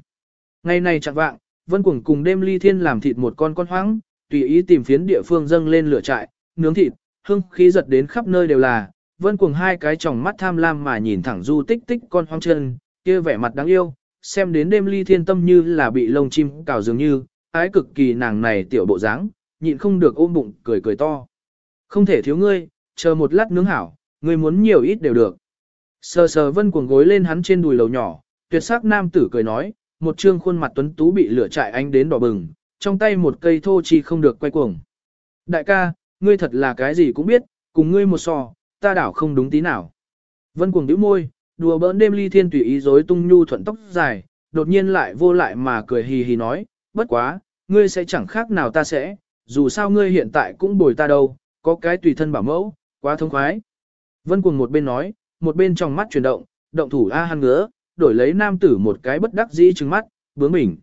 Ngày này chẳng vạng, Vân Cuồng cùng đêm ly thiên làm thịt một con con hoang, tùy ý tìm phiến địa phương dâng lên lửa trại, nướng thịt, hương khí giật đến khắp nơi đều là. Vân Cuồng hai cái tròng mắt tham lam mà nhìn thẳng du tích tích con hoang chân, kia vẻ mặt đáng yêu, xem đến đêm ly thiên tâm như là bị lông chim cào dường như, ái cực kỳ nàng này tiểu bộ dáng, nhịn không được ôm bụng cười cười to. Không thể thiếu ngươi, chờ một lát nướng hảo, ngươi muốn nhiều ít đều được. Sờ sờ vân cuồng gối lên hắn trên đùi lầu nhỏ, tuyệt sắc nam tử cười nói, một trương khuôn mặt tuấn tú bị lửa trại ánh đến đỏ bừng, trong tay một cây thô chi không được quay cuồng. Đại ca, ngươi thật là cái gì cũng biết, cùng ngươi một so, ta đảo không đúng tí nào. Vân cuồng nhíu môi, đùa bỡn đêm ly thiên tùy ý rối tung nhu thuận tóc dài, đột nhiên lại vô lại mà cười hì hì nói, bất quá, ngươi sẽ chẳng khác nào ta sẽ, dù sao ngươi hiện tại cũng bồi ta đâu, có cái tùy thân bảo mẫu, quá thông khoái. Vân cuồng một bên nói, một bên trong mắt chuyển động, động thủ A hăn ngứa, đổi lấy nam tử một cái bất đắc dĩ trừng mắt, bướng mình.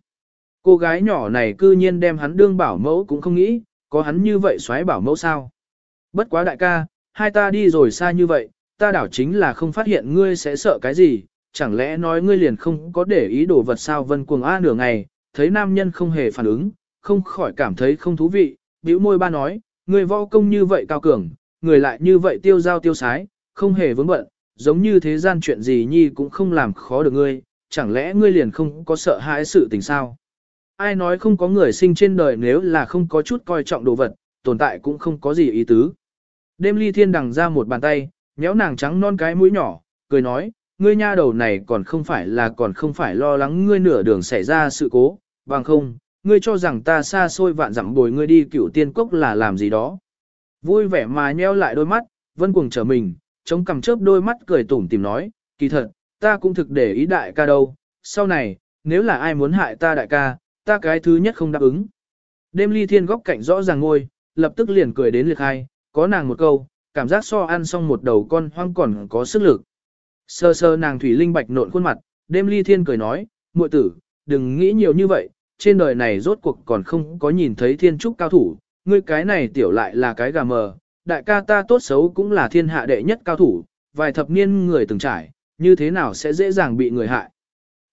Cô gái nhỏ này cư nhiên đem hắn đương bảo mẫu cũng không nghĩ, có hắn như vậy xoáy bảo mẫu sao. Bất quá đại ca, hai ta đi rồi xa như vậy, ta đảo chính là không phát hiện ngươi sẽ sợ cái gì, chẳng lẽ nói ngươi liền không có để ý đồ vật sao vân cuồng A nửa ngày, thấy nam nhân không hề phản ứng, không khỏi cảm thấy không thú vị, bĩu môi ba nói, người võ công như vậy cao cường, người lại như vậy tiêu giao tiêu sái, không hề vướng bận, giống như thế gian chuyện gì nhi cũng không làm khó được ngươi, chẳng lẽ ngươi liền không có sợ hãi sự tình sao? Ai nói không có người sinh trên đời nếu là không có chút coi trọng đồ vật, tồn tại cũng không có gì ý tứ. Đêm ly thiên đằng ra một bàn tay, méo nàng trắng non cái mũi nhỏ, cười nói, ngươi nha đầu này còn không phải là còn không phải lo lắng ngươi nửa đường xảy ra sự cố, bằng không, ngươi cho rằng ta xa xôi vạn dặm bồi ngươi đi cửu tiên cốc là làm gì đó. Vui vẻ mà nheo lại đôi mắt, vân cuồng trở mình, chống cầm chớp đôi mắt cười tủm tìm nói, kỳ thật, ta cũng thực để ý đại ca đâu, sau này, nếu là ai muốn hại ta đại ca, ta cái thứ nhất không đáp ứng. Đêm ly thiên góc cạnh rõ ràng ngôi, lập tức liền cười đến liệt hai, có nàng một câu, cảm giác so ăn xong một đầu con hoang còn có sức lực. Sơ sơ nàng thủy linh bạch nộn khuôn mặt, đêm ly thiên cười nói, muội tử, đừng nghĩ nhiều như vậy, trên đời này rốt cuộc còn không có nhìn thấy thiên trúc cao thủ, ngươi cái này tiểu lại là cái gà mờ, đại ca ta tốt xấu cũng là thiên hạ đệ nhất cao thủ, vài thập niên người từng trải, như thế nào sẽ dễ dàng bị người hại.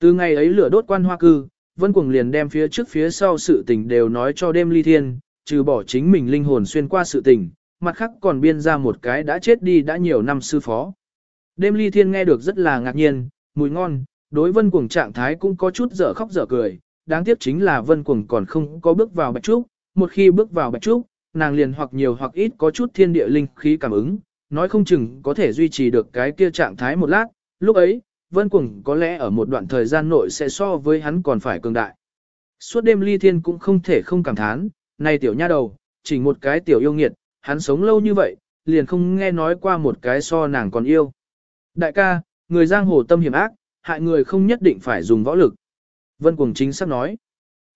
Từ ngày ấy lửa đốt quan hoa cư, Vân Cuồng liền đem phía trước phía sau sự tình đều nói cho đêm ly thiên, trừ bỏ chính mình linh hồn xuyên qua sự tình, mặt khác còn biên ra một cái đã chết đi đã nhiều năm sư phó. Đêm ly thiên nghe được rất là ngạc nhiên, mùi ngon, đối Vân Cuồng trạng thái cũng có chút dở khóc dở cười, đáng tiếc chính là Vân Cuồng còn không có bước vào Bạch Trúc, một khi bước vào Bạch Trúc, nàng liền hoặc nhiều hoặc ít có chút thiên địa linh khí cảm ứng, nói không chừng có thể duy trì được cái kia trạng thái một lát, lúc ấy, Vân Cuồng có lẽ ở một đoạn thời gian nội sẽ so với hắn còn phải cường đại. Suốt đêm ly thiên cũng không thể không cảm thán, này tiểu nha đầu, chỉ một cái tiểu yêu nghiệt, hắn sống lâu như vậy, liền không nghe nói qua một cái so nàng còn yêu. Đại ca, người giang hồ tâm hiểm ác, hại người không nhất định phải dùng võ lực. Vân Cuồng chính xác nói.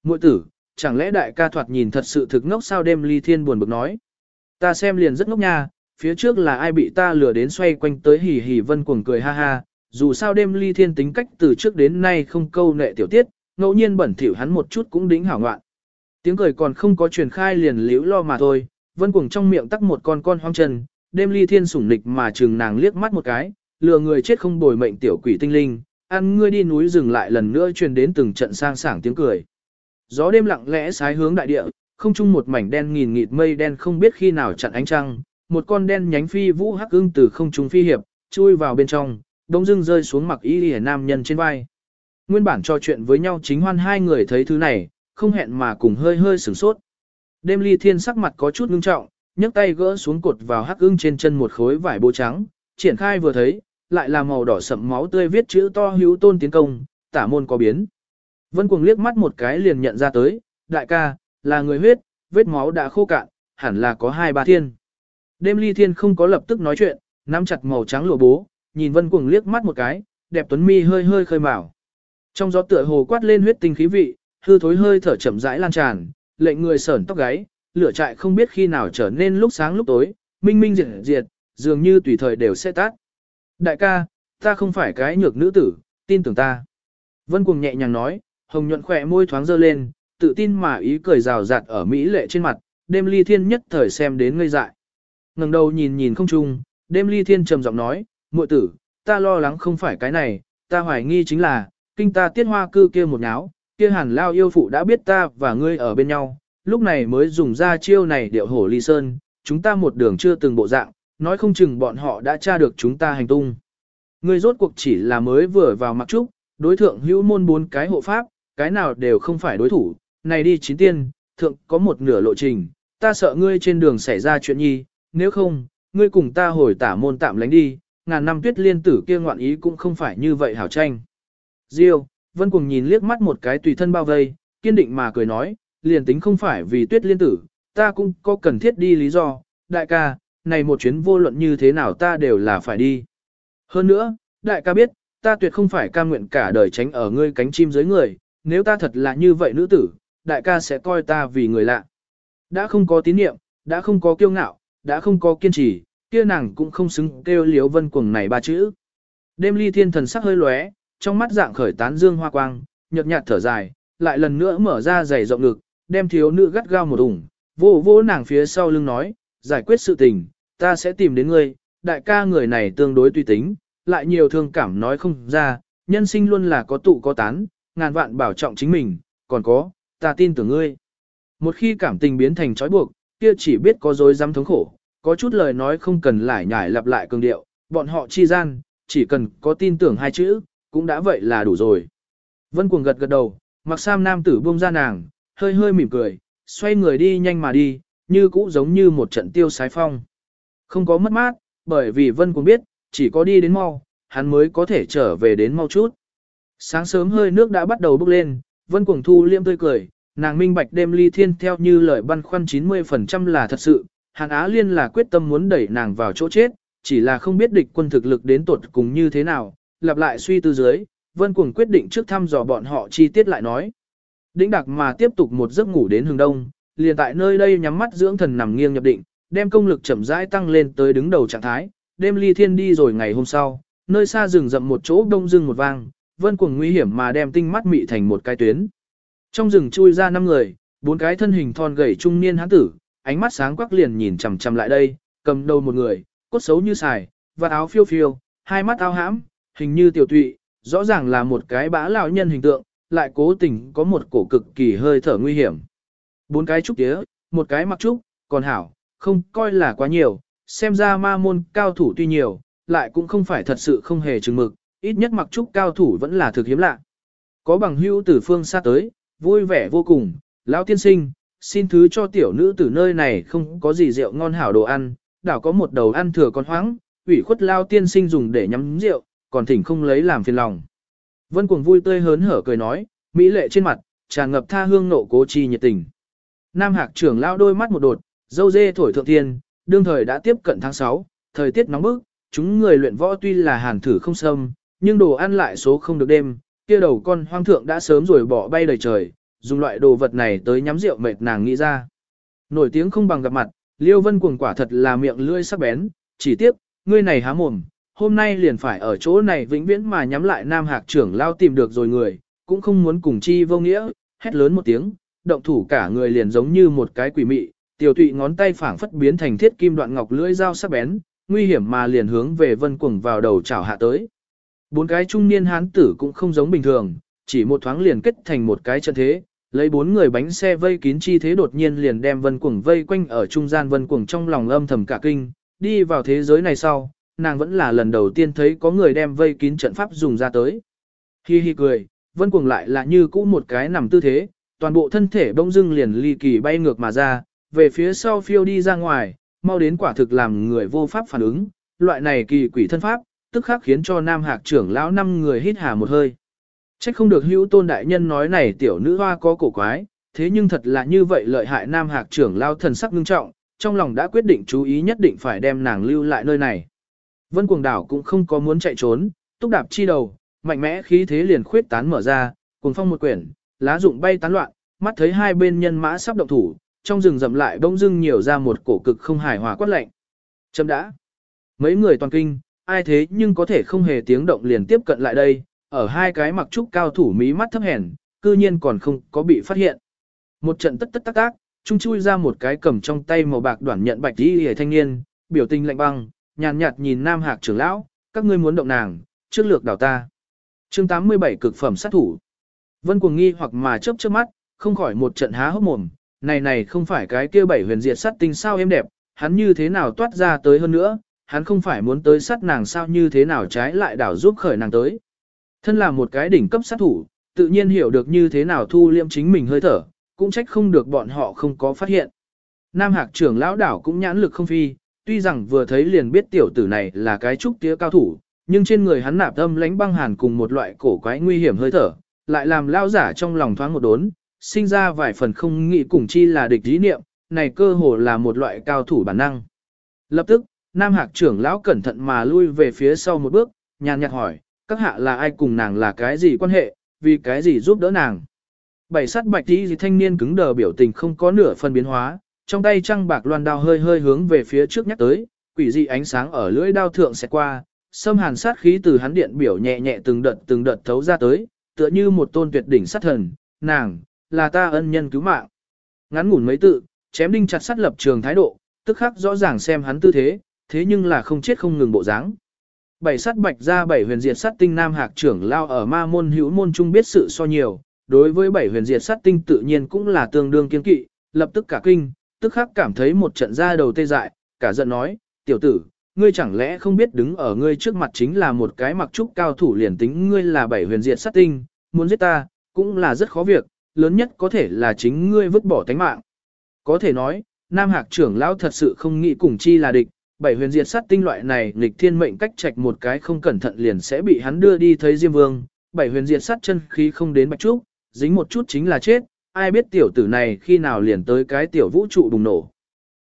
Muội tử, chẳng lẽ đại ca thoạt nhìn thật sự thực ngốc sao đêm ly thiên buồn bực nói. Ta xem liền rất ngốc nha, phía trước là ai bị ta lừa đến xoay quanh tới hỉ hỉ Vân Cuồng cười ha ha. Dù sao đêm ly thiên tính cách từ trước đến nay không câu nệ tiểu tiết, ngẫu nhiên bẩn thỉu hắn một chút cũng đính hảo ngoạn. Tiếng cười còn không có truyền khai liền liễu lo mà thôi, Vân Cuồng trong miệng tắc một con con hoang chân, đêm ly thiên sủng nịch mà trừng nàng liếc mắt một cái, lừa người chết không bồi mệnh tiểu quỷ tinh linh, ăn ngươi đi núi rừng lại lần nữa truyền đến từng trận sang sảng tiếng cười. Gió đêm lặng lẽ sái hướng đại địa, không chung một mảnh đen nghìn nghịt mây đen không biết khi nào chặn ánh trăng, một con đen nhánh phi vũ hắc ưng từ không trung phi hiệp, chui vào bên trong, đông dưng rơi xuống mặc y lìa nam nhân trên vai. Nguyên bản trò chuyện với nhau chính hoan hai người thấy thứ này, không hẹn mà cùng hơi hơi sửng sốt. Đêm ly thiên sắc mặt có chút ngưng trọng, nhấc tay gỡ xuống cột vào hắc ưng trên chân một khối vải bố trắng, triển khai vừa thấy, lại là màu đỏ sậm máu tươi viết chữ to hữu tôn tiến công, tả môn có biến. Vân cuồng liếc mắt một cái liền nhận ra tới, đại ca, là người huyết, vết máu đã khô cạn, hẳn là có hai ba thiên. Đêm ly thiên không có lập tức nói chuyện, nắm chặt màu trắng lụa bố, nhìn vân cuồng liếc mắt một cái, đẹp tuấn mi hơi hơi khơi mào. Trong gió tựa hồ quát lên huyết tinh khí vị, hư thối hơi thở chậm rãi lan tràn, lệnh người sởn tóc gáy, lửa trại không biết khi nào trở nên lúc sáng lúc tối, minh minh diệt diệt, dường như tùy thời đều sẽ tắt. Đại ca, ta không phải cái nhược nữ tử, tin tưởng ta. Vân cuồng nhẹ nhàng nói, hồng nhuận khỏe môi thoáng dơ lên, tự tin mà ý cười rào rạt ở mỹ lệ trên mặt, đêm ly thiên nhất thời xem đến ngây dại. ngẩng đầu nhìn nhìn không chung, đêm ly thiên trầm giọng nói, muội tử, ta lo lắng không phải cái này, ta hoài nghi chính là, kinh ta tiết hoa cư kia một nháo, kia hàn lao yêu phụ đã biết ta và ngươi ở bên nhau, lúc này mới dùng ra chiêu này điệu hổ ly sơn, chúng ta một đường chưa từng bộ dạng, nói không chừng bọn họ đã tra được chúng ta hành tung. Ngươi rốt cuộc chỉ là mới vừa vào mặc trúc, đối thượng hữu môn bốn cái hộ pháp, cái nào đều không phải đối thủ, này đi chín tiên, thượng có một nửa lộ trình, ta sợ ngươi trên đường xảy ra chuyện nhi, nếu không, ngươi cùng ta hồi tả môn tạm lánh đi, ngàn năm tuyết liên tử kia ngoạn ý cũng không phải như vậy hảo tranh. Diêu, Vân cùng nhìn liếc mắt một cái tùy thân bao vây, kiên định mà cười nói, liền tính không phải vì tuyết liên tử, ta cũng có cần thiết đi lý do, đại ca, này một chuyến vô luận như thế nào ta đều là phải đi. Hơn nữa, đại ca biết, ta tuyệt không phải ca nguyện cả đời tránh ở ngươi cánh chim dưới người, nếu ta thật là như vậy nữ tử, đại ca sẽ coi ta vì người lạ. Đã không có tín niệm, đã không có kiêu ngạo, đã không có kiên trì, kia nàng cũng không xứng kêu liếu vân cuồng này ba chữ. Đêm ly thiên thần sắc hơi lóe, trong mắt dạng khởi tán dương hoa quang, nhợt nhạt thở dài, lại lần nữa mở ra giày rộng ngực, đem thiếu nữ gắt gao một ủng, vô vô nàng phía sau lưng nói, giải quyết sự tình, ta sẽ tìm đến ngươi, đại ca người này tương đối tùy tính, lại nhiều thương cảm nói không ra, nhân sinh luôn là có tụ có tán, ngàn vạn bảo trọng chính mình, còn có, ta tin tưởng ngươi. Một khi cảm tình biến thành trói buộc, kia chỉ biết có dối dám thống khổ, có chút lời nói không cần lại nhải lặp lại cường điệu, bọn họ chi gian, chỉ cần có tin tưởng hai chữ, cũng đã vậy là đủ rồi. Vân cuồng gật gật đầu, mặc sam nam tử buông ra nàng, hơi hơi mỉm cười, xoay người đi nhanh mà đi, như cũ giống như một trận tiêu sái phong. Không có mất mát, bởi vì Vân cuồng biết, chỉ có đi đến mau, hắn mới có thể trở về đến mau chút. Sáng sớm hơi nước đã bắt đầu bốc lên, Vân cuồng thu liêm tươi cười, nàng minh bạch đêm ly thiên theo như lời băn khoăn 90% là thật sự, Hàn Á Liên là quyết tâm muốn đẩy nàng vào chỗ chết, chỉ là không biết địch quân thực lực đến tuột cùng như thế nào, lặp lại suy tư dưới, Vân Cuồng quyết định trước thăm dò bọn họ chi tiết lại nói. Đĩnh đặc mà tiếp tục một giấc ngủ đến hướng đông, liền tại nơi đây nhắm mắt dưỡng thần nằm nghiêng nhập định, đem công lực chậm rãi tăng lên tới đứng đầu trạng thái, đêm ly thiên đi rồi ngày hôm sau, nơi xa rừng rậm một chỗ đông rừng một vang, Vân Cuồng nguy hiểm mà đem tinh mắt mị thành một cái tuyến. Trong rừng chui ra năm người, bốn cái thân hình thon gầy trung niên hán tử, ánh mắt sáng quắc liền nhìn chằm chằm lại đây, cầm đầu một người, cốt xấu như xài, và áo phiêu phiêu, hai mắt ao hãm, hình như tiểu tụy, rõ ràng là một cái bã lão nhân hình tượng, lại cố tình có một cổ cực kỳ hơi thở nguy hiểm. Bốn cái trúc tía, một cái mặc trúc, còn hảo, không coi là quá nhiều, xem ra ma môn cao thủ tuy nhiều, lại cũng không phải thật sự không hề chừng mực, ít nhất mặc trúc cao thủ vẫn là thực hiếm lạ. Có bằng hữu từ phương xa tới, vui vẻ vô cùng, lão tiên sinh, xin thứ cho tiểu nữ từ nơi này không có gì rượu ngon hảo đồ ăn, đảo có một đầu ăn thừa con hoáng, ủy khuất lao tiên sinh dùng để nhắm rượu, còn thỉnh không lấy làm phiền lòng. Vân cuồng vui tươi hớn hở cười nói, mỹ lệ trên mặt, tràn ngập tha hương nộ cố chi nhiệt tình. Nam Hạc trưởng lao đôi mắt một đột, dâu dê thổi thượng thiên, đương thời đã tiếp cận tháng 6, thời tiết nóng bức, chúng người luyện võ tuy là hàn thử không xâm, nhưng đồ ăn lại số không được đêm, kia đầu con hoang thượng đã sớm rồi bỏ bay đầy trời, dùng loại đồ vật này tới nhắm rượu mệt nàng nghĩ ra. Nổi tiếng không bằng gặp mặt, Liêu Vân cuồng quả thật là miệng lưỡi sắc bén, chỉ tiếc, ngươi này há mồm, hôm nay liền phải ở chỗ này vĩnh viễn mà nhắm lại Nam Hạc trưởng lao tìm được rồi người, cũng không muốn cùng chi vô nghĩa, hét lớn một tiếng, động thủ cả người liền giống như một cái quỷ mị, tiểu tụy ngón tay phảng phất biến thành thiết kim đoạn ngọc lưỡi dao sắc bén, nguy hiểm mà liền hướng về vân cuồng vào đầu chảo hạ tới. Bốn cái trung niên hán tử cũng không giống bình thường, chỉ một thoáng liền kết thành một cái trận thế, lấy bốn người bánh xe vây kín chi thế đột nhiên liền đem vân cuồng vây quanh ở trung gian vân cuồng trong lòng âm thầm cả kinh, đi vào thế giới này sau, nàng vẫn là lần đầu tiên thấy có người đem vây kín trận pháp dùng ra tới. Hi hi cười, vân cuồng lại là như cũ một cái nằm tư thế, toàn bộ thân thể bỗng dưng liền ly kỳ bay ngược mà ra, về phía sau phiêu đi ra ngoài, mau đến quả thực làm người vô pháp phản ứng, loại này kỳ quỷ thân pháp, tức khắc khiến cho nam hạc trưởng lão năm người hít hà một hơi. Trách không được hữu tôn đại nhân nói này tiểu nữ hoa có cổ quái, thế nhưng thật là như vậy lợi hại nam hạc trưởng lão thần sắc ngưng trọng, trong lòng đã quyết định chú ý nhất định phải đem nàng lưu lại nơi này. Vân cuồng đảo cũng không có muốn chạy trốn, túc đạp chi đầu, mạnh mẽ khí thế liền khuyết tán mở ra, cùng phong một quyển, lá rụng bay tán loạn, mắt thấy hai bên nhân mã sắp động thủ, trong rừng rậm lại bỗng dưng nhiều ra một cổ cực không hài hòa quát lạnh. Chấm đã. Mấy người toàn kinh, ai thế nhưng có thể không hề tiếng động liền tiếp cận lại đây, ở hai cái mặc trúc cao thủ mí mắt thấp hèn, cư nhiên còn không có bị phát hiện. Một trận tất tất tác tác, trung chui ra một cái cầm trong tay màu bạc đoạn nhận bạch đi hề thanh niên, biểu tình lạnh băng, nhàn nhạt nhìn nam hạc trưởng lão, các ngươi muốn động nàng, trước lược đảo ta. chương 87 cực phẩm sát thủ. Vân cuồng nghi hoặc mà chớp chớp mắt, không khỏi một trận há hốc mồm, này này không phải cái kia bảy huyền diệt sát tinh sao em đẹp, hắn như thế nào toát ra tới hơn nữa, hắn không phải muốn tới sát nàng sao như thế nào trái lại đảo giúp khởi nàng tới. Thân là một cái đỉnh cấp sát thủ, tự nhiên hiểu được như thế nào thu liêm chính mình hơi thở, cũng trách không được bọn họ không có phát hiện. Nam Hạc trưởng lão đảo cũng nhãn lực không phi, tuy rằng vừa thấy liền biết tiểu tử này là cái trúc tía cao thủ, nhưng trên người hắn nạp âm lánh băng hàn cùng một loại cổ quái nguy hiểm hơi thở, lại làm lao giả trong lòng thoáng một đốn, sinh ra vài phần không nghĩ cùng chi là địch ý niệm, này cơ hồ là một loại cao thủ bản năng. Lập tức, Nam Hạc trưởng lão cẩn thận mà lui về phía sau một bước, nhàn nhạt hỏi, các hạ là ai cùng nàng là cái gì quan hệ, vì cái gì giúp đỡ nàng. Bảy sát bạch tí thanh niên cứng đờ biểu tình không có nửa phần biến hóa, trong tay trăng bạc loan đao hơi hơi hướng về phía trước nhắc tới, quỷ dị ánh sáng ở lưỡi đao thượng sẽ qua, xâm hàn sát khí từ hắn điện biểu nhẹ nhẹ từng đợt từng đợt thấu ra tới, tựa như một tôn tuyệt đỉnh sát thần, nàng, là ta ân nhân cứu mạng. Ngắn ngủn mấy tự, chém đinh chặt sắt lập trường thái độ, tức khắc rõ ràng xem hắn tư thế, thế nhưng là không chết không ngừng bộ dáng. Bảy sát bạch ra bảy huyền diệt sát tinh nam hạc trưởng lao ở ma môn hữu môn trung biết sự so nhiều, đối với bảy huyền diệt sát tinh tự nhiên cũng là tương đương kiên kỵ, lập tức cả kinh, tức khắc cảm thấy một trận ra đầu tê dại, cả giận nói, tiểu tử, ngươi chẳng lẽ không biết đứng ở ngươi trước mặt chính là một cái mặc trúc cao thủ liền tính ngươi là bảy huyền diệt sát tinh, muốn giết ta, cũng là rất khó việc, lớn nhất có thể là chính ngươi vứt bỏ tánh mạng. Có thể nói, Nam Hạc trưởng lão thật sự không nghĩ cùng chi là địch, bảy huyền diệt sát tinh loại này nghịch thiên mệnh cách trạch một cái không cẩn thận liền sẽ bị hắn đưa đi thấy Diêm Vương, bảy huyền diệt sát chân khí không đến bạch trúc, dính một chút chính là chết, ai biết tiểu tử này khi nào liền tới cái tiểu vũ trụ bùng nổ.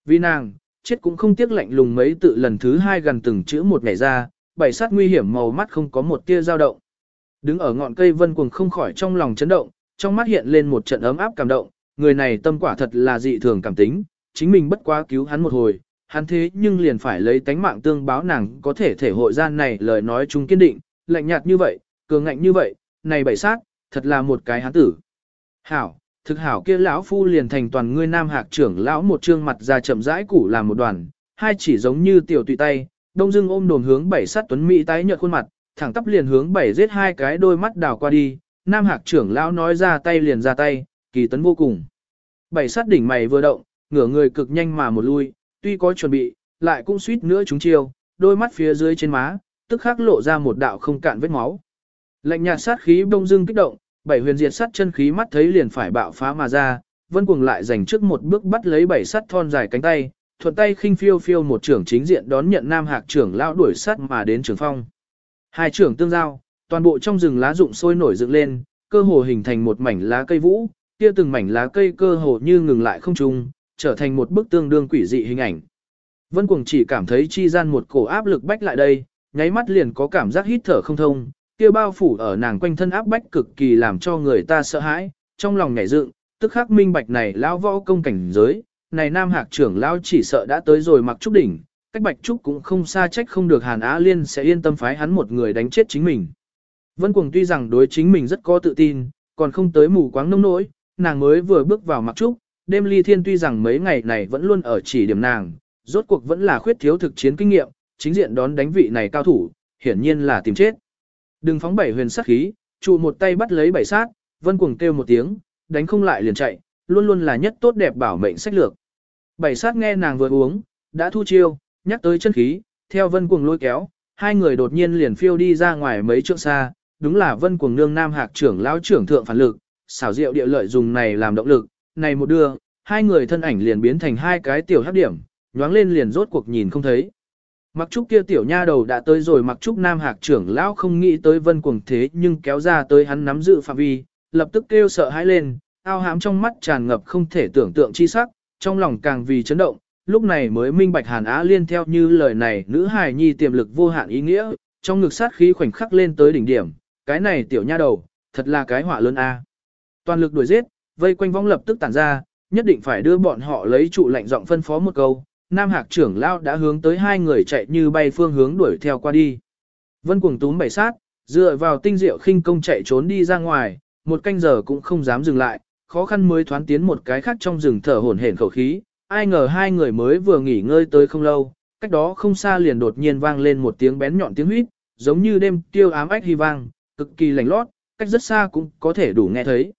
Vì nàng, chết cũng không tiếc lạnh lùng mấy tự lần thứ hai gần từng chữ một ngày ra, bảy sát nguy hiểm màu mắt không có một tia dao động. Đứng ở ngọn cây vân cuồng không khỏi trong lòng chấn động, trong mắt hiện lên một trận ấm áp cảm động, người này tâm quả thật là dị thường cảm tính, chính mình bất quá cứu hắn một hồi, hắn thế nhưng liền phải lấy tánh mạng tương báo nàng có thể thể hội gian này lời nói chung kiên định, lạnh nhạt như vậy, cường ngạnh như vậy, này bảy sát, thật là một cái hắn tử. Hảo, thực hảo kia lão phu liền thành toàn ngươi nam hạc trưởng lão một trương mặt ra chậm rãi củ làm một đoàn, hai chỉ giống như tiểu tùy tay, đông dưng ôm đồn hướng bảy sát tuấn mỹ tái nhợt khuôn mặt, thẳng tắp liền hướng bảy giết hai cái đôi mắt đảo qua đi, nam hạc trưởng lão nói ra tay liền ra tay, kỳ tấn vô cùng. Bảy sát đỉnh mày vừa động, ngửa người cực nhanh mà một lui, tuy có chuẩn bị, lại cũng suýt nữa chúng chiêu, đôi mắt phía dưới trên má, tức khắc lộ ra một đạo không cạn vết máu. Lạnh nhạt sát khí bông dưng kích động, bảy huyền diệt sát chân khí mắt thấy liền phải bạo phá mà ra, vân cuồng lại giành trước một bước bắt lấy bảy sắt thon dài cánh tay, thuận tay khinh phiêu phiêu một trưởng chính diện đón nhận nam hạc trưởng lão đuổi sát mà đến trường phong. Hai trưởng tương giao, toàn bộ trong rừng lá rụng sôi nổi dựng lên, cơ hồ hình thành một mảnh lá cây vũ, kia từng mảnh lá cây cơ hồ như ngừng lại không trung, trở thành một bức tương đương quỷ dị hình ảnh. Vân Cuồng chỉ cảm thấy chi gian một cổ áp lực bách lại đây, nháy mắt liền có cảm giác hít thở không thông, kia bao phủ ở nàng quanh thân áp bách cực kỳ làm cho người ta sợ hãi, trong lòng nhảy dựng, tức khắc minh bạch này lão võ công cảnh giới, này nam hạc trưởng lão chỉ sợ đã tới rồi mặc trúc đỉnh, cách bạch trúc cũng không xa trách không được Hàn Á Liên sẽ yên tâm phái hắn một người đánh chết chính mình. Vân Cuồng tuy rằng đối chính mình rất có tự tin, còn không tới mù quáng nông nỗi, nàng mới vừa bước vào mặc trúc, đêm ly thiên tuy rằng mấy ngày này vẫn luôn ở chỉ điểm nàng, rốt cuộc vẫn là khuyết thiếu thực chiến kinh nghiệm, chính diện đón đánh vị này cao thủ, hiển nhiên là tìm chết. Đừng phóng bảy huyền sát khí, trụ một tay bắt lấy bảy sát, vân cuồng kêu một tiếng, đánh không lại liền chạy, luôn luôn là nhất tốt đẹp bảo mệnh sách lược. Bảy sát nghe nàng vừa uống, đã thu chiêu, nhắc tới chân khí, theo vân cuồng lôi kéo, hai người đột nhiên liền phiêu đi ra ngoài mấy trượng xa, đúng là vân cuồng nương nam hạc trưởng lão trưởng thượng phản lực, xảo diệu địa lợi dùng này làm động lực, này một đưa, hai người thân ảnh liền biến thành hai cái tiểu hấp điểm, nhoáng lên liền rốt cuộc nhìn không thấy. Mặc trúc kia tiểu nha đầu đã tới rồi mặc trúc nam hạc trưởng lão không nghĩ tới vân cuồng thế nhưng kéo ra tới hắn nắm giữ phạm vi, lập tức kêu sợ hãi lên, ao hám trong mắt tràn ngập không thể tưởng tượng chi sắc, trong lòng càng vì chấn động, lúc này mới minh bạch hàn á liên theo như lời này nữ hài nhi tiềm lực vô hạn ý nghĩa, trong ngực sát khí khoảnh khắc lên tới đỉnh điểm, cái này tiểu nha đầu, thật là cái họa lớn a. Toàn lực đuổi giết, vây quanh vong lập tức tản ra, nhất định phải đưa bọn họ lấy trụ lạnh giọng phân phó một câu, Nam Hạc trưởng lao đã hướng tới hai người chạy như bay phương hướng đuổi theo qua đi. Vân cuồng túm bảy sát, dựa vào tinh diệu khinh công chạy trốn đi ra ngoài, một canh giờ cũng không dám dừng lại, khó khăn mới thoán tiến một cái khác trong rừng thở hổn hển khẩu khí, ai ngờ hai người mới vừa nghỉ ngơi tới không lâu, cách đó không xa liền đột nhiên vang lên một tiếng bén nhọn tiếng huýt, giống như đêm tiêu ám ách hy vang, cực kỳ lạnh lót, cách rất xa cũng có thể đủ nghe thấy.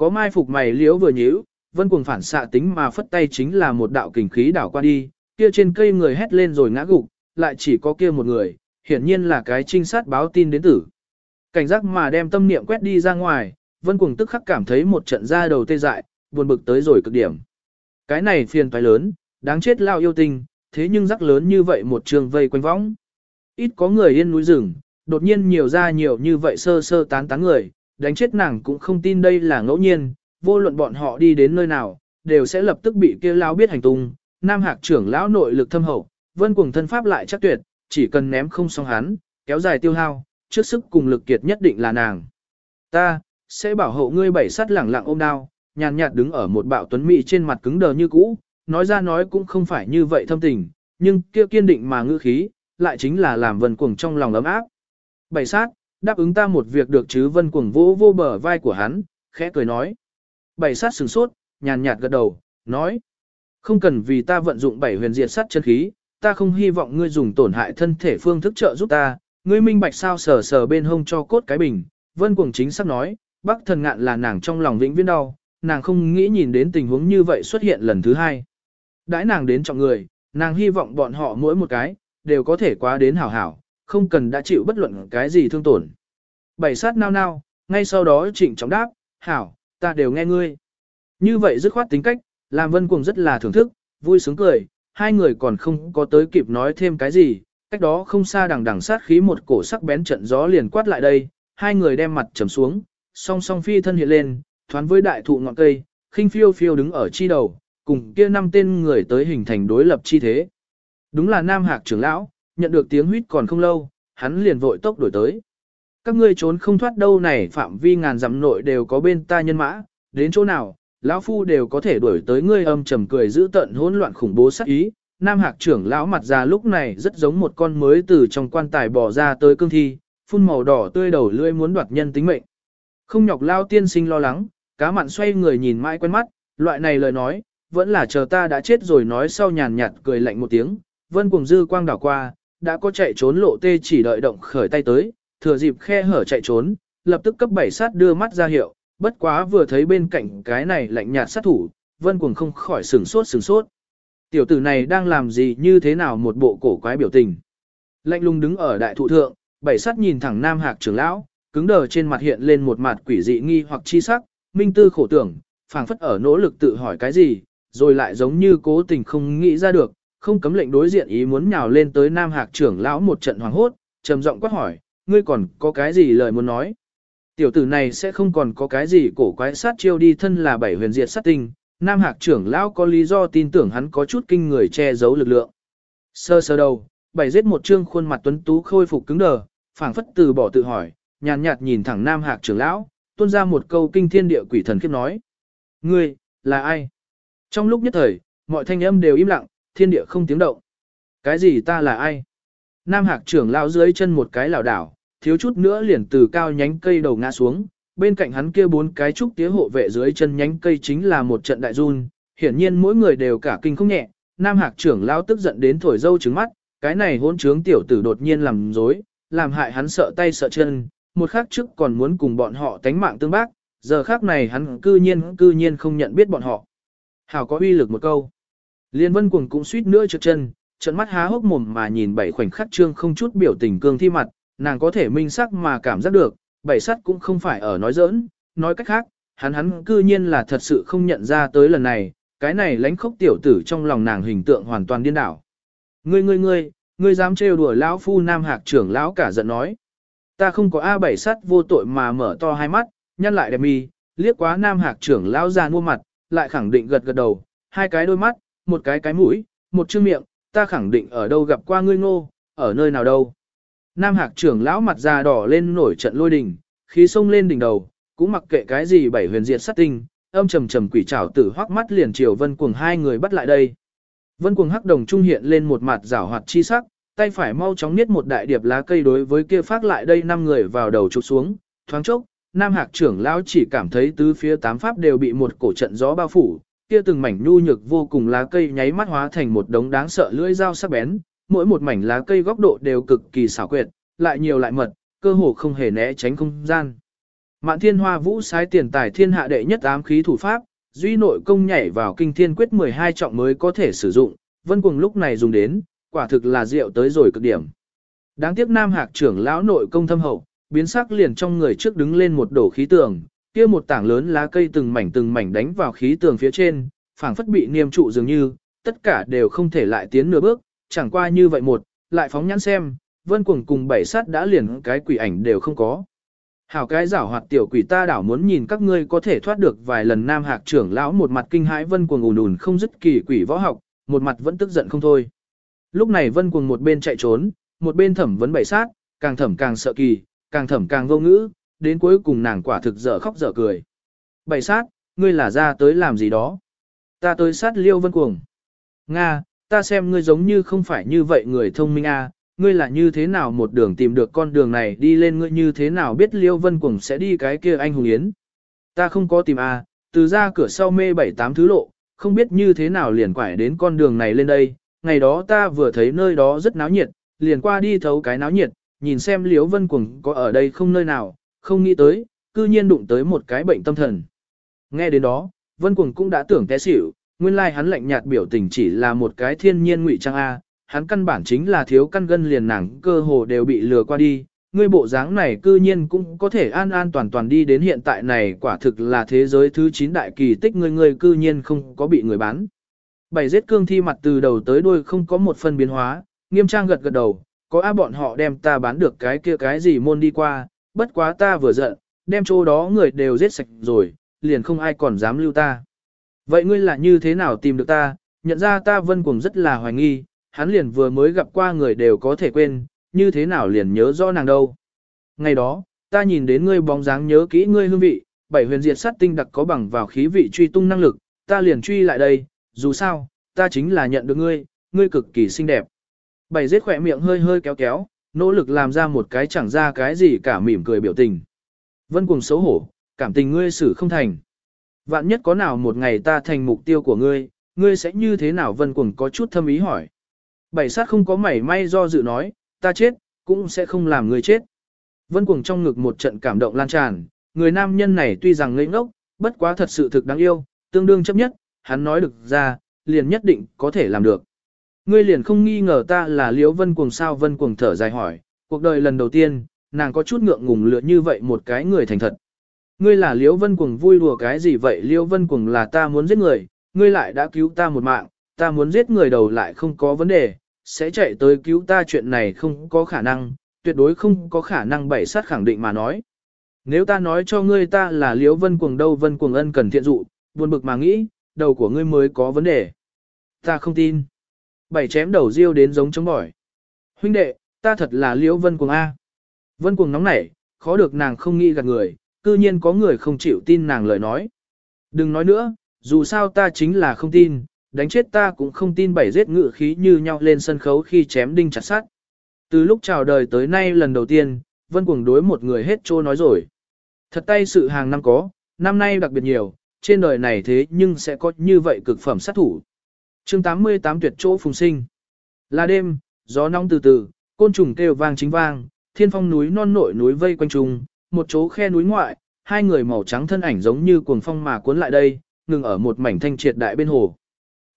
Có mai phục mày liếu vừa nhíu, vân cuồng phản xạ tính mà phất tay chính là một đạo kình khí đảo qua đi, kia trên cây người hét lên rồi ngã gục, lại chỉ có kia một người, hiển nhiên là cái trinh sát báo tin đến tử. Cảnh giác mà đem tâm niệm quét đi ra ngoài, vân cuồng tức khắc cảm thấy một trận da đầu tê dại, buồn bực tới rồi cực điểm. Cái này phiền toái lớn, đáng chết lao yêu tinh, thế nhưng rắc lớn như vậy một trường vây quanh võng. Ít có người yên núi rừng, đột nhiên nhiều ra nhiều như vậy sơ sơ tán tán người, đánh chết nàng cũng không tin đây là ngẫu nhiên, vô luận bọn họ đi đến nơi nào, đều sẽ lập tức bị kia lao biết hành tung. Nam Hạc trưởng lão nội lực thâm hậu, vân cuồng thân pháp lại chắc tuyệt, chỉ cần ném không xong hắn, kéo dài tiêu hao, trước sức cùng lực kiệt nhất định là nàng. Ta, sẽ bảo hộ ngươi bảy sát lẳng lặng ôm đao, nhàn nhạt đứng ở một bạo tuấn mỹ trên mặt cứng đờ như cũ, nói ra nói cũng không phải như vậy thâm tình, nhưng kia kiên định mà ngữ khí, lại chính là làm vân cuồng trong lòng ấm áp. Bảy sát, đáp ứng ta một việc được chứ vân cuồng vỗ vô bờ vai của hắn, khẽ cười nói. Bảy sát sừng sốt, nhàn nhạt gật đầu, nói. Không cần vì ta vận dụng bảy huyền diệt sát chân khí, ta không hy vọng ngươi dùng tổn hại thân thể phương thức trợ giúp ta, ngươi minh bạch sao sờ sờ bên hông cho cốt cái bình. Vân cuồng chính sắp nói, bác thần ngạn là nàng trong lòng vĩnh viễn đau, nàng không nghĩ nhìn đến tình huống như vậy xuất hiện lần thứ hai. Đãi nàng đến trọng người, nàng hy vọng bọn họ mỗi một cái, đều có thể quá đến hảo hảo, không cần đã chịu bất luận cái gì thương tổn. Bảy sát nao nao, ngay sau đó trịnh trọng đáp, hảo, ta đều nghe ngươi. Như vậy dứt khoát tính cách, làm vân cuồng rất là thưởng thức, vui sướng cười, hai người còn không có tới kịp nói thêm cái gì, cách đó không xa đằng đằng sát khí một cổ sắc bén trận gió liền quát lại đây, hai người đem mặt trầm xuống, song song phi thân hiện lên, thoán với đại thụ ngọn cây, khinh phiêu phiêu đứng ở chi đầu, cùng kia năm tên người tới hình thành đối lập chi thế. Đúng là Nam Hạc trưởng lão, nhận được tiếng huýt còn không lâu, hắn liền vội tốc đổi tới. Các ngươi trốn không thoát đâu này phạm vi ngàn dặm nội đều có bên ta nhân mã, đến chỗ nào, lão phu đều có thể đuổi tới ngươi âm trầm cười giữ tận hỗn loạn khủng bố sát ý. Nam Hạc trưởng lão mặt già lúc này rất giống một con mới từ trong quan tài bò ra tới cương thi, phun màu đỏ tươi đầu lưỡi muốn đoạt nhân tính mệnh. Không nhọc lao tiên sinh lo lắng, cá mặn xoay người nhìn mãi quen mắt, loại này lời nói, vẫn là chờ ta đã chết rồi nói sau nhàn nhạt cười lạnh một tiếng, vân cùng dư quang đảo qua, đã có chạy trốn lộ tê chỉ đợi động khởi tay tới, thừa dịp khe hở chạy trốn, lập tức cấp bảy sát đưa mắt ra hiệu, bất quá vừa thấy bên cạnh cái này lạnh nhạt sát thủ, vân cuồng không khỏi sửng sốt sửng sốt. Tiểu tử này đang làm gì như thế nào một bộ cổ quái biểu tình. Lạnh lùng đứng ở đại thụ thượng, bảy sát nhìn thẳng nam hạc trưởng lão, cứng đờ trên mặt hiện lên một mặt quỷ dị nghi hoặc chi sắc, minh tư khổ tưởng, phảng phất ở nỗ lực tự hỏi cái gì, rồi lại giống như cố tình không nghĩ ra được, không cấm lệnh đối diện ý muốn nhào lên tới Nam Hạc trưởng lão một trận hoàng hốt, trầm giọng quát hỏi, ngươi còn có cái gì lời muốn nói? Tiểu tử này sẽ không còn có cái gì cổ quái sát chiêu đi thân là bảy huyền diệt sát tinh, Nam Hạc trưởng lão có lý do tin tưởng hắn có chút kinh người che giấu lực lượng. Sơ sơ đầu, bảy giết một trương khuôn mặt tuấn tú khôi phục cứng đờ, phảng phất từ bỏ tự hỏi, nhàn nhạt, nhìn thẳng Nam Hạc trưởng lão, tuôn ra một câu kinh thiên địa quỷ thần khiếp nói. Ngươi, là ai? Trong lúc nhất thời, mọi thanh âm đều im lặng, thiên địa không tiếng động. Cái gì ta là ai? Nam Hạc trưởng lão dưới chân một cái lảo đảo, thiếu chút nữa liền từ cao nhánh cây đầu ngã xuống, bên cạnh hắn kia bốn cái trúc tía hộ vệ dưới chân nhánh cây chính là một trận đại run, hiển nhiên mỗi người đều cả kinh không nhẹ. Nam Hạc trưởng lão tức giận đến thổi dâu trứng mắt, cái này hỗn trướng tiểu tử đột nhiên làm dối, làm hại hắn sợ tay sợ chân, một khắc trước còn muốn cùng bọn họ tánh mạng tương bác, giờ khác này hắn cư nhiên cư nhiên không nhận biết bọn họ. Hảo có uy lực một câu. Liên vân cuồng cũng suýt nữa trượt chân, trận mắt há hốc mồm mà nhìn bảy khoảnh khắc trương không chút biểu tình cương thi mặt, nàng có thể minh sắc mà cảm giác được, bảy sắt cũng không phải ở nói giỡn, nói cách khác, hắn hắn cư nhiên là thật sự không nhận ra tới lần này, cái này lánh khốc tiểu tử trong lòng nàng hình tượng hoàn toàn điên đảo. Ngươi ngươi ngươi, ngươi dám trêu đùa lão phu nam hạc trưởng lão cả giận nói. Ta không có A bảy sắt vô tội mà mở to hai mắt, nhăn lại đẹp mi, liếc quá nam hạc trưởng lão ra mua mặt, lại khẳng định gật gật đầu, hai cái đôi mắt, một cái cái mũi, một chương miệng, ta khẳng định ở đâu gặp qua ngươi ngô, ở nơi nào đâu. Nam hạc trưởng lão mặt già đỏ lên nổi trận lôi đình, khí sông lên đỉnh đầu, cũng mặc kệ cái gì bảy huyền diệt sát tinh, âm trầm trầm quỷ trảo tử hoắc mắt liền chiều vân cuồng hai người bắt lại đây. Vân cuồng hắc đồng trung hiện lên một mặt rảo hoạt chi sắc, tay phải mau chóng niết một đại điệp lá cây đối với kia phát lại đây năm người vào đầu chụp xuống, thoáng chốc, Nam Hạc trưởng lão chỉ cảm thấy tứ phía tám pháp đều bị một cổ trận gió bao phủ, kia từng mảnh nhu nhược vô cùng lá cây nháy mắt hóa thành một đống đáng sợ lưỡi dao sắc bén, mỗi một mảnh lá cây góc độ đều cực kỳ xảo quyệt, lại nhiều lại mật, cơ hồ không hề né tránh không gian. Mạn Thiên Hoa Vũ sái tiền tài thiên hạ đệ nhất ám khí thủ pháp, duy nội công nhảy vào kinh thiên quyết 12 trọng mới có thể sử dụng, vân cuồng lúc này dùng đến, quả thực là rượu tới rồi cực điểm. Đáng tiếc Nam Hạc trưởng lão nội công thâm hậu, biến sắc liền trong người trước đứng lên một đổ khí tường, kia một tảng lớn lá cây từng mảnh từng mảnh đánh vào khí tường phía trên, phảng phất bị niêm trụ dường như, tất cả đều không thể lại tiến nửa bước, chẳng qua như vậy một, lại phóng nhãn xem, vân cuồng cùng bảy sát đã liền cái quỷ ảnh đều không có. Hảo cái giảo hoạt tiểu quỷ ta đảo muốn nhìn các ngươi có thể thoát được vài lần nam hạc trưởng lão một mặt kinh hãi vân cuồng ùn ùn không dứt kỳ quỷ võ học, một mặt vẫn tức giận không thôi. Lúc này vân cuồng một bên chạy trốn, một bên thẩm vấn bảy sát, càng thẩm càng sợ kỳ, càng thẩm càng vô ngữ, đến cuối cùng nàng quả thực dở khóc dở cười. Bảy sát, ngươi là ra tới làm gì đó? Ta tới sát liêu vân cuồng. Nga, ta xem ngươi giống như không phải như vậy người thông minh a, à, ngươi là như thế nào một đường tìm được con đường này đi lên ngươi như thế nào biết liêu vân cuồng sẽ đi cái kia anh hùng yến. Ta không có tìm a, à, từ ra cửa sau mê bảy tám thứ lộ, không biết như thế nào liền quải đến con đường này lên đây, ngày đó ta vừa thấy nơi đó rất náo nhiệt, liền qua đi thấu cái náo nhiệt, nhìn xem liêu vân cuồng có ở đây không nơi nào, không nghĩ tới, cư nhiên đụng tới một cái bệnh tâm thần. Nghe đến đó, Vân Cuồng cũng đã tưởng té xỉu, nguyên lai like hắn lạnh nhạt biểu tình chỉ là một cái thiên nhiên ngụy trang A, hắn căn bản chính là thiếu căn gân liền nàng cơ hồ đều bị lừa qua đi. Ngươi bộ dáng này cư nhiên cũng có thể an an toàn toàn đi đến hiện tại này quả thực là thế giới thứ 9 đại kỳ tích ngươi ngươi cư nhiên không có bị người bán. Bảy giết cương thi mặt từ đầu tới đuôi không có một phần biến hóa, nghiêm trang gật gật đầu, có a bọn họ đem ta bán được cái kia cái gì môn đi qua, bất quá ta vừa giận, đem chỗ đó người đều giết sạch rồi, liền không ai còn dám lưu ta. Vậy ngươi là như thế nào tìm được ta, nhận ra ta vân cùng rất là hoài nghi, hắn liền vừa mới gặp qua người đều có thể quên, như thế nào liền nhớ rõ nàng đâu. Ngày đó, ta nhìn đến ngươi bóng dáng nhớ kỹ ngươi hương vị, bảy huyền diệt sát tinh đặc có bằng vào khí vị truy tung năng lực, ta liền truy lại đây, dù sao, ta chính là nhận được ngươi, ngươi cực kỳ xinh đẹp. Bảy giết khỏe miệng hơi hơi kéo kéo, nỗ lực làm ra một cái chẳng ra cái gì cả mỉm cười biểu tình. Vân cùng xấu hổ, cảm tình ngươi xử không thành. Vạn nhất có nào một ngày ta thành mục tiêu của ngươi, ngươi sẽ như thế nào vân cùng có chút thâm ý hỏi. Bảy sát không có mảy may do dự nói, ta chết, cũng sẽ không làm ngươi chết. Vân cuồng trong ngực một trận cảm động lan tràn, người nam nhân này tuy rằng ngây ngốc, bất quá thật sự thực đáng yêu, tương đương chấp nhất, hắn nói được ra, liền nhất định có thể làm được. Ngươi liền không nghi ngờ ta là Liễu Vân Cuồng sao Vân Cuồng thở dài hỏi, cuộc đời lần đầu tiên, nàng có chút ngượng ngùng lựa như vậy một cái người thành thật. Ngươi là Liễu Vân Cuồng vui đùa cái gì vậy Liễu Vân Cuồng là ta muốn giết người, ngươi lại đã cứu ta một mạng, ta muốn giết người đầu lại không có vấn đề, sẽ chạy tới cứu ta chuyện này không có khả năng, tuyệt đối không có khả năng bảy sát khẳng định mà nói. Nếu ta nói cho ngươi ta là Liễu Vân Cuồng đâu Vân Cuồng ân cần thiện dụ, buồn bực mà nghĩ, đầu của ngươi mới có vấn đề. Ta không tin bảy chém đầu riêu đến giống chống bỏi. Huynh đệ, ta thật là liễu vân cuồng A. Vân cuồng nóng nảy, khó được nàng không nghĩ gạt người, cư nhiên có người không chịu tin nàng lời nói. Đừng nói nữa, dù sao ta chính là không tin, đánh chết ta cũng không tin bảy giết ngự khí như nhau lên sân khấu khi chém đinh chặt sắt Từ lúc chào đời tới nay lần đầu tiên, Vân cuồng đối một người hết trô nói rồi. Thật tay sự hàng năm có, năm nay đặc biệt nhiều, trên đời này thế nhưng sẽ có như vậy cực phẩm sát thủ chương 88 tuyệt chỗ phùng sinh. Là đêm, gió nóng từ từ, côn trùng kêu vang chính vang, thiên phong núi non nội núi vây quanh trùng, một chỗ khe núi ngoại, hai người màu trắng thân ảnh giống như cuồng phong mà cuốn lại đây, ngừng ở một mảnh thanh triệt đại bên hồ.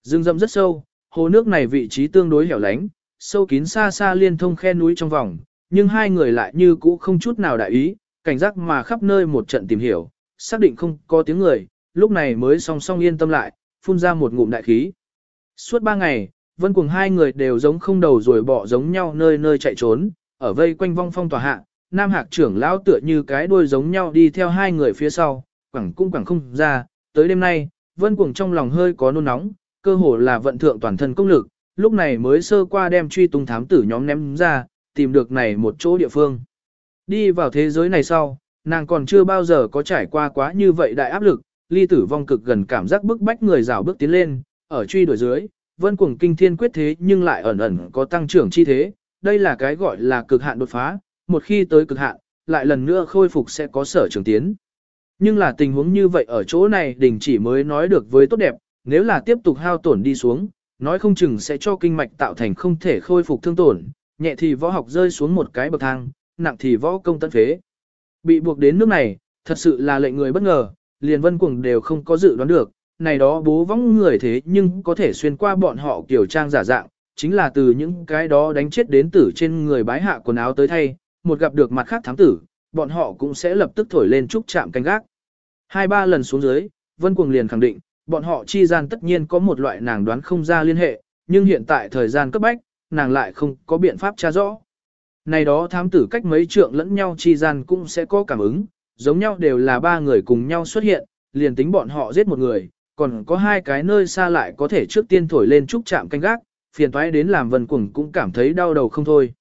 Dương dâm rất sâu, Hồ nước này vị trí tương đối hẻo lánh, sâu kín xa xa liên thông khe núi trong vòng, nhưng hai người lại như cũ không chút nào đại ý, cảnh giác mà khắp nơi một trận tìm hiểu, xác định không có tiếng người, lúc này mới song song yên tâm lại, phun ra một ngụm đại khí. Suốt ba ngày, vân cùng hai người đều giống không đầu rồi bỏ giống nhau nơi nơi chạy trốn, ở vây quanh vong phong tòa hạ, nam hạc trưởng lão tựa như cái đuôi giống nhau đi theo hai người phía sau, quẳng cũng quẳng không ra, tới đêm nay, vân cuồng trong lòng hơi có nôn nóng, cơ hồ là vận thượng toàn thân công lực, lúc này mới sơ qua đem truy tung thám tử nhóm ném ra, tìm được này một chỗ địa phương. Đi vào thế giới này sau, nàng còn chưa bao giờ có trải qua quá như vậy đại áp lực, ly tử vong cực gần cảm giác bức bách người rào bước tiến lên, ở truy đuổi dưới, vân cuồng kinh thiên quyết thế nhưng lại ẩn ẩn có tăng trưởng chi thế, đây là cái gọi là cực hạn đột phá, một khi tới cực hạn, lại lần nữa khôi phục sẽ có sở trường tiến. Nhưng là tình huống như vậy ở chỗ này đình chỉ mới nói được với tốt đẹp, nếu là tiếp tục hao tổn đi xuống, nói không chừng sẽ cho kinh mạch tạo thành không thể khôi phục thương tổn, nhẹ thì võ học rơi xuống một cái bậc thang, nặng thì võ công tận phế. Bị buộc đến nước này, thật sự là lệnh người bất ngờ, liền vân cuồng đều không có dự đoán được, này đó bố vong người thế nhưng có thể xuyên qua bọn họ kiểu trang giả dạng, chính là từ những cái đó đánh chết đến tử trên người bái hạ quần áo tới thay, một gặp được mặt khác thám tử, bọn họ cũng sẽ lập tức thổi lên trúc chạm canh gác. Hai ba lần xuống dưới, Vân Cuồng liền khẳng định, bọn họ chi gian tất nhiên có một loại nàng đoán không ra liên hệ, nhưng hiện tại thời gian cấp bách, nàng lại không có biện pháp tra rõ. Này đó thám tử cách mấy trượng lẫn nhau chi gian cũng sẽ có cảm ứng, giống nhau đều là ba người cùng nhau xuất hiện, liền tính bọn họ giết một người, còn có hai cái nơi xa lại có thể trước tiên thổi lên trúc chạm canh gác, phiền toái đến làm vân cuồng cũng cảm thấy đau đầu không thôi.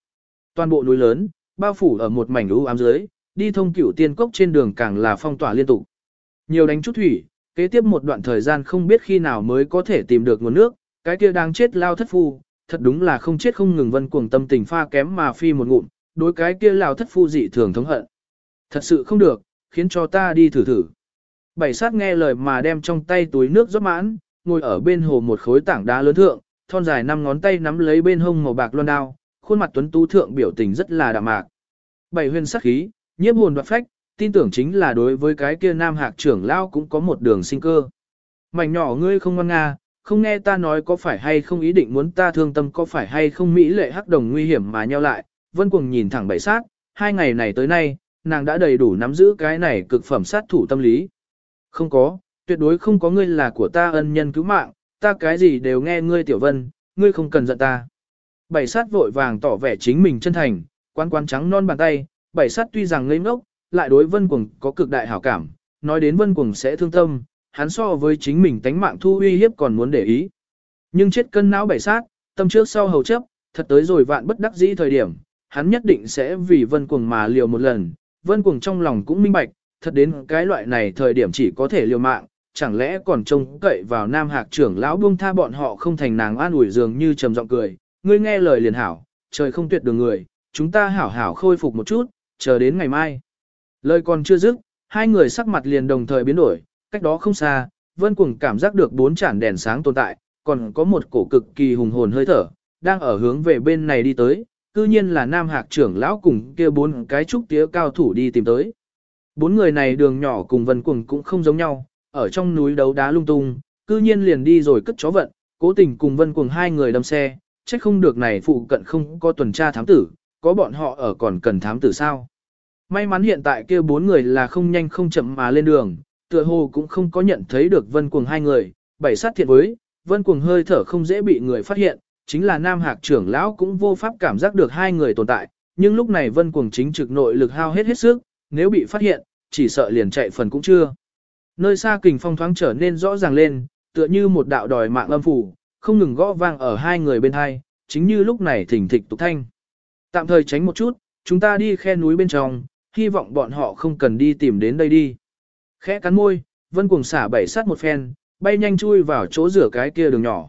Toàn bộ núi lớn, bao phủ ở một mảnh u ám dưới, đi thông cửu tiên cốc trên đường càng là phong tỏa liên tục. Nhiều đánh chút thủy, kế tiếp một đoạn thời gian không biết khi nào mới có thể tìm được nguồn nước, cái kia đang chết lao thất phu, thật đúng là không chết không ngừng vân cuồng tâm tình pha kém mà phi một ngụm, đối cái kia lao thất phu dị thường thống hận. Thật sự không được, khiến cho ta đi thử thử. Bảy sát nghe lời mà đem trong tay túi nước rót mãn, ngồi ở bên hồ một khối tảng đá lớn thượng, thon dài năm ngón tay nắm lấy bên hông màu bạc loan đao, khuôn mặt tuấn tú thượng biểu tình rất là đạm mạc. Bảy huyền sắc khí, nhiếp hồn đoạt phách, tin tưởng chính là đối với cái kia nam hạc trưởng lao cũng có một đường sinh cơ. Mảnh nhỏ ngươi không ngoan nga, không nghe ta nói có phải hay không ý định muốn ta thương tâm có phải hay không mỹ lệ hắc đồng nguy hiểm mà nhau lại, vân cuồng nhìn thẳng bảy sát, hai ngày này tới nay, nàng đã đầy đủ nắm giữ cái này cực phẩm sát thủ tâm lý. Không có, tuyệt đối không có ngươi là của ta ân nhân cứu mạng, ta cái gì đều nghe ngươi tiểu vân, ngươi không cần giận ta. Bảy sát vội vàng tỏ vẻ chính mình chân thành, quan quan trắng non bàn tay, bảy sát tuy rằng ngây ngốc, lại đối vân cuồng có cực đại hảo cảm, nói đến vân cuồng sẽ thương tâm, hắn so với chính mình tánh mạng thu uy hiếp còn muốn để ý. Nhưng chết cân não bảy sát, tâm trước sau hầu chấp, thật tới rồi vạn bất đắc dĩ thời điểm, hắn nhất định sẽ vì vân cuồng mà liều một lần, vân cuồng trong lòng cũng minh bạch, thật đến cái loại này thời điểm chỉ có thể liều mạng, chẳng lẽ còn trông cậy vào nam hạc trưởng lão buông tha bọn họ không thành nàng an ủi dường như trầm giọng cười, ngươi nghe lời liền hảo, trời không tuyệt đường người, chúng ta hảo hảo khôi phục một chút, chờ đến ngày mai. Lời còn chưa dứt, hai người sắc mặt liền đồng thời biến đổi, cách đó không xa, Vân Cuồng cảm giác được bốn chản đèn sáng tồn tại, còn có một cổ cực kỳ hùng hồn hơi thở, đang ở hướng về bên này đi tới, cư nhiên là Nam Hạc trưởng lão cùng kia bốn cái trúc tía cao thủ đi tìm tới. Bốn người này đường nhỏ cùng Vân Cuồng cũng không giống nhau, ở trong núi đấu đá lung tung, cư nhiên liền đi rồi cất chó vận, cố tình cùng Vân Cuồng hai người đâm xe, chắc không được này phụ cận không có tuần tra thám tử, có bọn họ ở còn cần thám tử sao. May mắn hiện tại kia bốn người là không nhanh không chậm mà lên đường, tựa hồ cũng không có nhận thấy được vân cuồng hai người, bảy sát thiệt với, vân cuồng hơi thở không dễ bị người phát hiện, chính là nam hạc trưởng lão cũng vô pháp cảm giác được hai người tồn tại, nhưng lúc này vân cuồng chính trực nội lực hao hết hết sức, nếu bị phát hiện, chỉ sợ liền chạy phần cũng chưa. Nơi xa kình phong thoáng trở nên rõ ràng lên, tựa như một đạo đòi mạng âm phủ, không ngừng gõ vang ở hai người bên hai, chính như lúc này thỉnh thịch tục thanh. Tạm thời tránh một chút, chúng ta đi khe núi bên trong, hy vọng bọn họ không cần đi tìm đến đây đi. Khẽ cắn môi, vân cuồng xả bảy sát một phen, bay nhanh chui vào chỗ rửa cái kia đường nhỏ.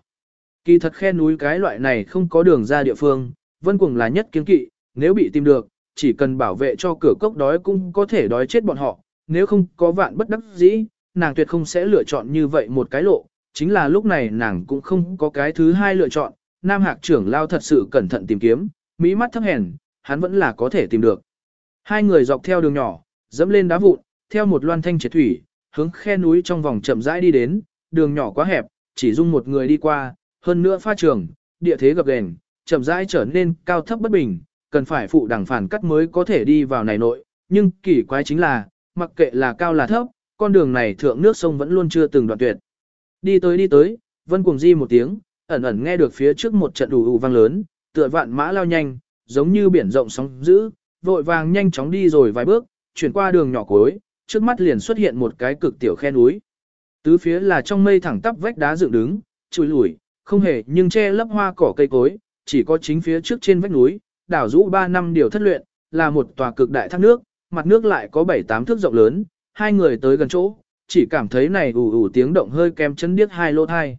Kỳ thật khe núi cái loại này không có đường ra địa phương, vân cuồng là nhất kiến kỵ, nếu bị tìm được, chỉ cần bảo vệ cho cửa cốc đói cũng có thể đói chết bọn họ, nếu không có vạn bất đắc dĩ, nàng tuyệt không sẽ lựa chọn như vậy một cái lộ, chính là lúc này nàng cũng không có cái thứ hai lựa chọn, Nam Hạc trưởng lao thật sự cẩn thận tìm kiếm, mỹ mắt thấp hèn, hắn vẫn là có thể tìm được. Hai người dọc theo đường nhỏ, dẫm lên đá vụn, theo một loan thanh triệt thủy, hướng khe núi trong vòng chậm rãi đi đến, đường nhỏ quá hẹp, chỉ dung một người đi qua, Hơn nữa pha trường, địa thế gập ghềnh, chậm rãi trở nên cao thấp bất bình, cần phải phụ đẳng phản cắt mới có thể đi vào này nội, nhưng kỳ quái chính là, mặc kệ là cao là thấp, con đường này thượng nước sông vẫn luôn chưa từng đoạn tuyệt. Đi tới đi tới, vân cuồng di một tiếng, ẩn ẩn nghe được phía trước một trận đủ ù vang lớn, tựa vạn mã lao nhanh, giống như biển rộng sóng dữ, vội vàng nhanh chóng đi rồi vài bước, chuyển qua đường nhỏ cuối, trước mắt liền xuất hiện một cái cực tiểu khe núi. Tứ phía là trong mây thẳng tắp vách đá dựng đứng, chùi lủi, không hề nhưng che lấp hoa cỏ cây cối, chỉ có chính phía trước trên vách núi, đảo rũ 3 năm điều thất luyện, là một tòa cực đại thác nước, mặt nước lại có 7-8 thước rộng lớn, hai người tới gần chỗ, chỉ cảm thấy này ủ ủ tiếng động hơi kém chân điếc hai lỗ thai.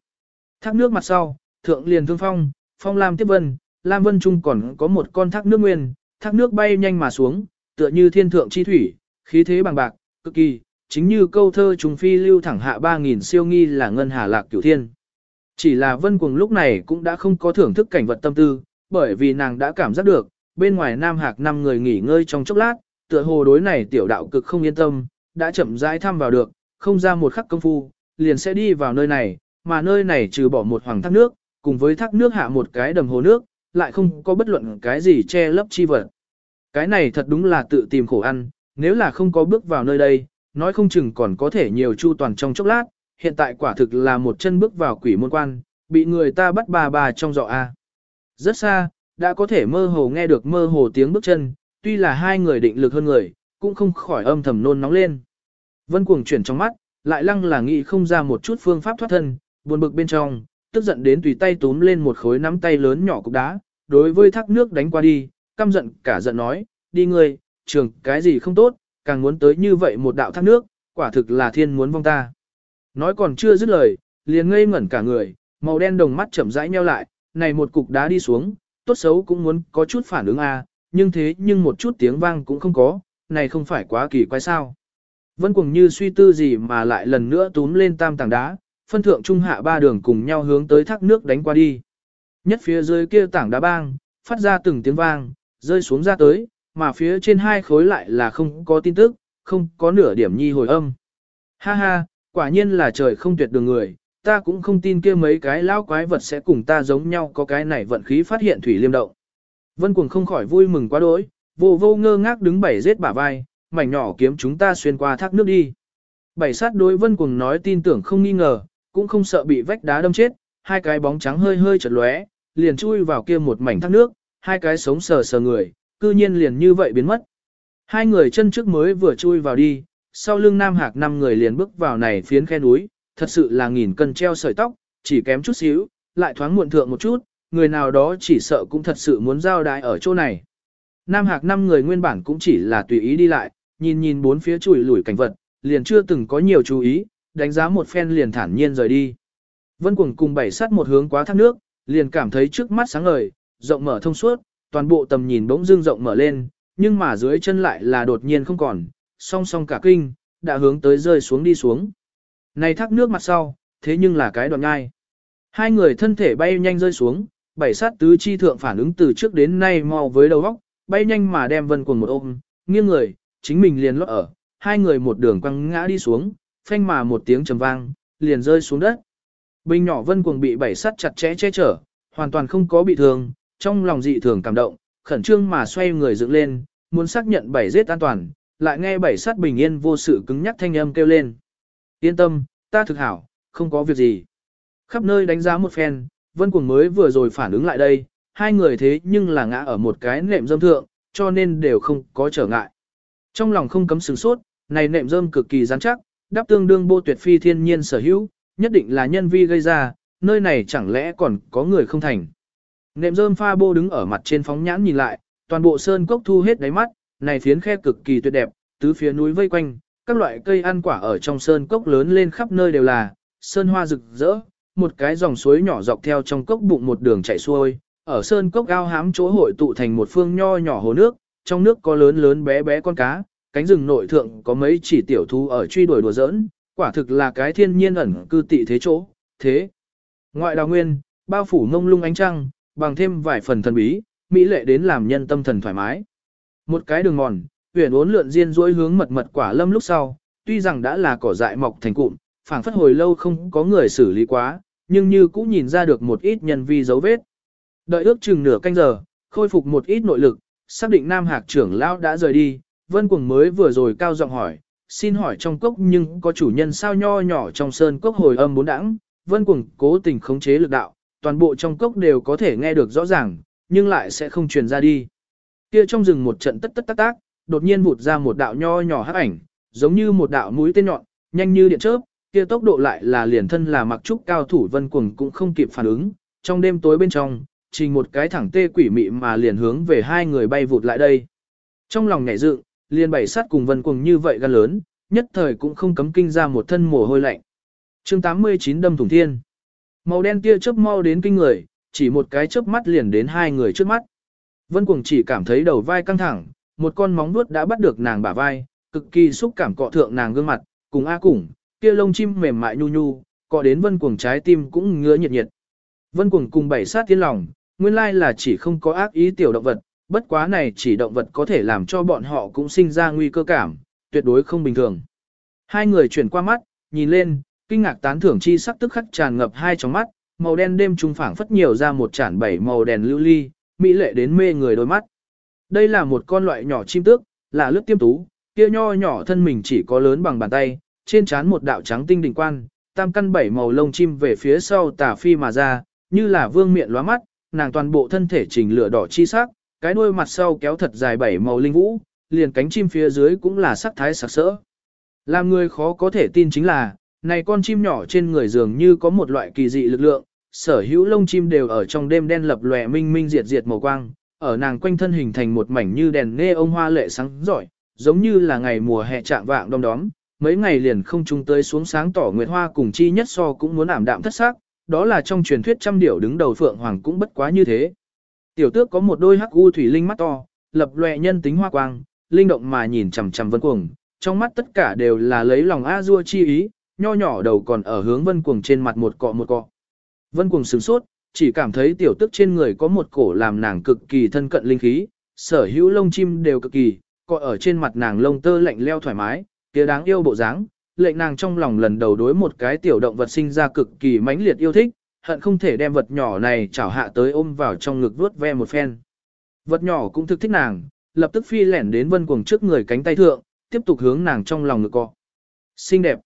Thác nước mặt sau, thượng liền thương phong, phong lam tiếp vân, lam vân trung còn có một con thác nước nguyên, thác nước bay nhanh mà xuống, tựa như thiên thượng chi thủy, khí thế bằng bạc, cực kỳ, chính như câu thơ trùng phi lưu thẳng hạ 3.000 siêu nghi là ngân hà lạc cửu thiên. Chỉ là vân cuồng lúc này cũng đã không có thưởng thức cảnh vật tâm tư, bởi vì nàng đã cảm giác được, bên ngoài Nam Hạc năm người nghỉ ngơi trong chốc lát, tựa hồ đối này tiểu đạo cực không yên tâm, đã chậm rãi thăm vào được, không ra một khắc công phu, liền sẽ đi vào nơi này, mà nơi này trừ bỏ một hoàng thác nước, cùng với thác nước hạ một cái đầm hồ nước, lại không có bất luận cái gì che lấp chi vật. Cái này thật đúng là tự tìm khổ ăn, nếu là không có bước vào nơi đây, nói không chừng còn có thể nhiều chu toàn trong chốc lát, hiện tại quả thực là một chân bước vào quỷ môn quan, bị người ta bắt bà bà trong dọ A. Rất xa, đã có thể mơ hồ nghe được mơ hồ tiếng bước chân, tuy là hai người định lực hơn người, cũng không khỏi âm thầm nôn nóng lên. Vân cuồng chuyển trong mắt, lại lăng là nghĩ không ra một chút phương pháp thoát thân, buồn bực bên trong, tức giận đến tùy tay túm lên một khối nắm tay lớn nhỏ cục đá, đối với thác nước đánh qua đi, căm giận cả giận nói, đi ngươi, trường cái gì không tốt, càng muốn tới như vậy một đạo thác nước, quả thực là thiên muốn vong ta. Nói còn chưa dứt lời, liền ngây ngẩn cả người, màu đen đồng mắt chậm rãi nheo lại, này một cục đá đi xuống, tốt xấu cũng muốn có chút phản ứng a, à, nhưng thế nhưng một chút tiếng vang cũng không có, này không phải quá kỳ quái sao. Vân cuồng như suy tư gì mà lại lần nữa túm lên tam tảng đá, phân thượng trung hạ ba đường cùng nhau hướng tới thác nước đánh qua đi. Nhất phía dưới kia tảng đá bang, phát ra từng tiếng vang, rơi xuống ra tới, mà phía trên hai khối lại là không có tin tức, không có nửa điểm nhi hồi âm. Ha ha, quả nhiên là trời không tuyệt đường người, ta cũng không tin kia mấy cái lão quái vật sẽ cùng ta giống nhau có cái này vận khí phát hiện thủy liêm động. Vân cuồng không khỏi vui mừng quá đỗi, vô vô ngơ ngác đứng bảy rết bả vai, mảnh nhỏ kiếm chúng ta xuyên qua thác nước đi. Bảy sát đối vân cuồng nói tin tưởng không nghi ngờ, cũng không sợ bị vách đá đâm chết, hai cái bóng trắng hơi hơi chật lóe, liền chui vào kia một mảnh thác nước, hai cái sống sờ sờ người, cư nhiên liền như vậy biến mất. Hai người chân trước mới vừa chui vào đi, sau lưng Nam Hạc năm người liền bước vào này phiến khe núi, thật sự là nghìn cân treo sợi tóc, chỉ kém chút xíu, lại thoáng muộn thượng một chút, người nào đó chỉ sợ cũng thật sự muốn giao đái ở chỗ này. Nam Hạc năm người nguyên bản cũng chỉ là tùy ý đi lại, nhìn nhìn bốn phía chùi lủi cảnh vật, liền chưa từng có nhiều chú ý, đánh giá một phen liền thản nhiên rời đi. Vân Cuồng cùng bảy sát một hướng quá thác nước, liền cảm thấy trước mắt sáng ngời, rộng mở thông suốt, toàn bộ tầm nhìn bỗng dưng rộng mở lên, nhưng mà dưới chân lại là đột nhiên không còn, song song cả kinh, đã hướng tới rơi xuống đi xuống. Này thác nước mặt sau, thế nhưng là cái đoạn ngai. Hai người thân thể bay nhanh rơi xuống, bảy sát tứ chi thượng phản ứng từ trước đến nay mau với đầu óc, bay nhanh mà đem vân cuồng một ôm, nghiêng người, chính mình liền lót ở, hai người một đường quăng ngã đi xuống, phanh mà một tiếng trầm vang, liền rơi xuống đất. Bình nhỏ vân cuồng bị bảy sát chặt chẽ che chở, hoàn toàn không có bị thương, trong lòng dị thường cảm động, khẩn trương mà xoay người dựng lên, muốn xác nhận bảy giết an toàn, lại nghe bảy sát bình yên vô sự cứng nhắc thanh âm kêu lên. Yên tâm, ta thực hảo, không có việc gì. Khắp nơi đánh giá một phen, vân cuồng mới vừa rồi phản ứng lại đây, hai người thế nhưng là ngã ở một cái nệm dâm thượng, cho nên đều không có trở ngại. Trong lòng không cấm sửng sốt, này nệm dơm cực kỳ rắn chắc, đáp tương đương bô tuyệt phi thiên nhiên sở hữu, nhất định là nhân vi gây ra, nơi này chẳng lẽ còn có người không thành. Nệm dơm pha bô đứng ở mặt trên phóng nhãn nhìn lại, toàn bộ sơn cốc thu hết đáy mắt, này phiến khe cực kỳ tuyệt đẹp, tứ phía núi vây quanh, các loại cây ăn quả ở trong sơn cốc lớn lên khắp nơi đều là, sơn hoa rực rỡ, một cái dòng suối nhỏ dọc theo trong cốc bụng một đường chảy xuôi, ở sơn cốc ao hám chỗ hội tụ thành một phương nho nhỏ hồ nước, trong nước có lớn lớn bé bé con cá, cánh rừng nội thượng có mấy chỉ tiểu thú ở truy đuổi đùa giỡn, quả thực là cái thiên nhiên ẩn cư tị thế chỗ, thế. Ngoại đào nguyên, bao phủ ngông lung ánh trăng, bằng thêm vài phần thần bí, mỹ lệ đến làm nhân tâm thần thoải mái. Một cái đường mòn, huyền uốn lượn diên duỗi hướng mật mật quả lâm lúc sau, tuy rằng đã là cỏ dại mọc thành cụm, phảng phất hồi lâu không có người xử lý quá, nhưng như cũng nhìn ra được một ít nhân vi dấu vết. Đợi ước chừng nửa canh giờ, khôi phục một ít nội lực, xác định Nam Hạc trưởng lão đã rời đi, Vân Cuồng mới vừa rồi cao giọng hỏi, xin hỏi trong cốc nhưng có chủ nhân sao nho nhỏ trong sơn cốc hồi âm bốn đẳng, Vân Cuồng cố tình khống chế lực đạo, toàn bộ trong cốc đều có thể nghe được rõ ràng, nhưng lại sẽ không truyền ra đi. Kia trong rừng một trận tất tất tác tác, đột nhiên vụt ra một đạo nho nhỏ hắc ảnh, giống như một đạo mũi tên nhọn, nhanh như điện chớp, kia tốc độ lại là liền thân là mặc trúc cao thủ Vân Cuồng cũng không kịp phản ứng, trong đêm tối bên trong, trình một cái thẳng tê quỷ mị mà liền hướng về hai người bay vụt lại đây. Trong lòng nhảy dựng, liền bảy sát cùng Vân Cuồng như vậy gan lớn, nhất thời cũng không cấm kinh ra một thân mồ hôi lạnh. Chương 89 đâm thủng thiên. Màu đen tia chớp mau đến kinh người, chỉ một cái chớp mắt liền đến hai người trước mắt. Vân Cuồng chỉ cảm thấy đầu vai căng thẳng, một con móng vuốt đã bắt được nàng bả vai, cực kỳ xúc cảm cọ thượng nàng gương mặt, cùng a củng, kia lông chim mềm mại nhu nhu, cọ đến Vân Cuồng trái tim cũng ngứa nhiệt nhiệt. Vân Cuồng cùng bảy sát tiến lòng, nguyên lai là chỉ không có ác ý tiểu động vật, bất quá này chỉ động vật có thể làm cho bọn họ cũng sinh ra nguy cơ cảm, tuyệt đối không bình thường. Hai người chuyển qua mắt, nhìn lên, kinh ngạc tán thưởng chi sắc tức khắc tràn ngập hai trong mắt, màu đen đêm trung phảng phất nhiều ra một chản bảy màu đèn lưu ly, mỹ lệ đến mê người đôi mắt. Đây là một con loại nhỏ chim tước, là lướt tiêm tú, kia nho nhỏ thân mình chỉ có lớn bằng bàn tay, trên trán một đạo trắng tinh đỉnh quan, tam căn bảy màu lông chim về phía sau tả phi mà ra, như là vương miệng lóa mắt, nàng toàn bộ thân thể chỉnh lửa đỏ chi sắc, cái đuôi mặt sau kéo thật dài bảy màu linh vũ, liền cánh chim phía dưới cũng là sắc thái sặc sỡ. Làm người khó có thể tin chính là, này con chim nhỏ trên người dường như có một loại kỳ dị lực lượng, sở hữu lông chim đều ở trong đêm đen lập lòe minh minh diệt diệt màu quang, ở nàng quanh thân hình thành một mảnh như đèn nghe ông hoa lệ sáng giỏi, giống như là ngày mùa hè trạng vạng đông đóm, mấy ngày liền không trung tới xuống sáng tỏ nguyệt hoa cùng chi nhất so cũng muốn ảm đạm thất sắc, đó là trong truyền thuyết trăm điểu đứng đầu phượng hoàng cũng bất quá như thế. Tiểu tước có một đôi hắc u thủy linh mắt to, lập lòe nhân tính hoa quang, linh động mà nhìn chằm chằm vân cuồng, trong mắt tất cả đều là lấy lòng a dua chi ý, nho nhỏ đầu còn ở hướng vân cuồng trên mặt một cọ một cọ. Vân cuồng sửng sốt, chỉ cảm thấy tiểu tức trên người có một cổ làm nàng cực kỳ thân cận linh khí, sở hữu lông chim đều cực kỳ, cọ ở trên mặt nàng lông tơ lạnh leo thoải mái, kia đáng yêu bộ dáng, lệnh nàng trong lòng lần đầu đối một cái tiểu động vật sinh ra cực kỳ mãnh liệt yêu thích, hận không thể đem vật nhỏ này chảo hạ tới ôm vào trong ngực vuốt ve một phen. Vật nhỏ cũng thực thích nàng, lập tức phi lẻn đến vân cuồng trước người cánh tay thượng, tiếp tục hướng nàng trong lòng ngực cọ. Xinh đẹp.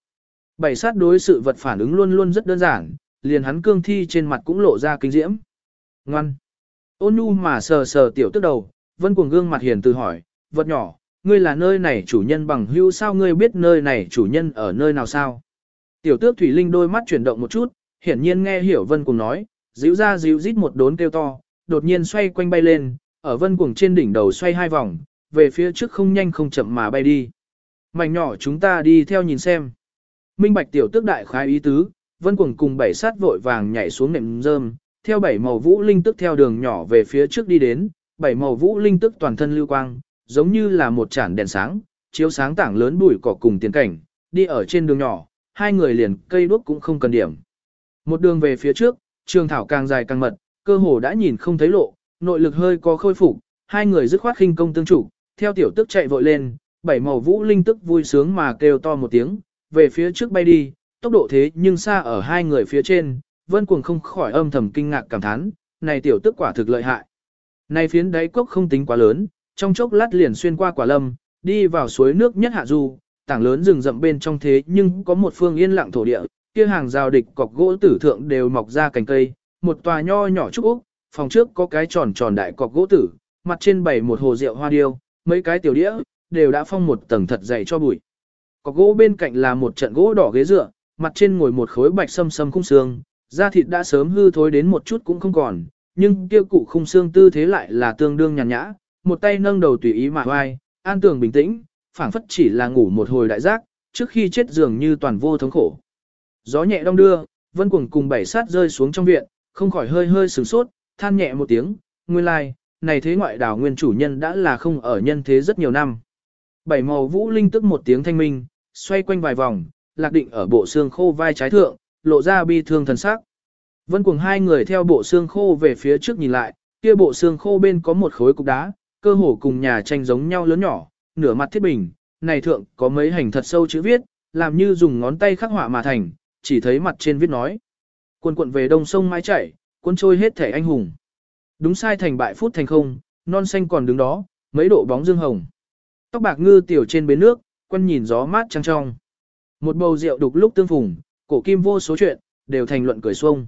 Bảy sát đối sự vật phản ứng luôn luôn rất đơn giản, liền hắn cương thi trên mặt cũng lộ ra kinh diễm. Ngoan. Ôn nhu mà sờ sờ tiểu tức đầu, vân cuồng gương mặt hiền từ hỏi, vật nhỏ, ngươi là nơi này chủ nhân bằng hữu sao ngươi biết nơi này chủ nhân ở nơi nào sao? Tiểu tước Thủy Linh đôi mắt chuyển động một chút, hiển nhiên nghe hiểu vân cuồng nói, díu ra díu rít một đốn kêu to, đột nhiên xoay quanh bay lên, ở vân cuồng trên đỉnh đầu xoay hai vòng, về phía trước không nhanh không chậm mà bay đi. Mảnh nhỏ chúng ta đi theo nhìn xem. Minh bạch tiểu tước đại khái ý tứ, vân cuồng cùng bảy sát vội vàng nhảy xuống nệm rơm, theo bảy màu vũ linh tức theo đường nhỏ về phía trước đi đến, bảy màu vũ linh tức toàn thân lưu quang, giống như là một chản đèn sáng, chiếu sáng tảng lớn bụi cỏ cùng tiền cảnh, đi ở trên đường nhỏ, hai người liền cây đuốc cũng không cần điểm. Một đường về phía trước, trường thảo càng dài càng mật, cơ hồ đã nhìn không thấy lộ, nội lực hơi có khôi phục, hai người dứt khoát khinh công tương chủ, theo tiểu tức chạy vội lên, bảy màu vũ linh tức vui sướng mà kêu to một tiếng, về phía trước bay đi, tốc độ thế nhưng xa ở hai người phía trên, vân cuồng không khỏi âm thầm kinh ngạc cảm thán, này tiểu tức quả thực lợi hại. Này phiến đáy cốc không tính quá lớn, trong chốc lát liền xuyên qua quả lâm, đi vào suối nước nhất hạ du, tảng lớn rừng rậm bên trong thế nhưng có một phương yên lặng thổ địa, kia hàng rào địch cọc gỗ tử thượng đều mọc ra cành cây, một tòa nho nhỏ trúc úc, phòng trước có cái tròn tròn đại cọc gỗ tử, mặt trên bày một hồ rượu hoa điêu, mấy cái tiểu đĩa, đều đã phong một tầng thật dày cho bụi. Cọc gỗ bên cạnh là một trận gỗ đỏ ghế dựa, mặt trên ngồi một khối bạch sâm sâm khung xương, da thịt đã sớm hư thối đến một chút cũng không còn, nhưng kia cụ khung xương tư thế lại là tương đương nhàn nhã, một tay nâng đầu tùy ý mà oai, an tường bình tĩnh, phảng phất chỉ là ngủ một hồi đại giác, trước khi chết dường như toàn vô thống khổ. Gió nhẹ đông đưa, vân cuồng cùng bảy sát rơi xuống trong viện, không khỏi hơi hơi sửng sốt, than nhẹ một tiếng, nguyên lai, like, này thế ngoại đảo nguyên chủ nhân đã là không ở nhân thế rất nhiều năm. Bảy màu vũ linh tức một tiếng thanh minh, xoay quanh vài vòng, lạc định ở bộ xương khô vai trái thượng, lộ ra bi thương thần sắc. Vân cuồng hai người theo bộ xương khô về phía trước nhìn lại, kia bộ xương khô bên có một khối cục đá, cơ hồ cùng nhà tranh giống nhau lớn nhỏ, nửa mặt thiết bình, này thượng có mấy hành thật sâu chữ viết, làm như dùng ngón tay khắc họa mà thành, chỉ thấy mặt trên viết nói. Quân cuộn về đông sông mãi chảy, cuốn trôi hết thể anh hùng. Đúng sai thành bại phút thành không, non xanh còn đứng đó, mấy độ bóng dương hồng. Tóc bạc ngư tiểu trên bến nước, quân nhìn gió mát trăng trong. Một bầu rượu đục lúc tương phùng, cổ kim vô số chuyện, đều thành luận cười xuông.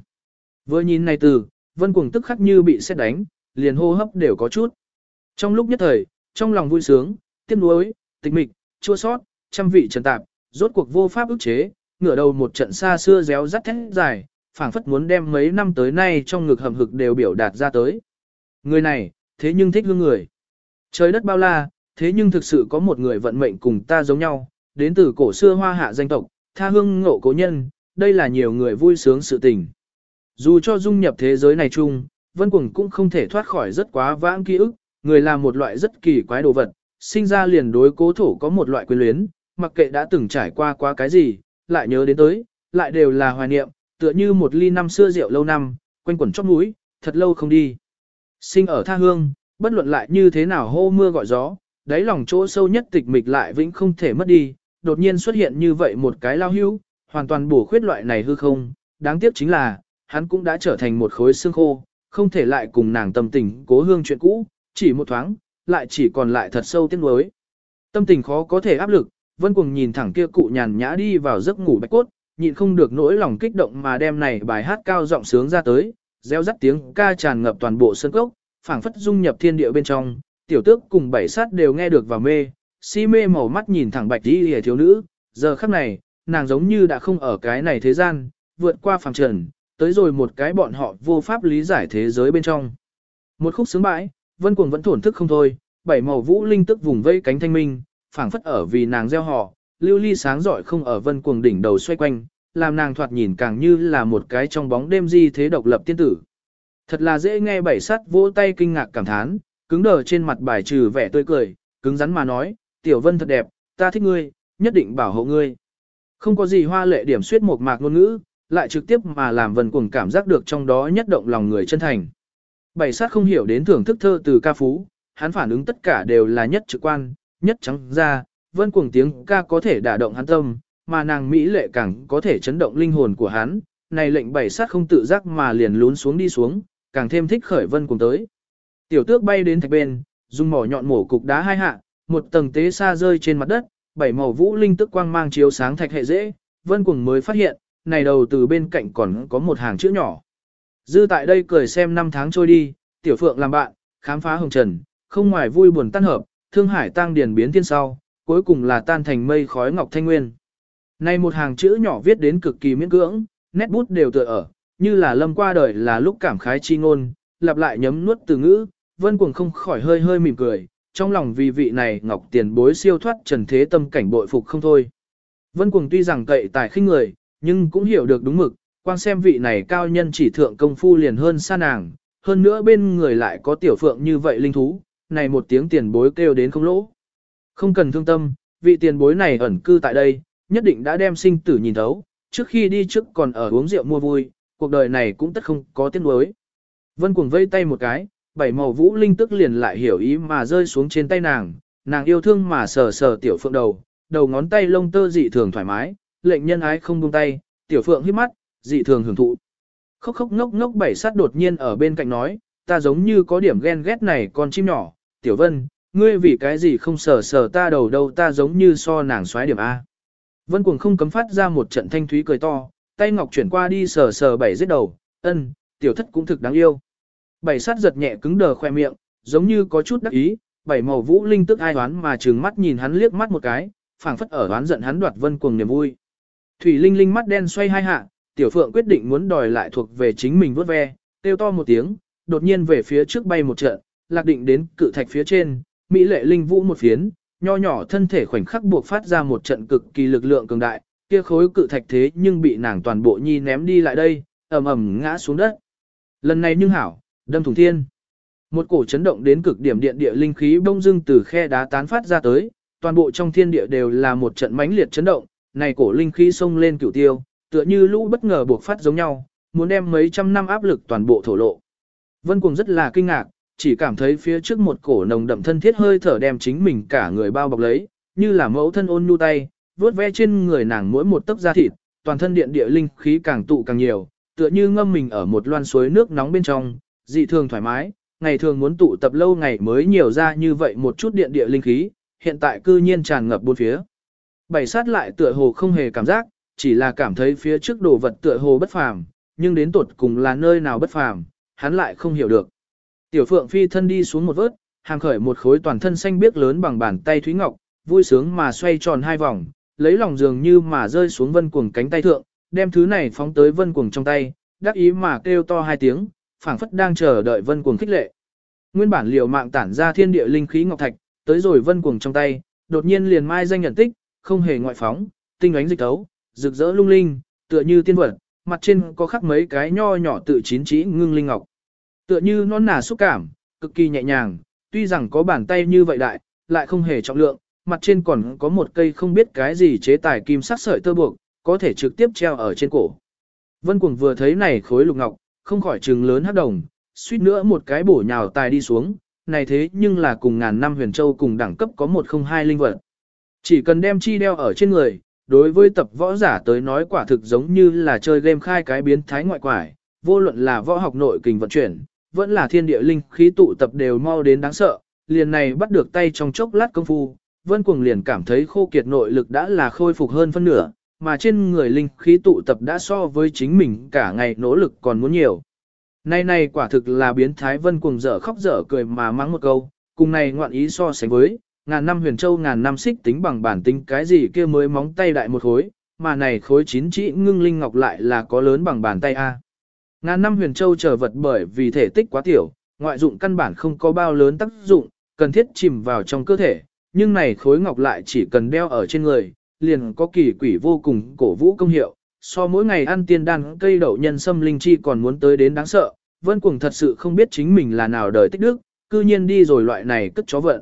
Vừa nhìn này từ, vân cuồng tức khắc như bị xét đánh, liền hô hấp đều có chút. Trong lúc nhất thời, trong lòng vui sướng, tiếc nuối, tịch mịch, chua sót, trăm vị trần tạp, rốt cuộc vô pháp ức chế, ngửa đầu một trận xa xưa réo rắt thét dài, phảng phất muốn đem mấy năm tới nay trong ngực hầm hực đều biểu đạt ra tới. Người này, thế nhưng thích hương người. Trời đất bao la, thế nhưng thực sự có một người vận mệnh cùng ta giống nhau, đến từ cổ xưa hoa hạ danh tộc, tha hương ngộ cố nhân, đây là nhiều người vui sướng sự tình. Dù cho dung nhập thế giới này chung, Vân Quỳng cũng không thể thoát khỏi rất quá vãng ký ức, người là một loại rất kỳ quái đồ vật, sinh ra liền đối cố thổ có một loại quyền luyến, mặc kệ đã từng trải qua quá cái gì, lại nhớ đến tới, lại đều là hoài niệm, tựa như một ly năm xưa rượu lâu năm, quanh quẩn chóp núi, thật lâu không đi. Sinh ở tha hương, bất luận lại như thế nào hô mưa gọi gió, đáy lòng chỗ sâu nhất tịch mịch lại vĩnh không thể mất đi, đột nhiên xuất hiện như vậy một cái lao hưu, hoàn toàn bổ khuyết loại này hư không, đáng tiếc chính là, hắn cũng đã trở thành một khối xương khô, không thể lại cùng nàng tâm tình cố hương chuyện cũ, chỉ một thoáng, lại chỉ còn lại thật sâu tiếc nuối. Tâm tình khó có thể áp lực, Vân Cuồng nhìn thẳng kia cụ nhàn nhã đi vào giấc ngủ bạch cốt, nhịn không được nỗi lòng kích động mà đem này bài hát cao giọng sướng ra tới, reo rắt tiếng ca tràn ngập toàn bộ sân cốc, phảng phất dung nhập thiên địa bên trong, tiểu tước cùng bảy sát đều nghe được và mê, si mê màu mắt nhìn thẳng bạch đi hề thiếu nữ, giờ khắc này, nàng giống như đã không ở cái này thế gian, vượt qua phàm trần, tới rồi một cái bọn họ vô pháp lý giải thế giới bên trong. Một khúc sướng bãi, vân cuồng vẫn thổn thức không thôi, bảy màu vũ linh tức vùng vây cánh thanh minh, phảng phất ở vì nàng gieo họ, lưu ly sáng giỏi không ở vân cuồng đỉnh đầu xoay quanh, làm nàng thoạt nhìn càng như là một cái trong bóng đêm di thế độc lập tiên tử. Thật là dễ nghe bảy sắt vỗ tay kinh ngạc cảm thán, cứng đờ trên mặt bài trừ vẻ tươi cười, cứng rắn mà nói, tiểu vân thật đẹp, ta thích ngươi, nhất định bảo hộ ngươi. Không có gì hoa lệ điểm suyết một mạc ngôn ngữ, lại trực tiếp mà làm vân cuồng cảm giác được trong đó nhất động lòng người chân thành. Bảy sát không hiểu đến thưởng thức thơ từ ca phú, hắn phản ứng tất cả đều là nhất trực quan, nhất trắng ra, vân cuồng tiếng ca có thể đả động hắn tâm, mà nàng Mỹ lệ càng có thể chấn động linh hồn của hắn, này lệnh bảy sát không tự giác mà liền lún xuống đi xuống, càng thêm thích khởi vân cuồng tới. Tiểu tước bay đến thạch bên, dùng mỏ nhọn mổ cục đá hai hạ, một tầng tế xa rơi trên mặt đất, bảy màu vũ linh tức quang mang chiếu sáng thạch hệ dễ, vân cuồng mới phát hiện, này đầu từ bên cạnh còn có một hàng chữ nhỏ. Dư tại đây cười xem năm tháng trôi đi, tiểu phượng làm bạn, khám phá hồng trần, không ngoài vui buồn tan hợp, thương hải tăng điền biến thiên sau, cuối cùng là tan thành mây khói ngọc thanh nguyên. Này một hàng chữ nhỏ viết đến cực kỳ miễn cưỡng, nét bút đều tựa ở, như là lâm qua đời là lúc cảm khái chi ngôn, lặp lại nhấm nuốt từ ngữ, vân cuồng không khỏi hơi hơi mỉm cười, trong lòng vì vị này ngọc tiền bối siêu thoát trần thế tâm cảnh bội phục không thôi. Vân cuồng tuy rằng cậy tài khinh người, nhưng cũng hiểu được đúng mực, quan xem vị này cao nhân chỉ thượng công phu liền hơn xa nàng, hơn nữa bên người lại có tiểu phượng như vậy linh thú, này một tiếng tiền bối kêu đến không lỗ. Không cần thương tâm, vị tiền bối này ẩn cư tại đây, nhất định đã đem sinh tử nhìn thấu, trước khi đi trước còn ở uống rượu mua vui, cuộc đời này cũng tất không có tiếc nuối. Vân cuồng vây tay một cái, bảy màu vũ linh tức liền lại hiểu ý mà rơi xuống trên tay nàng, nàng yêu thương mà sờ sờ tiểu phượng đầu, đầu ngón tay lông tơ dị thường thoải mái, lệnh nhân ái không buông tay, tiểu phượng hít mắt, dị thường hưởng thụ. Khóc khóc ngốc ngốc bảy sát đột nhiên ở bên cạnh nói, ta giống như có điểm ghen ghét này con chim nhỏ, tiểu vân, ngươi vì cái gì không sờ sờ ta đầu đâu ta giống như so nàng xoáy điểm A. Vân cuồng không cấm phát ra một trận thanh thúy cười to, tay ngọc chuyển qua đi sờ sờ bảy giết đầu, ân, tiểu thất cũng thực đáng yêu. Bảy sát giật nhẹ cứng đờ khoe miệng, giống như có chút đắc ý, bảy màu vũ linh tức ai đoán mà trừng mắt nhìn hắn liếc mắt một cái, phảng phất ở đoán giận hắn đoạt vân cuồng niềm vui. Thủy linh linh mắt đen xoay hai hạ, tiểu phượng quyết định muốn đòi lại thuộc về chính mình vớt ve, kêu to một tiếng, đột nhiên về phía trước bay một trận, lạc định đến cự thạch phía trên, mỹ lệ linh vũ một phiến, nho nhỏ thân thể khoảnh khắc buộc phát ra một trận cực kỳ lực lượng cường đại, kia khối cự thạch thế nhưng bị nàng toàn bộ nhi ném đi lại đây, ầm ầm ngã xuống đất. Lần này nhưng hảo, đâm thủng thiên. Một cổ chấn động đến cực điểm điện địa linh khí bông dưng từ khe đá tán phát ra tới, toàn bộ trong thiên địa đều là một trận mãnh liệt chấn động, này cổ linh khí xông lên cửu tiêu, tựa như lũ bất ngờ buộc phát giống nhau, muốn đem mấy trăm năm áp lực toàn bộ thổ lộ. Vân Cuồng rất là kinh ngạc, chỉ cảm thấy phía trước một cổ nồng đậm thân thiết hơi thở đem chính mình cả người bao bọc lấy, như là mẫu thân ôn nhu tay, vuốt ve trên người nàng mỗi một tấc da thịt, toàn thân điện địa linh khí càng tụ càng nhiều, tựa như ngâm mình ở một loan suối nước nóng bên trong, dị thường thoải mái, ngày thường muốn tụ tập lâu ngày mới nhiều ra như vậy một chút điện địa linh khí, hiện tại cư nhiên tràn ngập bốn phía. Bảy sát lại tựa hồ không hề cảm giác, chỉ là cảm thấy phía trước đồ vật tựa hồ bất phàm, nhưng đến tột cùng là nơi nào bất phàm, hắn lại không hiểu được. Tiểu Phượng Phi thân đi xuống một vớt, hàng khởi một khối toàn thân xanh biếc lớn bằng bàn tay Thúy Ngọc, vui sướng mà xoay tròn hai vòng, lấy lòng dường như mà rơi xuống vân cuồng cánh tay thượng, đem thứ này phóng tới vân cuồng trong tay, đắc ý mà kêu to hai tiếng, phảng phất đang chờ đợi vân cuồng khích lệ. Nguyên bản liều mạng tản ra thiên địa linh khí ngọc thạch, tới rồi vân cuồng trong tay, đột nhiên liền mai danh nhận tích, không hề ngoại phóng, tinh ánh dịch tấu, rực rỡ lung linh, tựa như tiên vật, mặt trên có khắc mấy cái nho nhỏ tự chín chỉ ngưng linh ngọc. Tựa như non nà xúc cảm, cực kỳ nhẹ nhàng, tuy rằng có bàn tay như vậy đại, lại không hề trọng lượng, mặt trên còn có một cây không biết cái gì chế tài kim sắc sợi tơ buộc, có thể trực tiếp treo ở trên cổ. Vân Cuồng vừa thấy này khối lục ngọc, không khỏi trừng lớn hắc đồng, suýt nữa một cái bổ nhào tài đi xuống, này thế nhưng là cùng ngàn năm huyền châu cùng đẳng cấp có một không hai linh vật. Chỉ cần đem chi đeo ở trên người, đối với tập võ giả tới nói quả thực giống như là chơi game khai cái biến thái ngoại quải, vô luận là võ học nội kình vận chuyển, vẫn là thiên địa linh khí tụ tập đều mau đến đáng sợ, liền này bắt được tay trong chốc lát công phu, vân cuồng liền cảm thấy khô kiệt nội lực đã là khôi phục hơn phân nửa, mà trên người linh khí tụ tập đã so với chính mình cả ngày nỗ lực còn muốn nhiều. Nay này quả thực là biến thái vân cuồng dở khóc dở cười mà mắng một câu, cùng này ngoạn ý so sánh với, ngàn năm huyền châu ngàn năm xích tính bằng bản tính cái gì kia mới móng tay đại một khối, mà này khối chín chỉ ngưng linh ngọc lại là có lớn bằng bàn tay A. Ngàn năm huyền châu trở vật bởi vì thể tích quá tiểu, ngoại dụng căn bản không có bao lớn tác dụng, cần thiết chìm vào trong cơ thể, nhưng này khối ngọc lại chỉ cần đeo ở trên người, liền có kỳ quỷ vô cùng cổ vũ công hiệu, so mỗi ngày ăn tiên đan cây đậu nhân sâm linh chi còn muốn tới đến đáng sợ, vân cuồng thật sự không biết chính mình là nào đời tích đức, cư nhiên đi rồi loại này cất chó vận.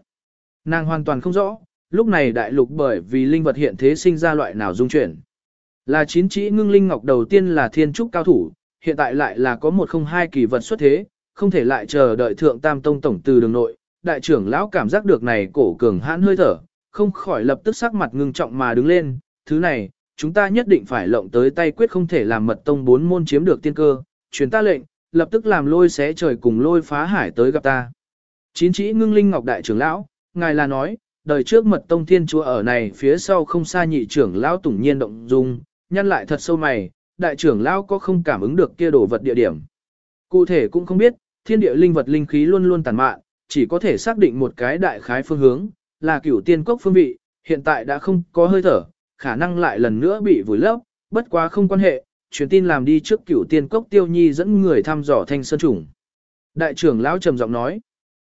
Nàng hoàn toàn không rõ, lúc này đại lục bởi vì linh vật hiện thế sinh ra loại nào dung chuyển. Là chín chỉ ngưng linh ngọc đầu tiên là thiên trúc cao thủ, hiện tại lại là có một không hai kỳ vật xuất thế, không thể lại chờ đợi thượng tam tông tổng từ đường nội. Đại trưởng lão cảm giác được này cổ cường hãn hơi thở, không khỏi lập tức sắc mặt ngưng trọng mà đứng lên, thứ này, chúng ta nhất định phải lộng tới tay quyết không thể làm mật tông bốn môn chiếm được tiên cơ, truyền ta lệnh, lập tức làm lôi xé trời cùng lôi phá hải tới gặp ta. Chín chỉ ngưng linh ngọc đại trưởng lão, ngài là nói, đời trước mật tông thiên chúa ở này phía sau không xa nhị trưởng lão tủng nhiên động dung, nhăn lại thật sâu mày, đại trưởng lão có không cảm ứng được kia đồ vật địa điểm. Cụ thể cũng không biết, thiên địa linh vật linh khí luôn luôn tàn mạn, chỉ có thể xác định một cái đại khái phương hướng, là cửu tiên cốc phương vị, hiện tại đã không có hơi thở, khả năng lại lần nữa bị vùi lấp, bất quá không quan hệ, truyền tin làm đi trước cửu tiên cốc tiêu nhi dẫn người thăm dò thanh sơn trùng. Đại trưởng lão trầm giọng nói,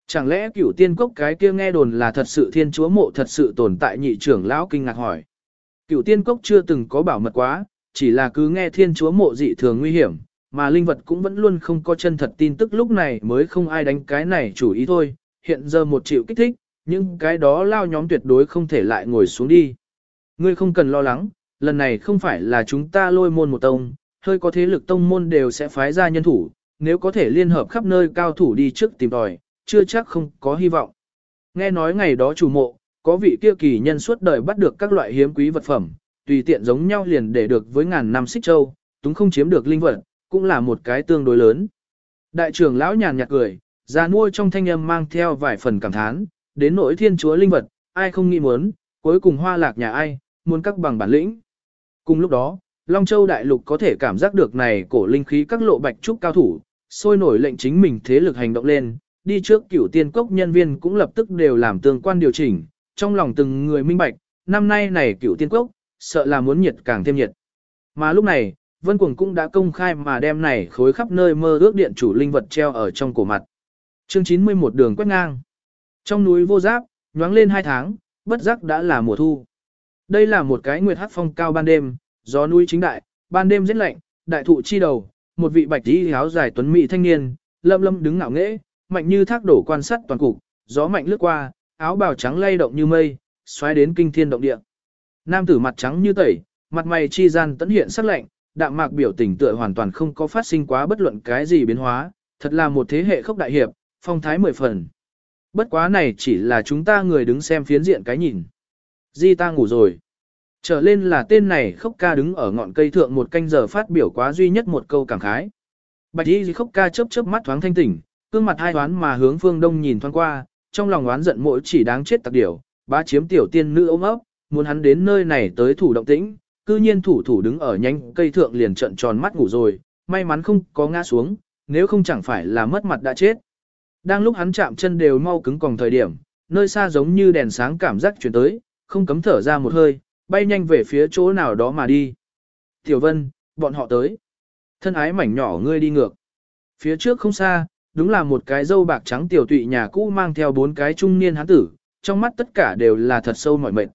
chẳng lẽ cửu tiên cốc cái kia nghe đồn là thật sự thiên chúa mộ thật sự tồn tại nhị trưởng lão kinh ngạc hỏi. Cửu tiên cốc chưa từng có bảo mật quá, chỉ là cứ nghe thiên chúa mộ dị thường nguy hiểm, mà linh vật cũng vẫn luôn không có chân thật tin tức lúc này mới không ai đánh cái này chủ ý thôi, hiện giờ một triệu kích thích, nhưng cái đó lao nhóm tuyệt đối không thể lại ngồi xuống đi. Ngươi không cần lo lắng, lần này không phải là chúng ta lôi môn một tông, hơi có thế lực tông môn đều sẽ phái ra nhân thủ, nếu có thể liên hợp khắp nơi cao thủ đi trước tìm tòi, chưa chắc không có hy vọng. Nghe nói ngày đó chủ mộ, có vị kia kỳ nhân suốt đời bắt được các loại hiếm quý vật phẩm, tùy tiện giống nhau liền để được với ngàn năm xích châu, túng không chiếm được linh vật, cũng là một cái tương đối lớn. Đại trưởng lão nhàn nhạt cười, ra nuôi trong thanh âm mang theo vài phần cảm thán, đến nỗi thiên chúa linh vật, ai không nghĩ muốn, cuối cùng hoa lạc nhà ai, muốn các bằng bản lĩnh. Cùng lúc đó, Long Châu Đại Lục có thể cảm giác được này cổ linh khí các lộ bạch trúc cao thủ, sôi nổi lệnh chính mình thế lực hành động lên, đi trước cửu tiên cốc nhân viên cũng lập tức đều làm tương quan điều chỉnh, trong lòng từng người minh bạch, năm nay này cửu tiên cốc, sợ là muốn nhiệt càng thêm nhiệt. Mà lúc này, Vân Cuồng cũng đã công khai mà đem này khối khắp nơi mơ ước điện chủ linh vật treo ở trong cổ mặt. Chương 91 đường quét ngang. Trong núi vô giáp, nhoáng lên hai tháng, bất giác đã là mùa thu. Đây là một cái nguyệt hát phong cao ban đêm, gió núi chính đại, ban đêm rất lạnh, đại thụ chi đầu, một vị bạch y áo dài tuấn mỹ thanh niên, lâm lâm đứng ngạo nghễ, mạnh như thác đổ quan sát toàn cục, gió mạnh lướt qua, áo bào trắng lay động như mây, xoáy đến kinh thiên động địa. Nam tử mặt trắng như tẩy, mặt mày chi gian tấn hiện sắc lạnh, đạm mạc biểu tình tựa hoàn toàn không có phát sinh quá bất luận cái gì biến hóa, thật là một thế hệ khốc đại hiệp, phong thái mười phần. Bất quá này chỉ là chúng ta người đứng xem phiến diện cái nhìn. Di ta ngủ rồi. Trở lên là tên này khốc ca đứng ở ngọn cây thượng một canh giờ phát biểu quá duy nhất một câu cảm khái. Bạch y khốc ca chớp chớp mắt thoáng thanh tỉnh, cương mặt hai đoán mà hướng phương đông nhìn thoáng qua, trong lòng oán giận mỗi chỉ đáng chết tặc điểu, bá chiếm tiểu tiên nữ ôm ấp, muốn hắn đến nơi này tới thủ động tĩnh, cư nhiên thủ thủ đứng ở nhánh cây thượng liền trận tròn mắt ngủ rồi, may mắn không có ngã xuống, nếu không chẳng phải là mất mặt đã chết. Đang lúc hắn chạm chân đều mau cứng còng thời điểm, nơi xa giống như đèn sáng cảm giác chuyển tới, không cấm thở ra một hơi, bay nhanh về phía chỗ nào đó mà đi. Tiểu Vân, bọn họ tới. Thân ái mảnh nhỏ ngươi đi ngược. Phía trước không xa, đúng là một cái dâu bạc trắng tiểu tụy nhà cũ mang theo bốn cái trung niên hán tử, trong mắt tất cả đều là thật sâu mỏi mệt.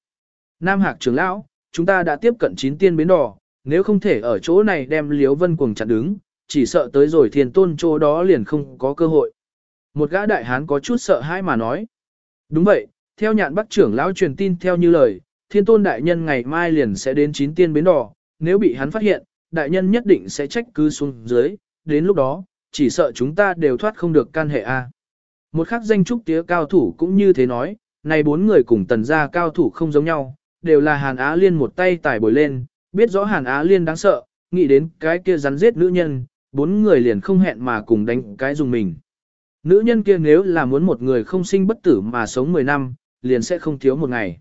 Nam Hạc trưởng lão, chúng ta đã tiếp cận chín tiên bến đỏ, nếu không thể ở chỗ này đem Liễu Vân cuồng chặn đứng, chỉ sợ tới rồi thiên tôn chỗ đó liền không có cơ hội. Một gã đại hán có chút sợ hãi mà nói. Đúng vậy, theo nhạn bắc trưởng lão truyền tin theo như lời, thiên tôn đại nhân ngày mai liền sẽ đến chín tiên bến đỏ, nếu bị hắn phát hiện, đại nhân nhất định sẽ trách cứ xuống dưới, đến lúc đó, chỉ sợ chúng ta đều thoát không được can hệ A. Một khắc danh trúc tía cao thủ cũng như thế nói, này bốn người cùng tần gia cao thủ không giống nhau, đều là Hàn Á Liên một tay tải bồi lên, biết rõ Hàn Á Liên đáng sợ, nghĩ đến cái kia rắn giết nữ nhân, bốn người liền không hẹn mà cùng đánh cái dùng mình. Nữ nhân kia nếu là muốn một người không sinh bất tử mà sống 10 năm, liền sẽ không thiếu một ngày.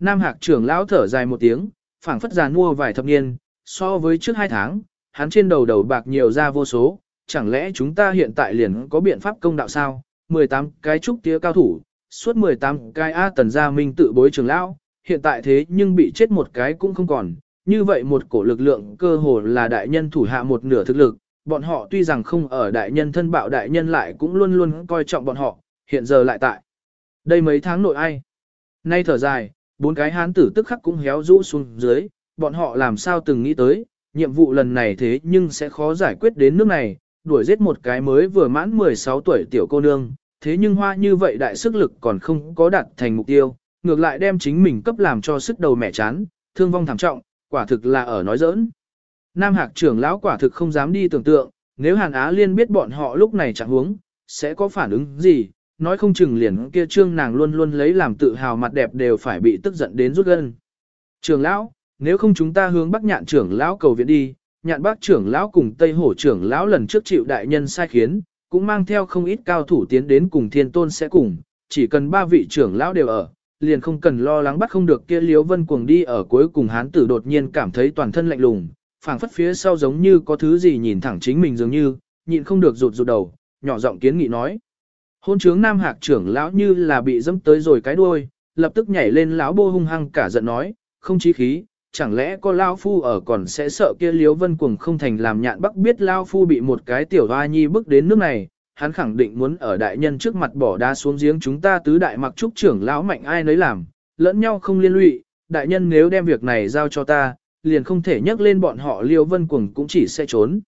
Nam Hạc trưởng lão thở dài một tiếng, phảng phất già mua vài thập niên, so với trước hai tháng, hắn trên đầu đầu bạc nhiều ra vô số, chẳng lẽ chúng ta hiện tại liền có biện pháp công đạo sao? 18 cái trúc tía cao thủ, suốt 18 cái A tần gia minh tự bối trưởng lão, hiện tại thế nhưng bị chết một cái cũng không còn. Như vậy một cổ lực lượng cơ hồ là đại nhân thủ hạ một nửa thực lực, bọn họ tuy rằng không ở đại nhân thân bạo đại nhân lại cũng luôn luôn coi trọng bọn họ, hiện giờ lại tại. Đây mấy tháng nội ai? Nay thở dài, bốn cái hán tử tức khắc cũng héo rũ xuống dưới, bọn họ làm sao từng nghĩ tới, nhiệm vụ lần này thế nhưng sẽ khó giải quyết đến nước này, đuổi giết một cái mới vừa mãn 16 tuổi tiểu cô nương, thế nhưng hoa như vậy đại sức lực còn không có đạt thành mục tiêu, ngược lại đem chính mình cấp làm cho sức đầu mẹ chán, thương vong thảm trọng, quả thực là ở nói giỡn. Nam Hạc trưởng lão quả thực không dám đi tưởng tượng, nếu Hàn Á Liên biết bọn họ lúc này chẳng huống, sẽ có phản ứng gì, nói không chừng liền kia trương nàng luôn luôn lấy làm tự hào mặt đẹp đều phải bị tức giận đến rút gân. Trưởng lão, nếu không chúng ta hướng Bắc Nhạn trưởng lão cầu viện đi, Nhạn Bắc trưởng lão cùng Tây Hổ trưởng lão lần trước chịu đại nhân sai khiến, cũng mang theo không ít cao thủ tiến đến cùng Thiên Tôn sẽ cùng, chỉ cần ba vị trưởng lão đều ở, liền không cần lo lắng bắt không được kia Liễu Vân cuồng đi ở cuối cùng hán tử đột nhiên cảm thấy toàn thân lạnh lùng, phảng phất phía sau giống như có thứ gì nhìn thẳng chính mình dường như, nhịn không được rụt rụt đầu, nhỏ giọng kiến nghị nói. Hôn trướng nam hạc trưởng lão như là bị dẫm tới rồi cái đuôi, lập tức nhảy lên lão bô hung hăng cả giận nói, không chí khí, chẳng lẽ có lão phu ở còn sẽ sợ kia liếu vân cuồng không thành làm nhạn bắc biết lão phu bị một cái tiểu hoa nhi bước đến nước này, hắn khẳng định muốn ở đại nhân trước mặt bỏ đá xuống giếng chúng ta tứ đại mặc trúc trưởng lão mạnh ai nấy làm, lẫn nhau không liên lụy, đại nhân nếu đem việc này giao cho ta, liền không thể nhắc lên bọn họ liêu vân cuồng cũng chỉ sẽ trốn.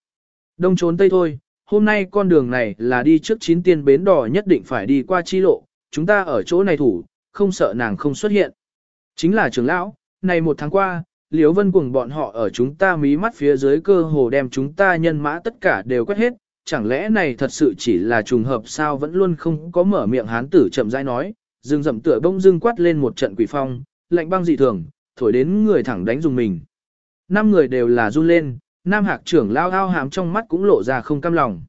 Đông trốn tây thôi, hôm nay con đường này là đi trước chín tiên bến đỏ nhất định phải đi qua chi lộ, chúng ta ở chỗ này thủ, không sợ nàng không xuất hiện. Chính là trưởng lão, này một tháng qua, liêu vân cuồng bọn họ ở chúng ta mí mắt phía dưới cơ hồ đem chúng ta nhân mã tất cả đều quét hết, chẳng lẽ này thật sự chỉ là trùng hợp sao vẫn luôn không có mở miệng hán tử chậm rãi nói, dương rậm tựa bông dưng quát lên một trận quỷ phong, lạnh băng dị thường, thổi đến người thẳng đánh dùng mình. Năm người đều là run lên, Nam Hạc trưởng lao ao hàm trong mắt cũng lộ ra không cam lòng.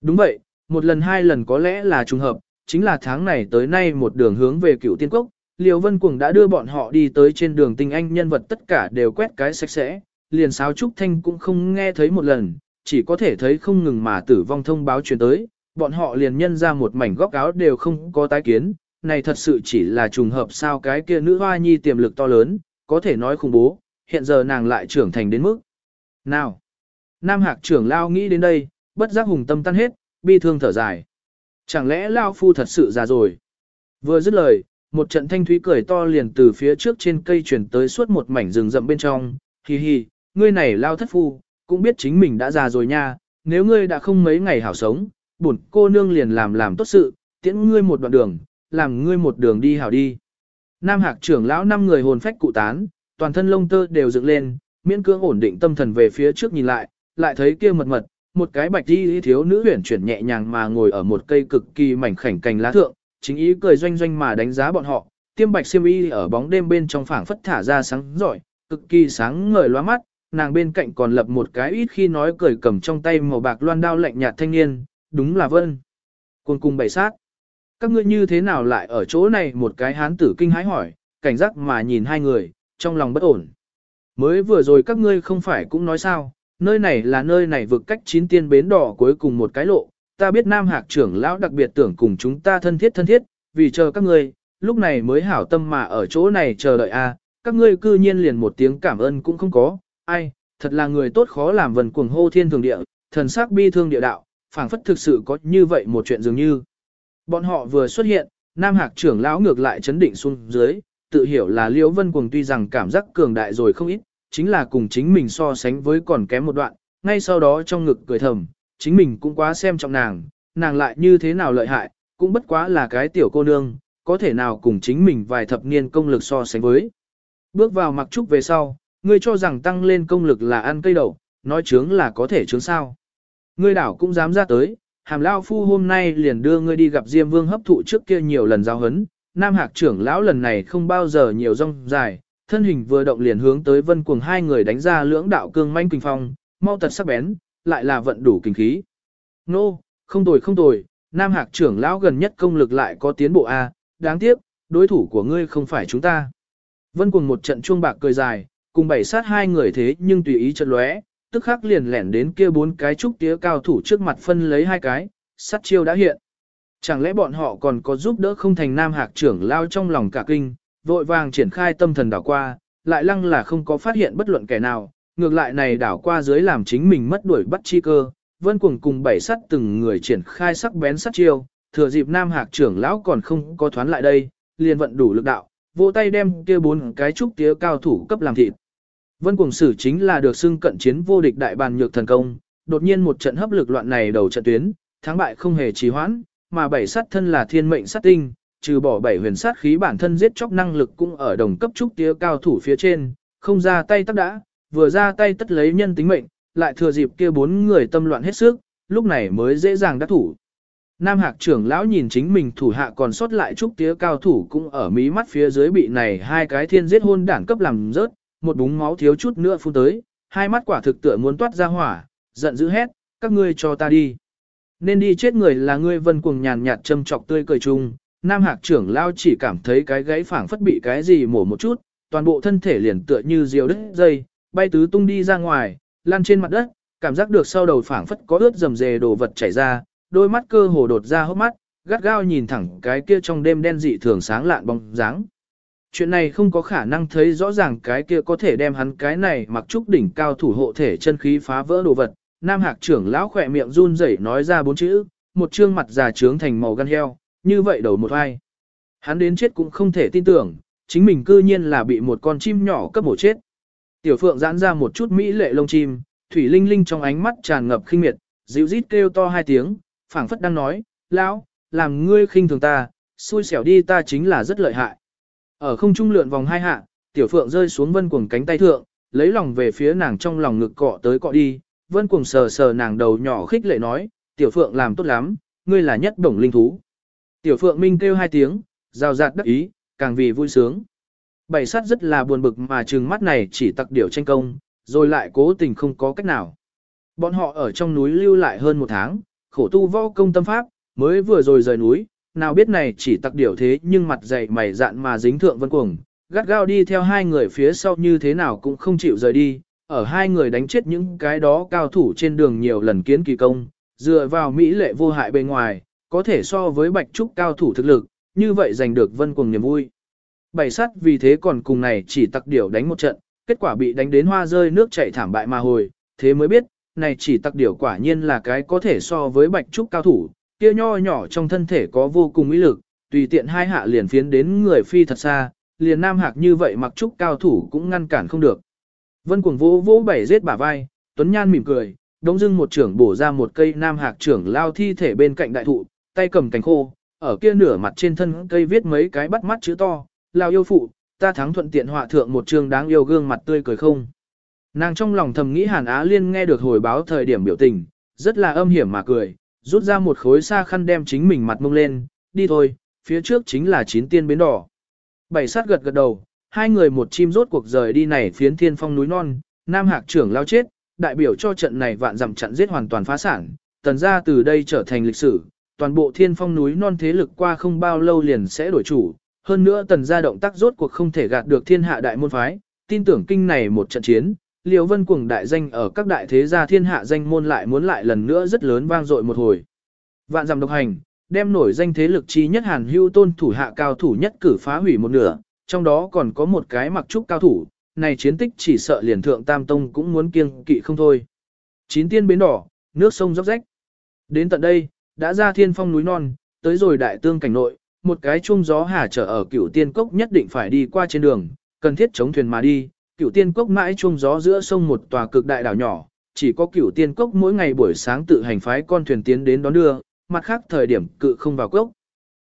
Đúng vậy, một lần hai lần có lẽ là trùng hợp, chính là tháng này tới nay một đường hướng về cựu tiên cốc, Liêu Vân Cuồng đã đưa bọn họ đi tới trên đường tinh anh nhân vật tất cả đều quét cái sạch sẽ, liền sáo trúc thanh cũng không nghe thấy một lần, chỉ có thể thấy không ngừng mà tử vong thông báo truyền tới, bọn họ liền nhân ra một mảnh góc áo đều không có tái kiến, này thật sự chỉ là trùng hợp sao cái kia nữ hoa nhi tiềm lực to lớn, có thể nói khủng bố, hiện giờ nàng lại trưởng thành đến mức. Nào! Nam Hạc trưởng lao nghĩ đến đây, bất giác hùng tâm tan hết, bi thương thở dài. Chẳng lẽ lao phu thật sự già rồi? Vừa dứt lời, một trận thanh thúy cười to liền từ phía trước trên cây chuyển tới suốt một mảnh rừng rậm bên trong. Hi hi, ngươi này lao thất phu, cũng biết chính mình đã già rồi nha, nếu ngươi đã không mấy ngày hảo sống, bổn cô nương liền làm làm tốt sự, tiễn ngươi một đoạn đường, làm ngươi một đường đi hảo đi. Nam Hạc trưởng lão năm người hồn phách cụ tán, toàn thân lông tơ đều dựng lên, miễn cưỡng ổn định tâm thần về phía trước nhìn lại, lại thấy kia mật mật, một cái bạch đi thiếu nữ huyển chuyển nhẹ nhàng mà ngồi ở một cây cực kỳ mảnh khảnh cành lá thượng, chính ý cười doanh doanh mà đánh giá bọn họ, tiêm bạch xiêm y ở bóng đêm bên trong phảng phất thả ra sáng giỏi, cực kỳ sáng ngời loa mắt, nàng bên cạnh còn lập một cái ít khi nói cười cầm trong tay màu bạc loan đao lạnh nhạt thanh niên, đúng là Vân. Côn cùng bảy sát. Các ngươi như thế nào lại ở chỗ này một cái hán tử kinh hãi hỏi, cảnh giác mà nhìn hai người, trong lòng bất ổn. Mới vừa rồi các ngươi không phải cũng nói sao, nơi này là nơi này vực cách chín tiên bến đỏ cuối cùng một cái lộ, ta biết Nam Hạc trưởng lão đặc biệt tưởng cùng chúng ta thân thiết thân thiết, vì chờ các ngươi, lúc này mới hảo tâm mà ở chỗ này chờ đợi a, các ngươi cư nhiên liền một tiếng cảm ơn cũng không có, ai, thật là người tốt khó làm vần cuồng hô thiên thường địa, thần sắc bi thương địa đạo, phảng phất thực sự có như vậy một chuyện dường như. Bọn họ vừa xuất hiện, Nam Hạc trưởng lão ngược lại chấn định xuống dưới, tự hiểu là Liễu Vân Cuồng tuy rằng cảm giác cường đại rồi không ít, chính là cùng chính mình so sánh với còn kém một đoạn, ngay sau đó trong ngực cười thầm, chính mình cũng quá xem trọng nàng, nàng lại như thế nào lợi hại, cũng bất quá là cái tiểu cô nương, có thể nào cùng chính mình vài thập niên công lực so sánh với. Bước vào mặc trúc về sau, ngươi cho rằng tăng lên công lực là ăn cây đậu, nói chướng là có thể chướng sao. Ngươi đảo cũng dám ra tới, hàm lao phu hôm nay liền đưa ngươi đi gặp Diêm Vương hấp thụ trước kia nhiều lần giao hấn, Nam Hạc trưởng lão lần này không bao giờ nhiều rong dài, thân hình vừa động liền hướng tới vân cuồng hai người đánh ra lưỡng đạo cương manh kinh phong, mau tật sắc bén, lại là vận đủ kinh khí. Nô, không tồi không tồi, Nam Hạc trưởng lão gần nhất công lực lại có tiến bộ A, đáng tiếc, đối thủ của ngươi không phải chúng ta. Vân cuồng một trận chuông bạc cười dài, cùng bảy sát hai người thế nhưng tùy ý trận lóe, tức khắc liền lẻn đến kia bốn cái trúc tía cao thủ trước mặt phân lấy hai cái, sát chiêu đã hiện. Chẳng lẽ bọn họ còn có giúp đỡ không thành nam hạc trưởng lao trong lòng cả kinh, vội vàng triển khai tâm thần đảo qua, lại lăng là không có phát hiện bất luận kẻ nào, ngược lại này đảo qua dưới làm chính mình mất đuổi bắt chi cơ, vân cuồng cùng bảy sắt từng người triển khai sắc bén sát chiêu, thừa dịp nam hạc trưởng lão còn không có thoán lại đây, liền vận đủ lực đạo, vỗ tay đem kia bốn cái trúc tía cao thủ cấp làm thịt. Vân cuồng sử chính là được xưng cận chiến vô địch đại bàn nhược thần công, đột nhiên một trận hấp lực loạn này đầu trận tuyến, thắng bại không hề trì hoãn, mà bảy sát thân là thiên mệnh sát tinh, trừ bỏ bảy huyền sát khí bản thân giết chóc năng lực cũng ở đồng cấp trúc tía cao thủ phía trên, không ra tay tắc đã, vừa ra tay tất lấy nhân tính mệnh, lại thừa dịp kia bốn người tâm loạn hết sức, lúc này mới dễ dàng đắc thủ. Nam Hạc trưởng lão nhìn chính mình thủ hạ còn sót lại trúc tía cao thủ cũng ở mí mắt phía dưới bị này hai cái thiên giết hôn đảng cấp làm rớt, một búng máu thiếu chút nữa phun tới, hai mắt quả thực tựa muốn toát ra hỏa, giận dữ hét, các ngươi cho ta đi. Nên đi chết người là ngươi vân cuồng nhàn nhạt châm chọc tươi cười chung, Nam Hạc trưởng lao chỉ cảm thấy cái gáy phảng phất bị cái gì mổ một chút, toàn bộ thân thể liền tựa như diều đứt dây, bay tứ tung đi ra ngoài, lăn trên mặt đất, cảm giác được sau đầu phảng phất có ướt dầm dề đồ vật chảy ra, đôi mắt cơ hồ đột ra hốc mắt, gắt gao nhìn thẳng cái kia trong đêm đen dị thường sáng lạn bóng dáng. Chuyện này không có khả năng thấy rõ ràng cái kia có thể đem hắn cái này mặc trúc đỉnh cao thủ hộ thể chân khí phá vỡ đồ vật. Nam Hạc trưởng lão khỏe miệng run rẩy nói ra bốn chữ, một trương mặt già trướng thành màu gan heo, như vậy đầu một ai. Hắn đến chết cũng không thể tin tưởng, chính mình cư nhiên là bị một con chim nhỏ cấp mổ chết. Tiểu Phượng giãn ra một chút mỹ lệ lông chim, Thủy Linh Linh trong ánh mắt tràn ngập khinh miệt, dịu rít kêu to hai tiếng, phảng phất đang nói, lão, làm ngươi khinh thường ta, xui xẻo đi ta chính là rất lợi hại. Ở không trung lượn vòng hai hạ, Tiểu Phượng rơi xuống vân cuồng cánh tay thượng, lấy lòng về phía nàng trong lòng ngực cọ tới cọ đi, vân cuồng sờ sờ nàng đầu nhỏ khích lệ nói, Tiểu Phượng làm tốt lắm, ngươi là nhất bổng linh thú. Tiểu Phượng Minh kêu hai tiếng, rào rạt đắc ý, càng vì vui sướng. Bảy sát rất là buồn bực mà trừng mắt này chỉ tặc điểu tranh công, rồi lại cố tình không có cách nào. Bọn họ ở trong núi lưu lại hơn một tháng, khổ tu võ công tâm pháp, mới vừa rồi rời núi, nào biết này chỉ tặc điểu thế nhưng mặt dày mày dạn mà dính thượng vân cuồng, gắt gao đi theo hai người phía sau như thế nào cũng không chịu rời đi, ở hai người đánh chết những cái đó cao thủ trên đường nhiều lần kiến kỳ công, dựa vào mỹ lệ vô hại bên ngoài, có thể so với bạch trúc cao thủ thực lực, như vậy giành được vân cuồng niềm vui. Bảy sắt vì thế còn cùng này chỉ tặc điểu đánh một trận, kết quả bị đánh đến hoa rơi nước chảy thảm bại mà hồi, thế mới biết, này chỉ tặc điểu quả nhiên là cái có thể so với bạch trúc cao thủ, kia nho nhỏ trong thân thể có vô cùng ý lực, tùy tiện hai hạ liền phiến đến người phi thật xa, liền nam hạc như vậy mặc trúc cao thủ cũng ngăn cản không được. Vân cuồng vỗ vỗ bảy giết bả vai, Tuấn Nhan mỉm cười, đống dưng một trưởng bổ ra một cây nam hạc trưởng lao thi thể bên cạnh đại thụ, tay cầm cành khô, ở kia nửa mặt trên thân cây viết mấy cái bắt mắt chữ to, lao yêu phụ, ta thắng thuận tiện họa thượng một trường đáng yêu gương mặt tươi cười không. Nàng trong lòng thầm nghĩ Hàn Á Liên nghe được hồi báo thời điểm biểu tình, rất là âm hiểm mà cười, rút ra một khối xa khăn đem chính mình mặt mông lên, đi thôi, phía trước chính là chín tiên bến đỏ. Bảy sát gật gật đầu, hai người một chim rốt cuộc rời đi này phiến thiên phong núi non, Nam Hạc trưởng lao chết, đại biểu cho trận này vạn dặm chặn giết hoàn toàn phá sản, tần ra từ đây trở thành lịch sử, toàn bộ thiên phong núi non thế lực qua không bao lâu liền sẽ đổi chủ, hơn nữa tần gia động tác rốt cuộc không thể gạt được thiên hạ đại môn phái, tin tưởng kinh này một trận chiến, Liêu Vân cuồng đại danh ở các đại thế gia thiên hạ danh môn lại muốn lại lần nữa rất lớn vang dội một hồi. Vạn dặm độc hành, đem nổi danh thế lực chi nhất Hàn Hưu Tôn thủ hạ cao thủ nhất cử phá hủy một nửa, trong đó còn có một cái mặc trúc cao thủ, này chiến tích chỉ sợ liền thượng Tam Tông cũng muốn kiêng kỵ không thôi. Chín tiên bến đỏ, nước sông dốc rách. Đến tận đây, đã ra thiên phong núi non, tới rồi đại tương cảnh nội, một cái chuông gió hà trở ở cửu tiên cốc nhất định phải đi qua trên đường, cần thiết chống thuyền mà đi. Cửu tiên cốc mãi chuông gió giữa sông một tòa cực đại đảo nhỏ, chỉ có cửu tiên cốc mỗi ngày buổi sáng tự hành phái con thuyền tiến đến đón đưa, mặt khác thời điểm cự không vào cốc.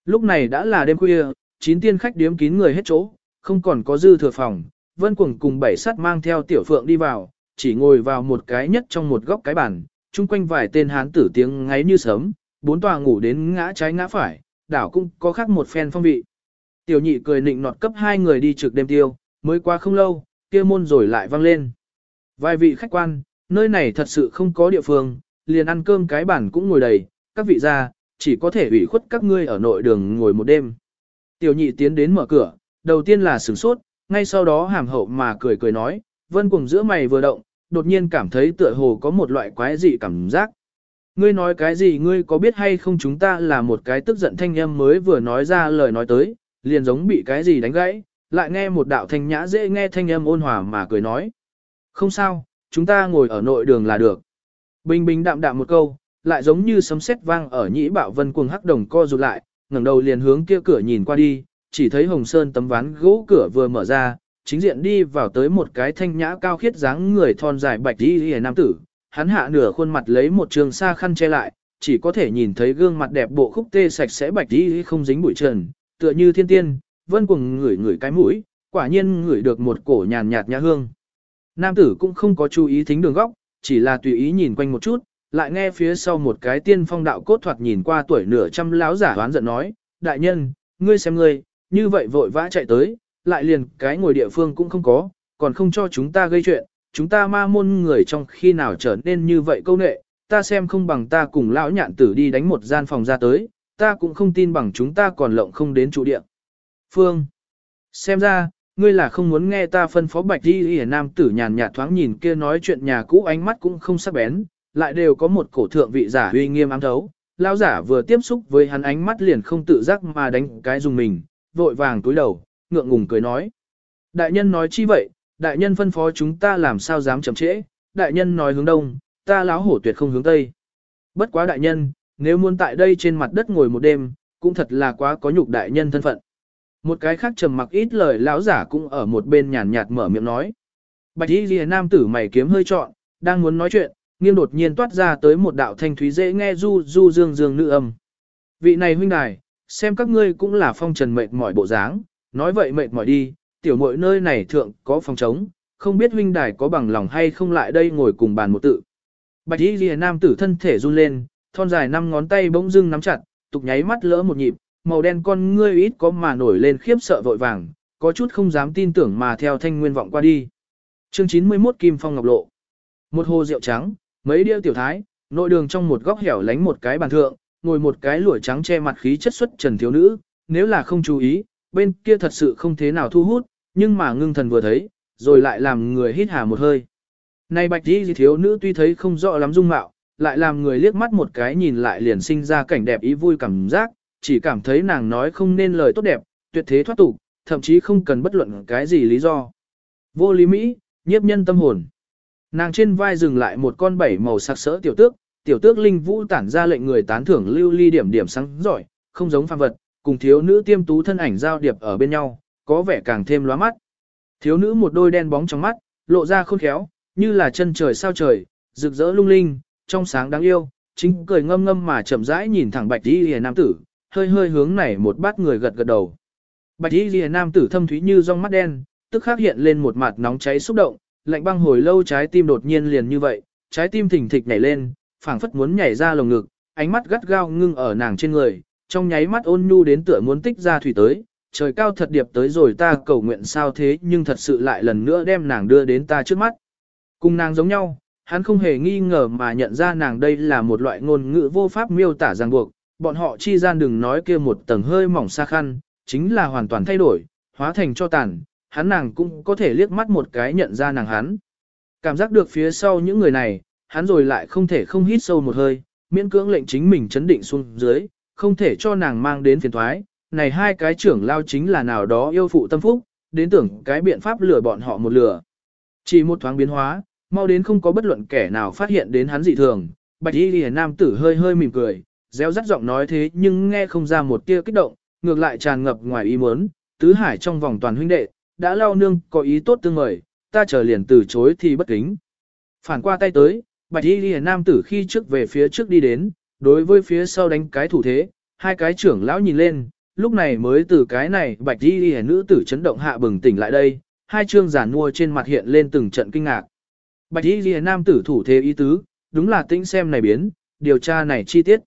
Lúc này đã là đêm khuya, chín tiên khách điếm kín người hết chỗ, không còn có dư thừa phòng, vân cuồng cùng bảy sắt mang theo tiểu phượng đi vào, chỉ ngồi vào một cái nhất trong một góc cái bàn, chung quanh vài tên hán tử tiếng ngáy như sớm, bốn tòa ngủ đến ngã trái ngã phải, đảo cũng có khác một phen phong vị. Tiểu nhị cười nịnh nọt cấp hai người đi trực đêm tiêu, mới qua không lâu, kia môn rồi lại vang lên. Vài vị khách quan, nơi này thật sự không có địa phương, liền ăn cơm cái bản cũng ngồi đầy, các vị ra, chỉ có thể ủy khuất các ngươi ở nội đường ngồi một đêm. Tiểu nhị tiến đến mở cửa, đầu tiên là sửng sốt, ngay sau đó hàm hậu mà cười cười nói, vân cùng giữa mày vừa động, đột nhiên cảm thấy tựa hồ có một loại quái dị cảm giác. Ngươi nói cái gì ngươi có biết hay không chúng ta là một cái tức giận thanh âm mới vừa nói ra lời nói tới, liền giống bị cái gì đánh gãy, lại nghe một đạo thanh nhã dễ nghe thanh âm ôn hòa mà cười nói. Không sao, chúng ta ngồi ở nội đường là được. Bình bình đạm đạm một câu, lại giống như sấm sét vang ở nhĩ bạo vân cuồng hắc đồng co rụt lại, ngẩng đầu liền hướng kia cửa nhìn qua đi, chỉ thấy hồng sơn tấm ván gỗ cửa vừa mở ra, chính diện đi vào tới một cái thanh nhã cao khiết dáng người thon dài bạch đi hề nam tử, hắn hạ nửa khuôn mặt lấy một trường sa khăn che lại, chỉ có thể nhìn thấy gương mặt đẹp bộ khúc tê sạch sẽ bạch đi không dính bụi trần, tựa như thiên tiên, vân cuồng ngửi ngửi cái mũi, quả nhiên ngửi được một cổ nhàn nhạt nhã hương. Nam tử cũng không có chú ý thính đường góc, chỉ là tùy ý nhìn quanh một chút, lại nghe phía sau một cái tiên phong đạo cốt thoạt nhìn qua tuổi nửa trăm láo giả đoán giận nói, đại nhân, ngươi xem ngươi, như vậy vội vã chạy tới, lại liền cái ngồi địa phương cũng không có, còn không cho chúng ta gây chuyện, chúng ta ma môn người trong khi nào trở nên như vậy câu nệ, ta xem không bằng ta cùng lão nhạn tử đi đánh một gian phòng ra tới, ta cũng không tin bằng chúng ta còn lộng không đến trụ địa. Phương, xem ra, ngươi là không muốn nghe ta phân phó bạch đi hề nam tử nhàn nhạt thoáng nhìn kia nói chuyện nhà cũ ánh mắt cũng không sắc bén, lại đều có một cổ thượng vị giả uy nghiêm ám thấu. Lão giả vừa tiếp xúc với hắn ánh mắt liền không tự giác mà đánh cái dùng mình, vội vàng túi đầu, ngượng ngùng cười nói. Đại nhân nói chi vậy, đại nhân phân phó chúng ta làm sao dám chậm trễ, đại nhân nói hướng đông, ta láo hổ tuyệt không hướng tây. Bất quá đại nhân, nếu muốn tại đây trên mặt đất ngồi một đêm, cũng thật là quá có nhục đại nhân thân phận. Một cái khác trầm mặc ít lời lão giả cũng ở một bên nhàn nhạt mở miệng nói. Bạch y lìa nam tử mày kiếm hơi trọn, đang muốn nói chuyện, nghiêng đột nhiên toát ra tới một đạo thanh thúy dễ nghe du du dương dương nữ âm. Vị này huynh đài, xem các ngươi cũng là phong trần mệt mỏi bộ dáng, nói vậy mệt mỏi đi, tiểu muội nơi này thượng có phòng trống, không biết huynh đài có bằng lòng hay không lại đây ngồi cùng bàn một tự. Bạch y lìa nam tử thân thể run lên, thon dài năm ngón tay bỗng dưng nắm chặt, tục nháy mắt lỡ một nhịp, màu đen con ngươi ít có mà nổi lên khiếp sợ vội vàng, có chút không dám tin tưởng mà theo thanh nguyên vọng qua đi. Chương 91 Kim Phong Ngọc Lộ Một hồ rượu trắng, mấy điêu tiểu thái, nội đường trong một góc hẻo lánh một cái bàn thượng, ngồi một cái lụa trắng che mặt khí chất xuất trần thiếu nữ, nếu là không chú ý, bên kia thật sự không thế nào thu hút, nhưng mà ngưng thần vừa thấy, rồi lại làm người hít hà một hơi. Này bạch đi thiếu nữ tuy thấy không rõ lắm dung mạo, lại làm người liếc mắt một cái nhìn lại liền sinh ra cảnh đẹp ý vui cảm giác, chỉ cảm thấy nàng nói không nên lời tốt đẹp, tuyệt thế thoát tục, thậm chí không cần bất luận cái gì lý do. Vô lý Mỹ, nhiếp nhân tâm hồn. Nàng trên vai dừng lại một con bảy màu sắc sỡ tiểu tước, tiểu tước linh vũ tản ra lệnh người tán thưởng lưu ly điểm điểm sáng giỏi, không giống phàm vật, cùng thiếu nữ tiêm tú thân ảnh giao điệp ở bên nhau, có vẻ càng thêm lóa mắt. Thiếu nữ một đôi đen bóng trong mắt, lộ ra khôn khéo, như là chân trời sao trời, rực rỡ lung linh, trong sáng đáng yêu, chính cười ngâm ngâm mà chậm rãi nhìn thẳng bạch y lìa nam tử, hơi hơi hướng này một bát người gật gật đầu. Bạch y lìa nam tử thâm thúy như rong mắt đen, tức khắc hiện lên một mặt nóng cháy xúc động, lạnh băng hồi lâu trái tim đột nhiên liền như vậy, trái tim thình thịch nhảy lên, phảng phất muốn nhảy ra lồng ngực, ánh mắt gắt gao ngưng ở nàng trên người, trong nháy mắt ôn nhu đến tựa muốn tích ra thủy tới, trời cao thật điệp tới rồi ta cầu nguyện sao thế nhưng thật sự lại lần nữa đem nàng đưa đến ta trước mắt. Cùng nàng giống nhau, hắn không hề nghi ngờ mà nhận ra nàng đây là một loại ngôn ngữ vô pháp miêu tả ràng buộc, bọn họ chi gian đừng nói kia một tầng hơi mỏng xa khăn, chính là hoàn toàn thay đổi, hóa thành cho tàn, hắn nàng cũng có thể liếc mắt một cái nhận ra nàng hắn. Cảm giác được phía sau những người này, hắn rồi lại không thể không hít sâu một hơi, miễn cưỡng lệnh chính mình chấn định xuống dưới, không thể cho nàng mang đến phiền thoái. Này hai cái trưởng lao chính là nào đó yêu phụ tâm phúc, đến tưởng cái biện pháp lừa bọn họ một lửa Chỉ một thoáng biến hóa, mau đến không có bất luận kẻ nào phát hiện đến hắn dị thường. Bạch y lìa nam tử hơi hơi mỉm cười, réo rắt giọng nói thế nhưng nghe không ra một tia kích động, ngược lại tràn ngập ngoài ý muốn, tứ hải trong vòng toàn huynh đệ, đã lao nương có ý tốt tương mời, ta chờ liền từ chối thì bất kính. Phản qua tay tới, bạch y lìa nam tử khi trước về phía trước đi đến, đối với phía sau đánh cái thủ thế, hai cái trưởng lão nhìn lên, lúc này mới từ cái này bạch y lìa nữ tử chấn động hạ bừng tỉnh lại đây, hai trương giản mua trên mặt hiện lên từng trận kinh ngạc. Bạch y lìa nam tử thủ thế ý tứ, đúng là tĩnh xem này biến, điều tra này chi tiết.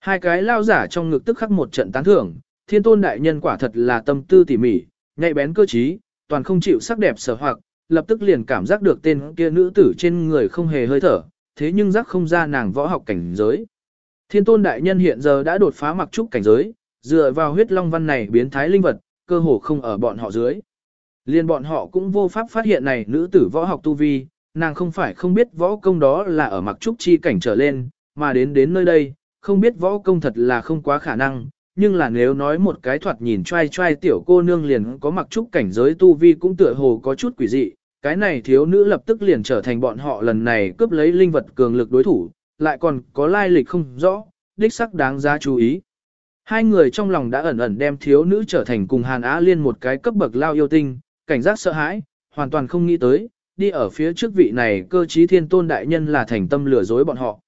Hai cái lao giả trong ngực tức khắc một trận tán thưởng, thiên tôn đại nhân quả thật là tâm tư tỉ mỉ, nhạy bén cơ trí, toàn không chịu sắc đẹp sở hoặc, lập tức liền cảm giác được tên kia nữ tử trên người không hề hơi thở, thế nhưng giác không ra nàng võ học cảnh giới. Thiên tôn đại nhân hiện giờ đã đột phá mặc trúc cảnh giới, dựa vào huyết long văn này biến thái linh vật, cơ hồ không ở bọn họ dưới. Liên bọn họ cũng vô pháp phát hiện này nữ tử võ học tu vi, nàng không phải không biết võ công đó là ở mặc trúc chi cảnh trở lên, mà đến đến nơi đây, không biết võ công thật là không quá khả năng, nhưng là nếu nói một cái thoạt nhìn trai trai tiểu cô nương liền có mặc trúc cảnh giới tu vi cũng tựa hồ có chút quỷ dị, cái này thiếu nữ lập tức liền trở thành bọn họ lần này cướp lấy linh vật cường lực đối thủ, lại còn có lai lịch không rõ, đích sắc đáng giá chú ý. Hai người trong lòng đã ẩn ẩn đem thiếu nữ trở thành cùng Hàn Á Liên một cái cấp bậc lao yêu tinh, cảnh giác sợ hãi, hoàn toàn không nghĩ tới, đi ở phía trước vị này cơ trí thiên tôn đại nhân là thành tâm lừa dối bọn họ.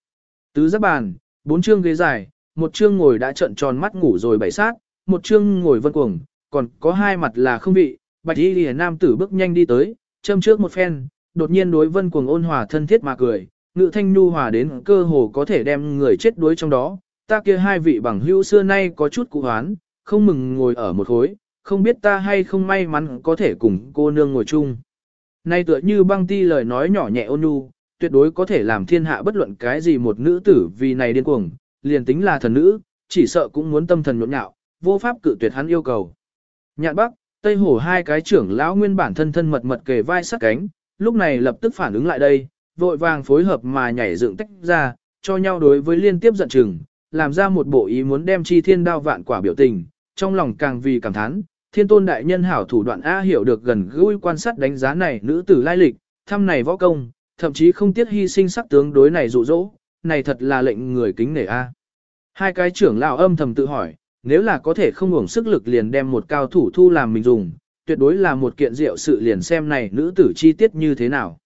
Tứ giác bàn, bốn chương ghế dài, một chương ngồi đã trợn tròn mắt ngủ rồi bảy sát, một chương ngồi vân cuồng, còn có hai mặt là không vị, bạch y lìa nam tử bước nhanh đi tới, châm trước một phen, đột nhiên đối vân cuồng ôn hòa thân thiết mà cười, ngự thanh nhu hòa đến cơ hồ có thể đem người chết đuối trong đó, ta kia hai vị bằng hữu xưa nay có chút cụ hoán, không mừng ngồi ở một khối, không biết ta hay không may mắn có thể cùng cô nương ngồi chung. Nay tựa như băng ti lời nói nhỏ nhẹ ôn nhu, tuyệt đối có thể làm thiên hạ bất luận cái gì một nữ tử vì này điên cuồng, liền tính là thần nữ, chỉ sợ cũng muốn tâm thần nhộn nhạo, vô pháp cự tuyệt hắn yêu cầu. Nhạn Bắc, Tây Hổ hai cái trưởng lão nguyên bản thân thân mật mật kề vai sát cánh, lúc này lập tức phản ứng lại đây, vội vàng phối hợp mà nhảy dựng tách ra, cho nhau đối với liên tiếp giận chừng, làm ra một bộ ý muốn đem chi thiên đao vạn quả biểu tình, trong lòng càng vì cảm thán, thiên tôn đại nhân hảo thủ đoạn A hiểu được gần gũi quan sát đánh giá này nữ tử lai lịch, thăm này võ công, thậm chí không tiếc hy sinh sắc tướng đối này dụ dỗ, này thật là lệnh người kính nể A. Hai cái trưởng lão âm thầm tự hỏi, nếu là có thể không hưởng sức lực liền đem một cao thủ thu làm mình dùng, tuyệt đối là một kiện diệu sự liền xem này nữ tử chi tiết như thế nào.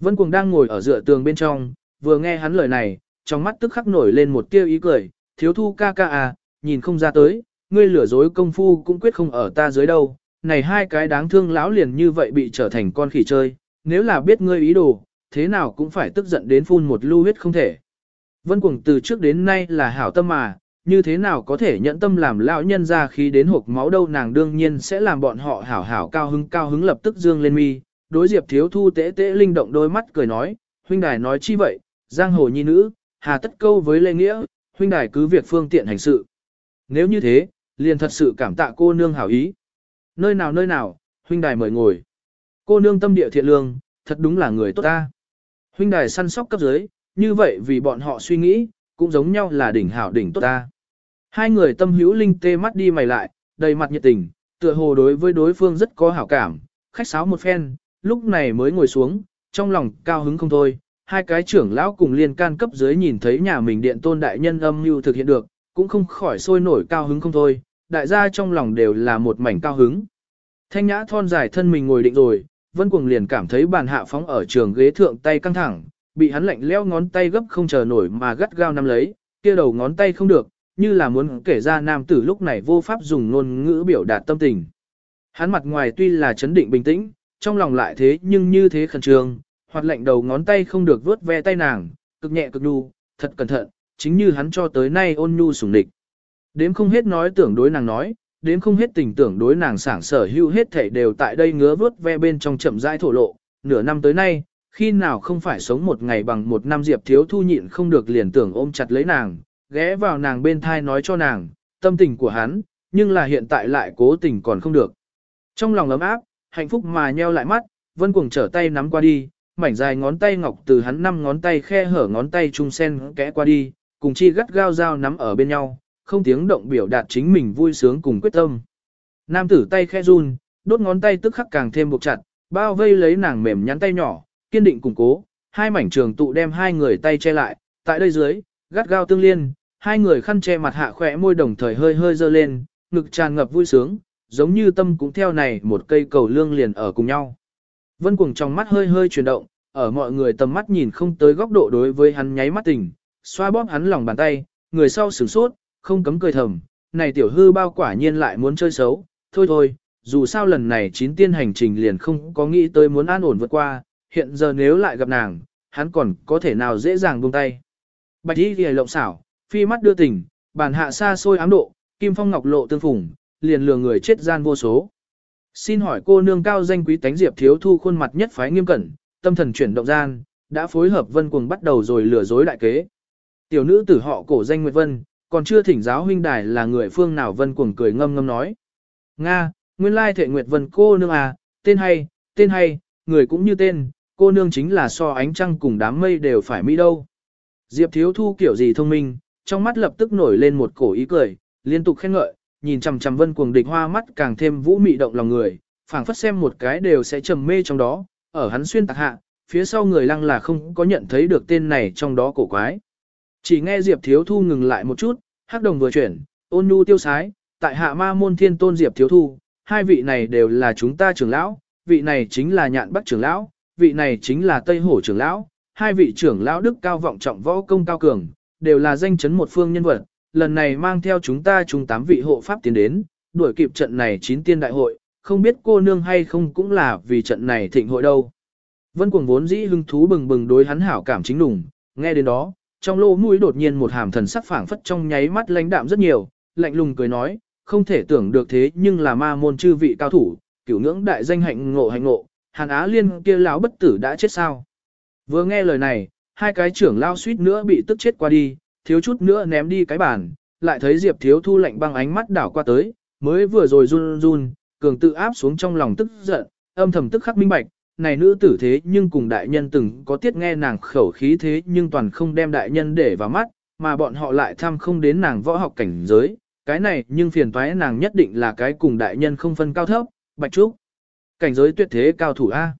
Vân Cuồng đang ngồi ở dựa tường bên trong, vừa nghe hắn lời này, trong mắt tức khắc nổi lên một tia ý cười, thiếu thu ca ca à, nhìn không ra tới, ngươi lừa dối công phu cũng quyết không ở ta dưới đâu, này hai cái đáng thương lão liền như vậy bị trở thành con khỉ chơi, nếu là biết ngươi ý đồ, thế nào cũng phải tức giận đến phun một lưu huyết không thể. Vân Cuồng từ trước đến nay là hảo tâm mà, như thế nào có thể nhận tâm làm lão nhân ra khi đến hộp máu đâu nàng đương nhiên sẽ làm bọn họ hảo hảo cao hứng cao hứng lập tức dương lên mi, đối diệp thiếu thu tế tế linh động đôi mắt cười nói, huynh đài nói chi vậy, giang hồ nhi nữ, hà tất câu với lê nghĩa, huynh đài cứ việc phương tiện hành sự. Nếu như thế, liền thật sự cảm tạ cô nương hảo ý. Nơi nào nơi nào, huynh đài mời ngồi. Cô nương tâm địa thiện lương, thật đúng là người tốt ta. Huynh đài săn sóc cấp dưới, như vậy vì bọn họ suy nghĩ, cũng giống nhau là đỉnh hảo đỉnh tốt ta. Hai người tâm hữu linh tê mắt đi mày lại, đầy mặt nhiệt tình, tựa hồ đối với đối phương rất có hảo cảm, khách sáo một phen, lúc này mới ngồi xuống, trong lòng cao hứng không thôi. Hai cái trưởng lão cùng liên can cấp dưới nhìn thấy nhà mình điện tôn đại nhân âm mưu thực hiện được, cũng không khỏi sôi nổi cao hứng không thôi, đại gia trong lòng đều là một mảnh cao hứng. Thanh nhã thon dài thân mình ngồi định rồi, vân cuồng liền cảm thấy bàn hạ phóng ở trường ghế thượng tay căng thẳng, bị hắn lạnh leo ngón tay gấp không chờ nổi mà gắt gao nắm lấy, kia đầu ngón tay không được, như là muốn kể ra nam tử lúc này vô pháp dùng ngôn ngữ biểu đạt tâm tình. Hắn mặt ngoài tuy là chấn định bình tĩnh, trong lòng lại thế nhưng như thế khẩn trương, hoặc lạnh đầu ngón tay không được vớt ve tay nàng, cực nhẹ cực nhu, thật cẩn thận, chính như hắn cho tới nay ôn nhu sủng địch. Đếm không hết nói tưởng đối nàng nói, đến không hết tình tưởng đối nàng sảng sở hữu hết thể đều tại đây ngứa vớt ve bên trong chậm rãi thổ lộ, nửa năm tới nay, khi nào không phải sống một ngày bằng một năm Diệp Thiếu Thu nhịn không được liền tưởng ôm chặt lấy nàng, ghé vào nàng bên thai nói cho nàng, tâm tình của hắn, nhưng là hiện tại lại cố tình còn không được. Trong lòng ấm áp, hạnh phúc mà nheo lại mắt, Vân Cuồng trở tay nắm qua đi, mảnh dài ngón tay ngọc từ hắn năm ngón tay khe hở ngón tay trung sen kẽ qua đi, cùng chi gắt gao dao nắm ở bên nhau, không tiếng động biểu đạt chính mình vui sướng cùng quyết tâm. Nam tử tay khe run, đốt ngón tay tức khắc càng thêm buộc chặt, bao vây lấy nàng mềm nhắn tay nhỏ, kiên định củng cố, hai mảnh trường tụ đem hai người tay che lại, tại đây dưới, gắt gao tương liên, hai người khăn che mặt hạ khỏe môi đồng thời hơi hơi dơ lên, ngực tràn ngập vui sướng, giống như tâm cũng theo này một cây cầu lương liền ở cùng nhau. Vân cuồng trong mắt hơi hơi chuyển động, ở mọi người tầm mắt nhìn không tới góc độ đối với hắn nháy mắt tỉnh, xoa bóp hắn lòng bàn tay, người sau sửng sốt, không cấm cười thầm, này tiểu hư bao quả nhiên lại muốn chơi xấu, thôi thôi, dù sao lần này chín tiên hành trình liền không có nghĩ tới muốn an ổn vượt qua, hiện giờ nếu lại gặp nàng, hắn còn có thể nào dễ dàng buông tay. Bạch y ghi lộng xảo, phi mắt đưa tình, bàn hạ xa xôi ám độ, kim phong ngọc lộ tương phùng, liền lừa người chết gian vô số. Xin hỏi cô nương cao danh quý tánh diệp thiếu thu khuôn mặt nhất phái nghiêm cẩn, tâm thần chuyển động gian, đã phối hợp vân cuồng bắt đầu rồi lừa dối đại kế. Tiểu nữ tử họ cổ danh Nguyệt Vân, còn chưa thỉnh giáo huynh đài là người phương nào vân cuồng cười ngâm ngâm nói. Nga, nguyên lai thệ Nguyệt Vân cô nương à, tên hay, tên hay, người cũng như tên, cô nương chính là so ánh trăng cùng đám mây đều phải mỹ đâu. Diệp thiếu thu kiểu gì thông minh, trong mắt lập tức nổi lên một cổ ý cười, liên tục khen ngợi, nhìn chằm chằm vân cuồng địch hoa mắt càng thêm vũ mị động lòng người, phảng phất xem một cái đều sẽ trầm mê trong đó, ở hắn xuyên tạc hạ, phía sau người lăng là không có nhận thấy được tên này trong đó cổ quái. Chỉ nghe Diệp Thiếu Thu ngừng lại một chút, hắc đồng vừa chuyển, ôn nhu tiêu sái, tại hạ ma môn thiên tôn Diệp Thiếu Thu, hai vị này đều là chúng ta trưởng lão, vị này chính là nhạn bắc trưởng lão, vị này chính là Tây Hổ trưởng lão, hai vị trưởng lão đức cao vọng trọng võ công cao cường, đều là danh chấn một phương nhân vật, lần này mang theo chúng ta chúng tám vị hộ pháp tiến đến, đuổi kịp trận này chín tiên đại hội, không biết cô nương hay không cũng là vì trận này thịnh hội đâu. Vân cuồng vốn dĩ hưng thú bừng bừng đối hắn hảo cảm chính đủng, nghe đến đó, trong lỗ mũi đột nhiên một hàm thần sắc phảng phất trong nháy mắt lãnh đạm rất nhiều, lạnh lùng cười nói, không thể tưởng được thế nhưng là ma môn chư vị cao thủ, cửu ngưỡng đại danh hạnh ngộ hạnh ngộ, Hàn Á Liên kia lão bất tử đã chết sao? Vừa nghe lời này, hai cái trưởng lao suýt nữa bị tức chết qua đi, thiếu chút nữa ném đi cái bàn, lại thấy Diệp Thiếu Thu lạnh băng ánh mắt đảo qua tới, mới vừa rồi run run, cường tự áp xuống trong lòng tức giận, âm thầm tức khắc minh bạch, này nữ tử thế nhưng cùng đại nhân từng có tiết nghe nàng khẩu khí thế nhưng toàn không đem đại nhân để vào mắt, mà bọn họ lại tham không đến nàng võ học cảnh giới, cái này nhưng phiền toái nàng nhất định là cái cùng đại nhân không phân cao thấp, bạch trúc. Cảnh giới tuyệt thế cao thủ A.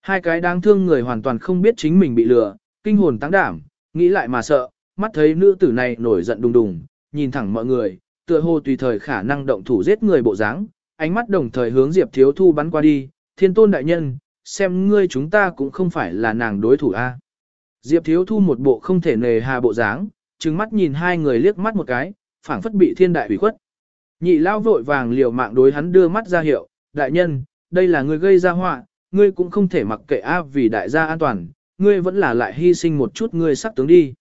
Hai cái đáng thương người hoàn toàn không biết chính mình bị lừa, kinh hồn tăng đảm, nghĩ lại mà sợ, mắt thấy nữ tử này nổi giận đùng đùng, nhìn thẳng mọi người, tựa hồ tùy thời khả năng động thủ giết người bộ dáng, ánh mắt đồng thời hướng Diệp Thiếu Thu bắn qua đi, thiên tôn đại nhân, xem ngươi chúng ta cũng không phải là nàng đối thủ a. Diệp Thiếu Thu một bộ không thể nề hà bộ dáng, trừng mắt nhìn hai người liếc mắt một cái, phảng phất bị thiên đại ủy khuất. Nhị lao vội vàng liều mạng đối hắn đưa mắt ra hiệu, đại nhân, đây là ngươi gây ra họa, ngươi cũng không thể mặc kệ a vì đại gia an toàn, ngươi vẫn là lại hy sinh một chút ngươi sắc tướng đi.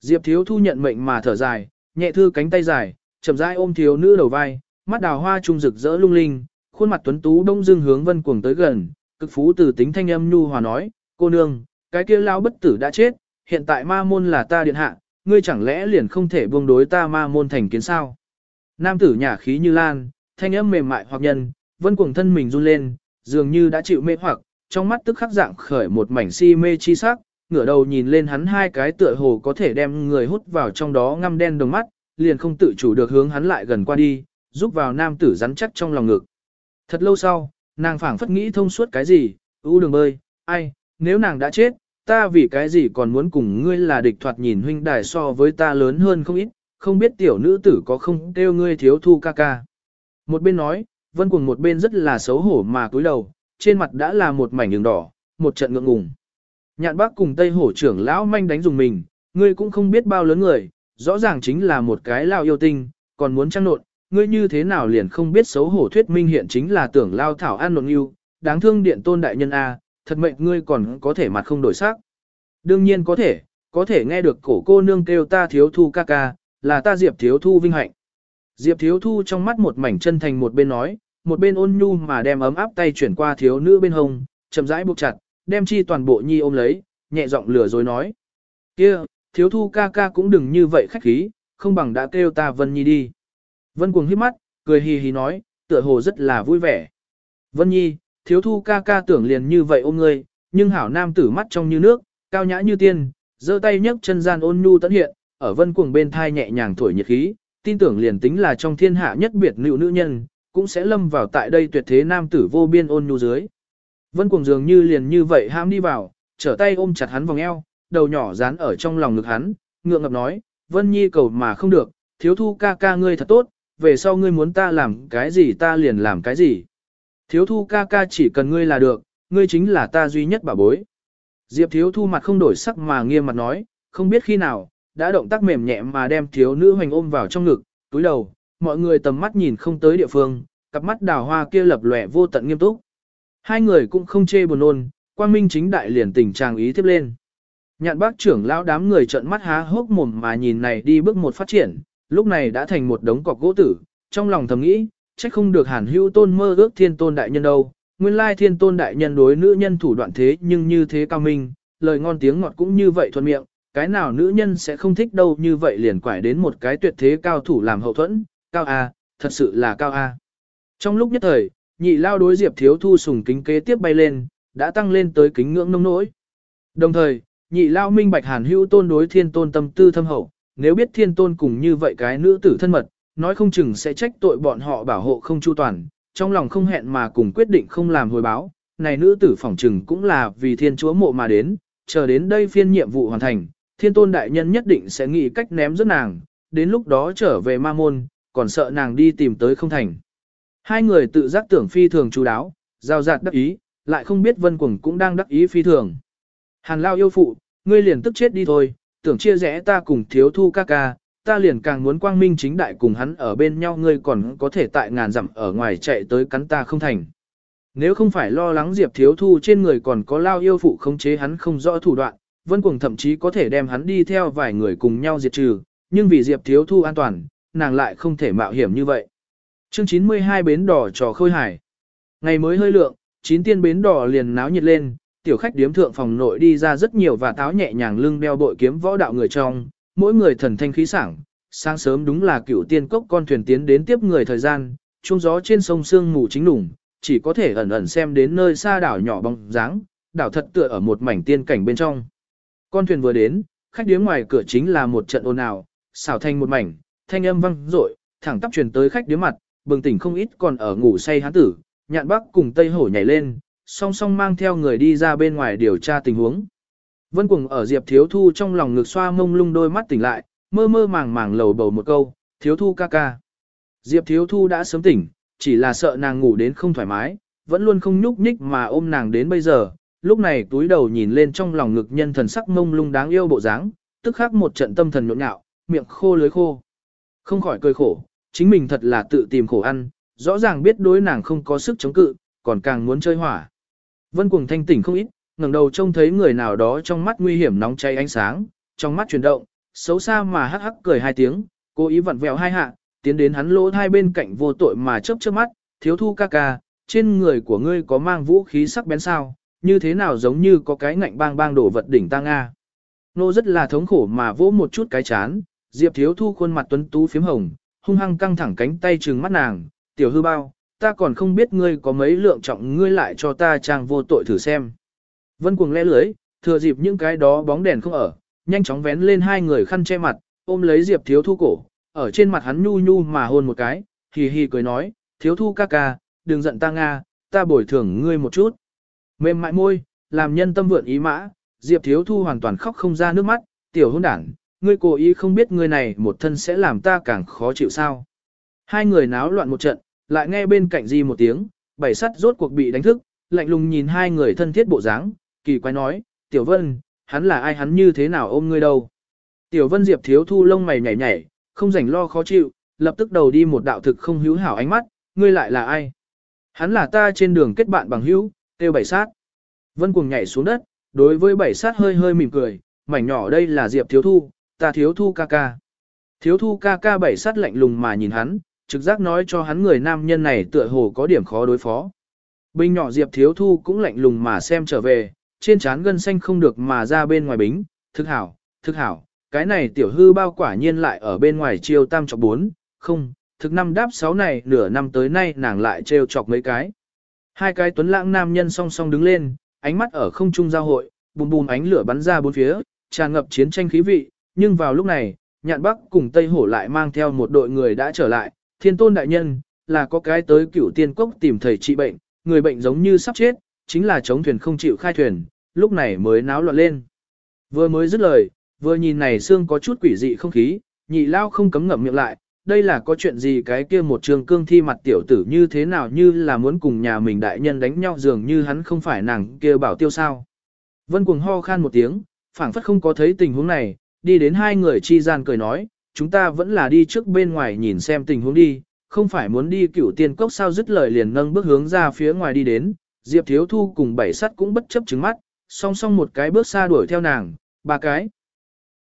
Diệp Thiếu Thu nhận mệnh mà thở dài, nhẹ thư cánh tay dài, chậm rãi ôm thiếu nữ đầu vai, mắt đào hoa trung rực rỡ lung linh, khuôn mặt tuấn tú đông dương hướng vân cuồng tới gần, cực phú từ tính thanh âm nhu hòa nói, cô nương, cái kia lao bất tử đã chết, hiện tại ma môn là ta điện hạ, ngươi chẳng lẽ liền không thể buông đối ta ma môn thành kiến sao? Nam tử nhả khí như lan, thanh âm mềm mại hoặc nhân, vân cuồng thân mình run lên, dường như đã chịu mê hoặc, trong mắt tức khắc dạng khởi một mảnh si mê chi sắc, ngửa đầu nhìn lên hắn hai cái tựa hồ có thể đem người hút vào trong đó ngăm đen đồng mắt, liền không tự chủ được hướng hắn lại gần qua đi, giúp vào nam tử rắn chắc trong lòng ngực. Thật lâu sau, nàng phảng phất nghĩ thông suốt cái gì, ưu đường bơi, ai, nếu nàng đã chết, ta vì cái gì còn muốn cùng ngươi là địch thoạt nhìn huynh đài so với ta lớn hơn không ít, không biết tiểu nữ tử có không kêu ngươi thiếu thu ca ca. Một bên nói, vân Cuồng một bên rất là xấu hổ mà cúi đầu, trên mặt đã là một mảnh đường đỏ, một trận ngượng ngùng. Nhạn bác cùng Tây hổ trưởng lão manh đánh dùng mình, ngươi cũng không biết bao lớn người, rõ ràng chính là một cái lao yêu tinh, còn muốn trăng nộn, ngươi như thế nào liền không biết xấu hổ thuyết minh hiện chính là tưởng lao thảo an nộn yêu, đáng thương điện tôn đại nhân A, thật mệnh ngươi còn có thể mặt không đổi sắc. Đương nhiên có thể, có thể nghe được cổ cô nương kêu ta thiếu thu ca ca, là ta diệp thiếu thu vinh hạnh. Diệp thiếu thu trong mắt một mảnh chân thành một bên nói, một bên ôn nhu mà đem ấm áp tay chuyển qua thiếu nữ bên hông, chậm rãi buộc chặt, đem chi toàn bộ nhi ôm lấy, nhẹ giọng lừa dối nói. kia thiếu thu ca ca cũng đừng như vậy khách khí, không bằng đã kêu ta Vân Nhi đi. Vân cuồng hít mắt, cười hì hì nói, tựa hồ rất là vui vẻ. Vân Nhi, thiếu thu ca ca tưởng liền như vậy ôm ngươi, nhưng hảo nam tử mắt trong như nước, cao nhã như tiên, giơ tay nhấc chân gian ôn nhu tận hiện, ở vân cuồng bên thai nhẹ nhàng thổi nhiệt khí, tin tưởng liền tính là trong thiên hạ nhất biệt nữ nữ nhân, cũng sẽ lâm vào tại đây tuyệt thế nam tử vô biên ôn nhu dưới. Vân cuồng dường như liền như vậy ham đi vào, trở tay ôm chặt hắn vòng eo, đầu nhỏ dán ở trong lòng ngực hắn, ngượng ngập nói, Vân Nhi cầu mà không được, thiếu thu ca ca ngươi thật tốt, về sau ngươi muốn ta làm cái gì ta liền làm cái gì. Thiếu thu ca ca chỉ cần ngươi là được, ngươi chính là ta duy nhất bảo bối. Diệp thiếu thu mặt không đổi sắc mà nghiêm mặt nói, không biết khi nào, đã động tác mềm nhẹ mà đem thiếu nữ hoành ôm vào trong ngực, túi đầu, mọi người tầm mắt nhìn không tới địa phương, cặp mắt đào hoa kia lập lòe vô tận nghiêm túc. Hai người cũng không chê buồn ôn, quang minh chính đại liền tình trạng ý tiếp lên. Nhạn bác trưởng lão đám người trợn mắt há hốc mồm mà nhìn này đi bước một phát triển, lúc này đã thành một đống cọc gỗ tử, trong lòng thầm nghĩ, trách không được hàn hữu tôn mơ ước thiên tôn đại nhân đâu, nguyên lai thiên tôn đại nhân đối nữ nhân thủ đoạn thế nhưng như thế cao minh, lời ngon tiếng ngọt cũng như vậy thuận miệng, cái nào nữ nhân sẽ không thích đâu như vậy liền quải đến một cái tuyệt thế cao thủ làm hậu thuẫn, cao A, thật sự là cao A. Trong lúc nhất thời, nhị lao đối diệp thiếu thu sùng kính kế tiếp bay lên, đã tăng lên tới kính ngưỡng nông nỗi. Đồng thời, nhị lao minh bạch hàn hữu tôn đối thiên tôn tâm tư thâm hậu, nếu biết thiên tôn cùng như vậy cái nữ tử thân mật, nói không chừng sẽ trách tội bọn họ bảo hộ không chu toàn, trong lòng không hẹn mà cùng quyết định không làm hồi báo, này nữ tử phỏng chừng cũng là vì thiên chúa mộ mà đến, chờ đến đây phiên nhiệm vụ hoàn thành, thiên tôn đại nhân nhất định sẽ nghĩ cách ném rớt nàng, đến lúc đó trở về ma môn, còn sợ nàng đi tìm tới không thành. Hai người tự giác tưởng phi thường chú đáo, giao giạt đắc ý, lại không biết vân cuồng cũng đang đắc ý phi thường. Hàn lao yêu phụ, ngươi liền tức chết đi thôi, tưởng chia rẽ ta cùng thiếu thu ca ca, ta liền càng muốn quang minh chính đại cùng hắn ở bên nhau ngươi còn có thể tại ngàn dặm ở ngoài chạy tới cắn ta không thành. Nếu không phải lo lắng Diệp Thiếu Thu trên người còn có lao yêu phụ khống chế hắn không rõ thủ đoạn, Vân Cuồng thậm chí có thể đem hắn đi theo vài người cùng nhau diệt trừ, nhưng vì Diệp Thiếu Thu an toàn, nàng lại không thể mạo hiểm như vậy. Chương 92 bến đỏ trò khôi hải. Ngày mới hơi lượng, chín tiên bến đỏ liền náo nhiệt lên, tiểu khách điếm thượng phòng nội đi ra rất nhiều và táo nhẹ nhàng lưng đeo bội kiếm võ đạo người trong, mỗi người thần thanh khí sảng. Sáng sớm đúng là cựu tiên cốc con thuyền tiến đến tiếp người thời gian, trung gió trên sông sương mù chính đủng, chỉ có thể ẩn ẩn xem đến nơi xa đảo nhỏ bóng dáng, đảo thật tựa ở một mảnh tiên cảnh bên trong. Con thuyền vừa đến, khách điếm ngoài cửa chính là một trận ồn ào, xảo thành một mảnh, thanh âm vang dội, thẳng tắp truyền tới khách điếm mặt, bừng tỉnh không ít còn ở ngủ say hán tử, nhạn bắc cùng tây hổ nhảy lên, song song mang theo người đi ra bên ngoài điều tra tình huống. Vân cùng ở Diệp Thiếu Thu trong lòng ngực xoa mông lung đôi mắt tỉnh lại, mơ mơ màng màng lầu bầu một câu, Thiếu Thu ca ca. Diệp Thiếu Thu đã sớm tỉnh, chỉ là sợ nàng ngủ đến không thoải mái, vẫn luôn không nhúc nhích mà ôm nàng đến bây giờ, lúc này túi đầu nhìn lên trong lòng ngực nhân thần sắc mông lung đáng yêu bộ dáng, tức khắc một trận tâm thần nhộn nhạo, miệng khô lưới khô. Không khỏi cười khổ, chính mình thật là tự tìm khổ ăn, rõ ràng biết đối nàng không có sức chống cự, còn càng muốn chơi hỏa. Vân cuồng thanh tỉnh không ít, ngẩng đầu trông thấy người nào đó trong mắt nguy hiểm nóng cháy ánh sáng, trong mắt chuyển động, xấu xa mà hắc hắc cười hai tiếng, cố ý vặn vẹo hai hạ, tiến đến hắn lỗ hai bên cạnh vô tội mà chớp chớp mắt, thiếu thu ca ca, trên người của ngươi có mang vũ khí sắc bén sao, như thế nào giống như có cái ngạnh bang bang đổ vật đỉnh ta Nga. Nô rất là thống khổ mà vỗ một chút cái chán, Diệp thiếu thu khuôn mặt tuấn tú phím hồng, hung hăng căng thẳng cánh tay trừng mắt nàng, tiểu hư bao, ta còn không biết ngươi có mấy lượng trọng ngươi lại cho ta trang vô tội thử xem. Vân cuồng lẽ lưới, thừa dịp những cái đó bóng đèn không ở, nhanh chóng vén lên hai người khăn che mặt, ôm lấy Diệp thiếu thu cổ, ở trên mặt hắn nhu nhu mà hôn một cái, hì hì cười nói, thiếu thu ca ca, đừng giận ta Nga, ta bồi thường ngươi một chút. Mềm mại môi, làm nhân tâm vượn ý mã, Diệp thiếu thu hoàn toàn khóc không ra nước mắt, tiểu hôn đảng, ngươi cố ý không biết ngươi này một thân sẽ làm ta càng khó chịu sao. Hai người náo loạn một trận, lại nghe bên cạnh di một tiếng, bảy sắt rốt cuộc bị đánh thức, lạnh lùng nhìn hai người thân thiết bộ dáng, kỳ quái nói, tiểu vân, hắn là ai hắn như thế nào ôm ngươi đâu. Tiểu vân diệp thiếu thu lông mày nhảy nhảy, không rảnh lo khó chịu, lập tức đầu đi một đạo thực không hữu hảo ánh mắt, ngươi lại là ai? Hắn là ta trên đường kết bạn bằng hữu, tiêu bảy sát. Vân cuồng nhảy xuống đất, đối với bảy sát hơi hơi mỉm cười, mảnh nhỏ đây là diệp thiếu thu, ta thiếu thu ca ca. Thiếu thu ca ca bảy sát lạnh lùng mà nhìn hắn, trực giác nói cho hắn người nam nhân này tựa hồ có điểm khó đối phó. Bình nhỏ Diệp Thiếu Thu cũng lạnh lùng mà xem trở về, trên trán gân xanh không được mà ra bên ngoài bính, thức hảo, thực hảo, cái này tiểu hư bao quả nhiên lại ở bên ngoài chiêu tam chọc bốn, không, thực năm đáp sáu này nửa năm tới nay nàng lại trêu chọc mấy cái. Hai cái tuấn lãng nam nhân song song đứng lên, ánh mắt ở không trung giao hội, bùm bùm ánh lửa bắn ra bốn phía, tràn ngập chiến tranh khí vị, nhưng vào lúc này, nhạn bắc cùng Tây Hổ lại mang theo một đội người đã trở lại, thiên tôn đại nhân, là có cái tới cửu tiên cốc tìm thầy trị bệnh, người bệnh giống như sắp chết, chính là chống thuyền không chịu khai thuyền, lúc này mới náo loạn lên. Vừa mới dứt lời, vừa nhìn này xương có chút quỷ dị không khí, nhị lao không cấm ngậm miệng lại, đây là có chuyện gì cái kia một trường cương thi mặt tiểu tử như thế nào như là muốn cùng nhà mình đại nhân đánh nhau dường như hắn không phải nàng kia bảo tiêu sao. Vân cuồng ho khan một tiếng, phảng phất không có thấy tình huống này, đi đến hai người chi gian cười nói, chúng ta vẫn là đi trước bên ngoài nhìn xem tình huống đi, không phải muốn đi cửu tiên cốc sao dứt lời liền nâng bước hướng ra phía ngoài đi đến, Diệp Thiếu Thu cùng bảy sắt cũng bất chấp trứng mắt, song song một cái bước xa đuổi theo nàng, ba cái.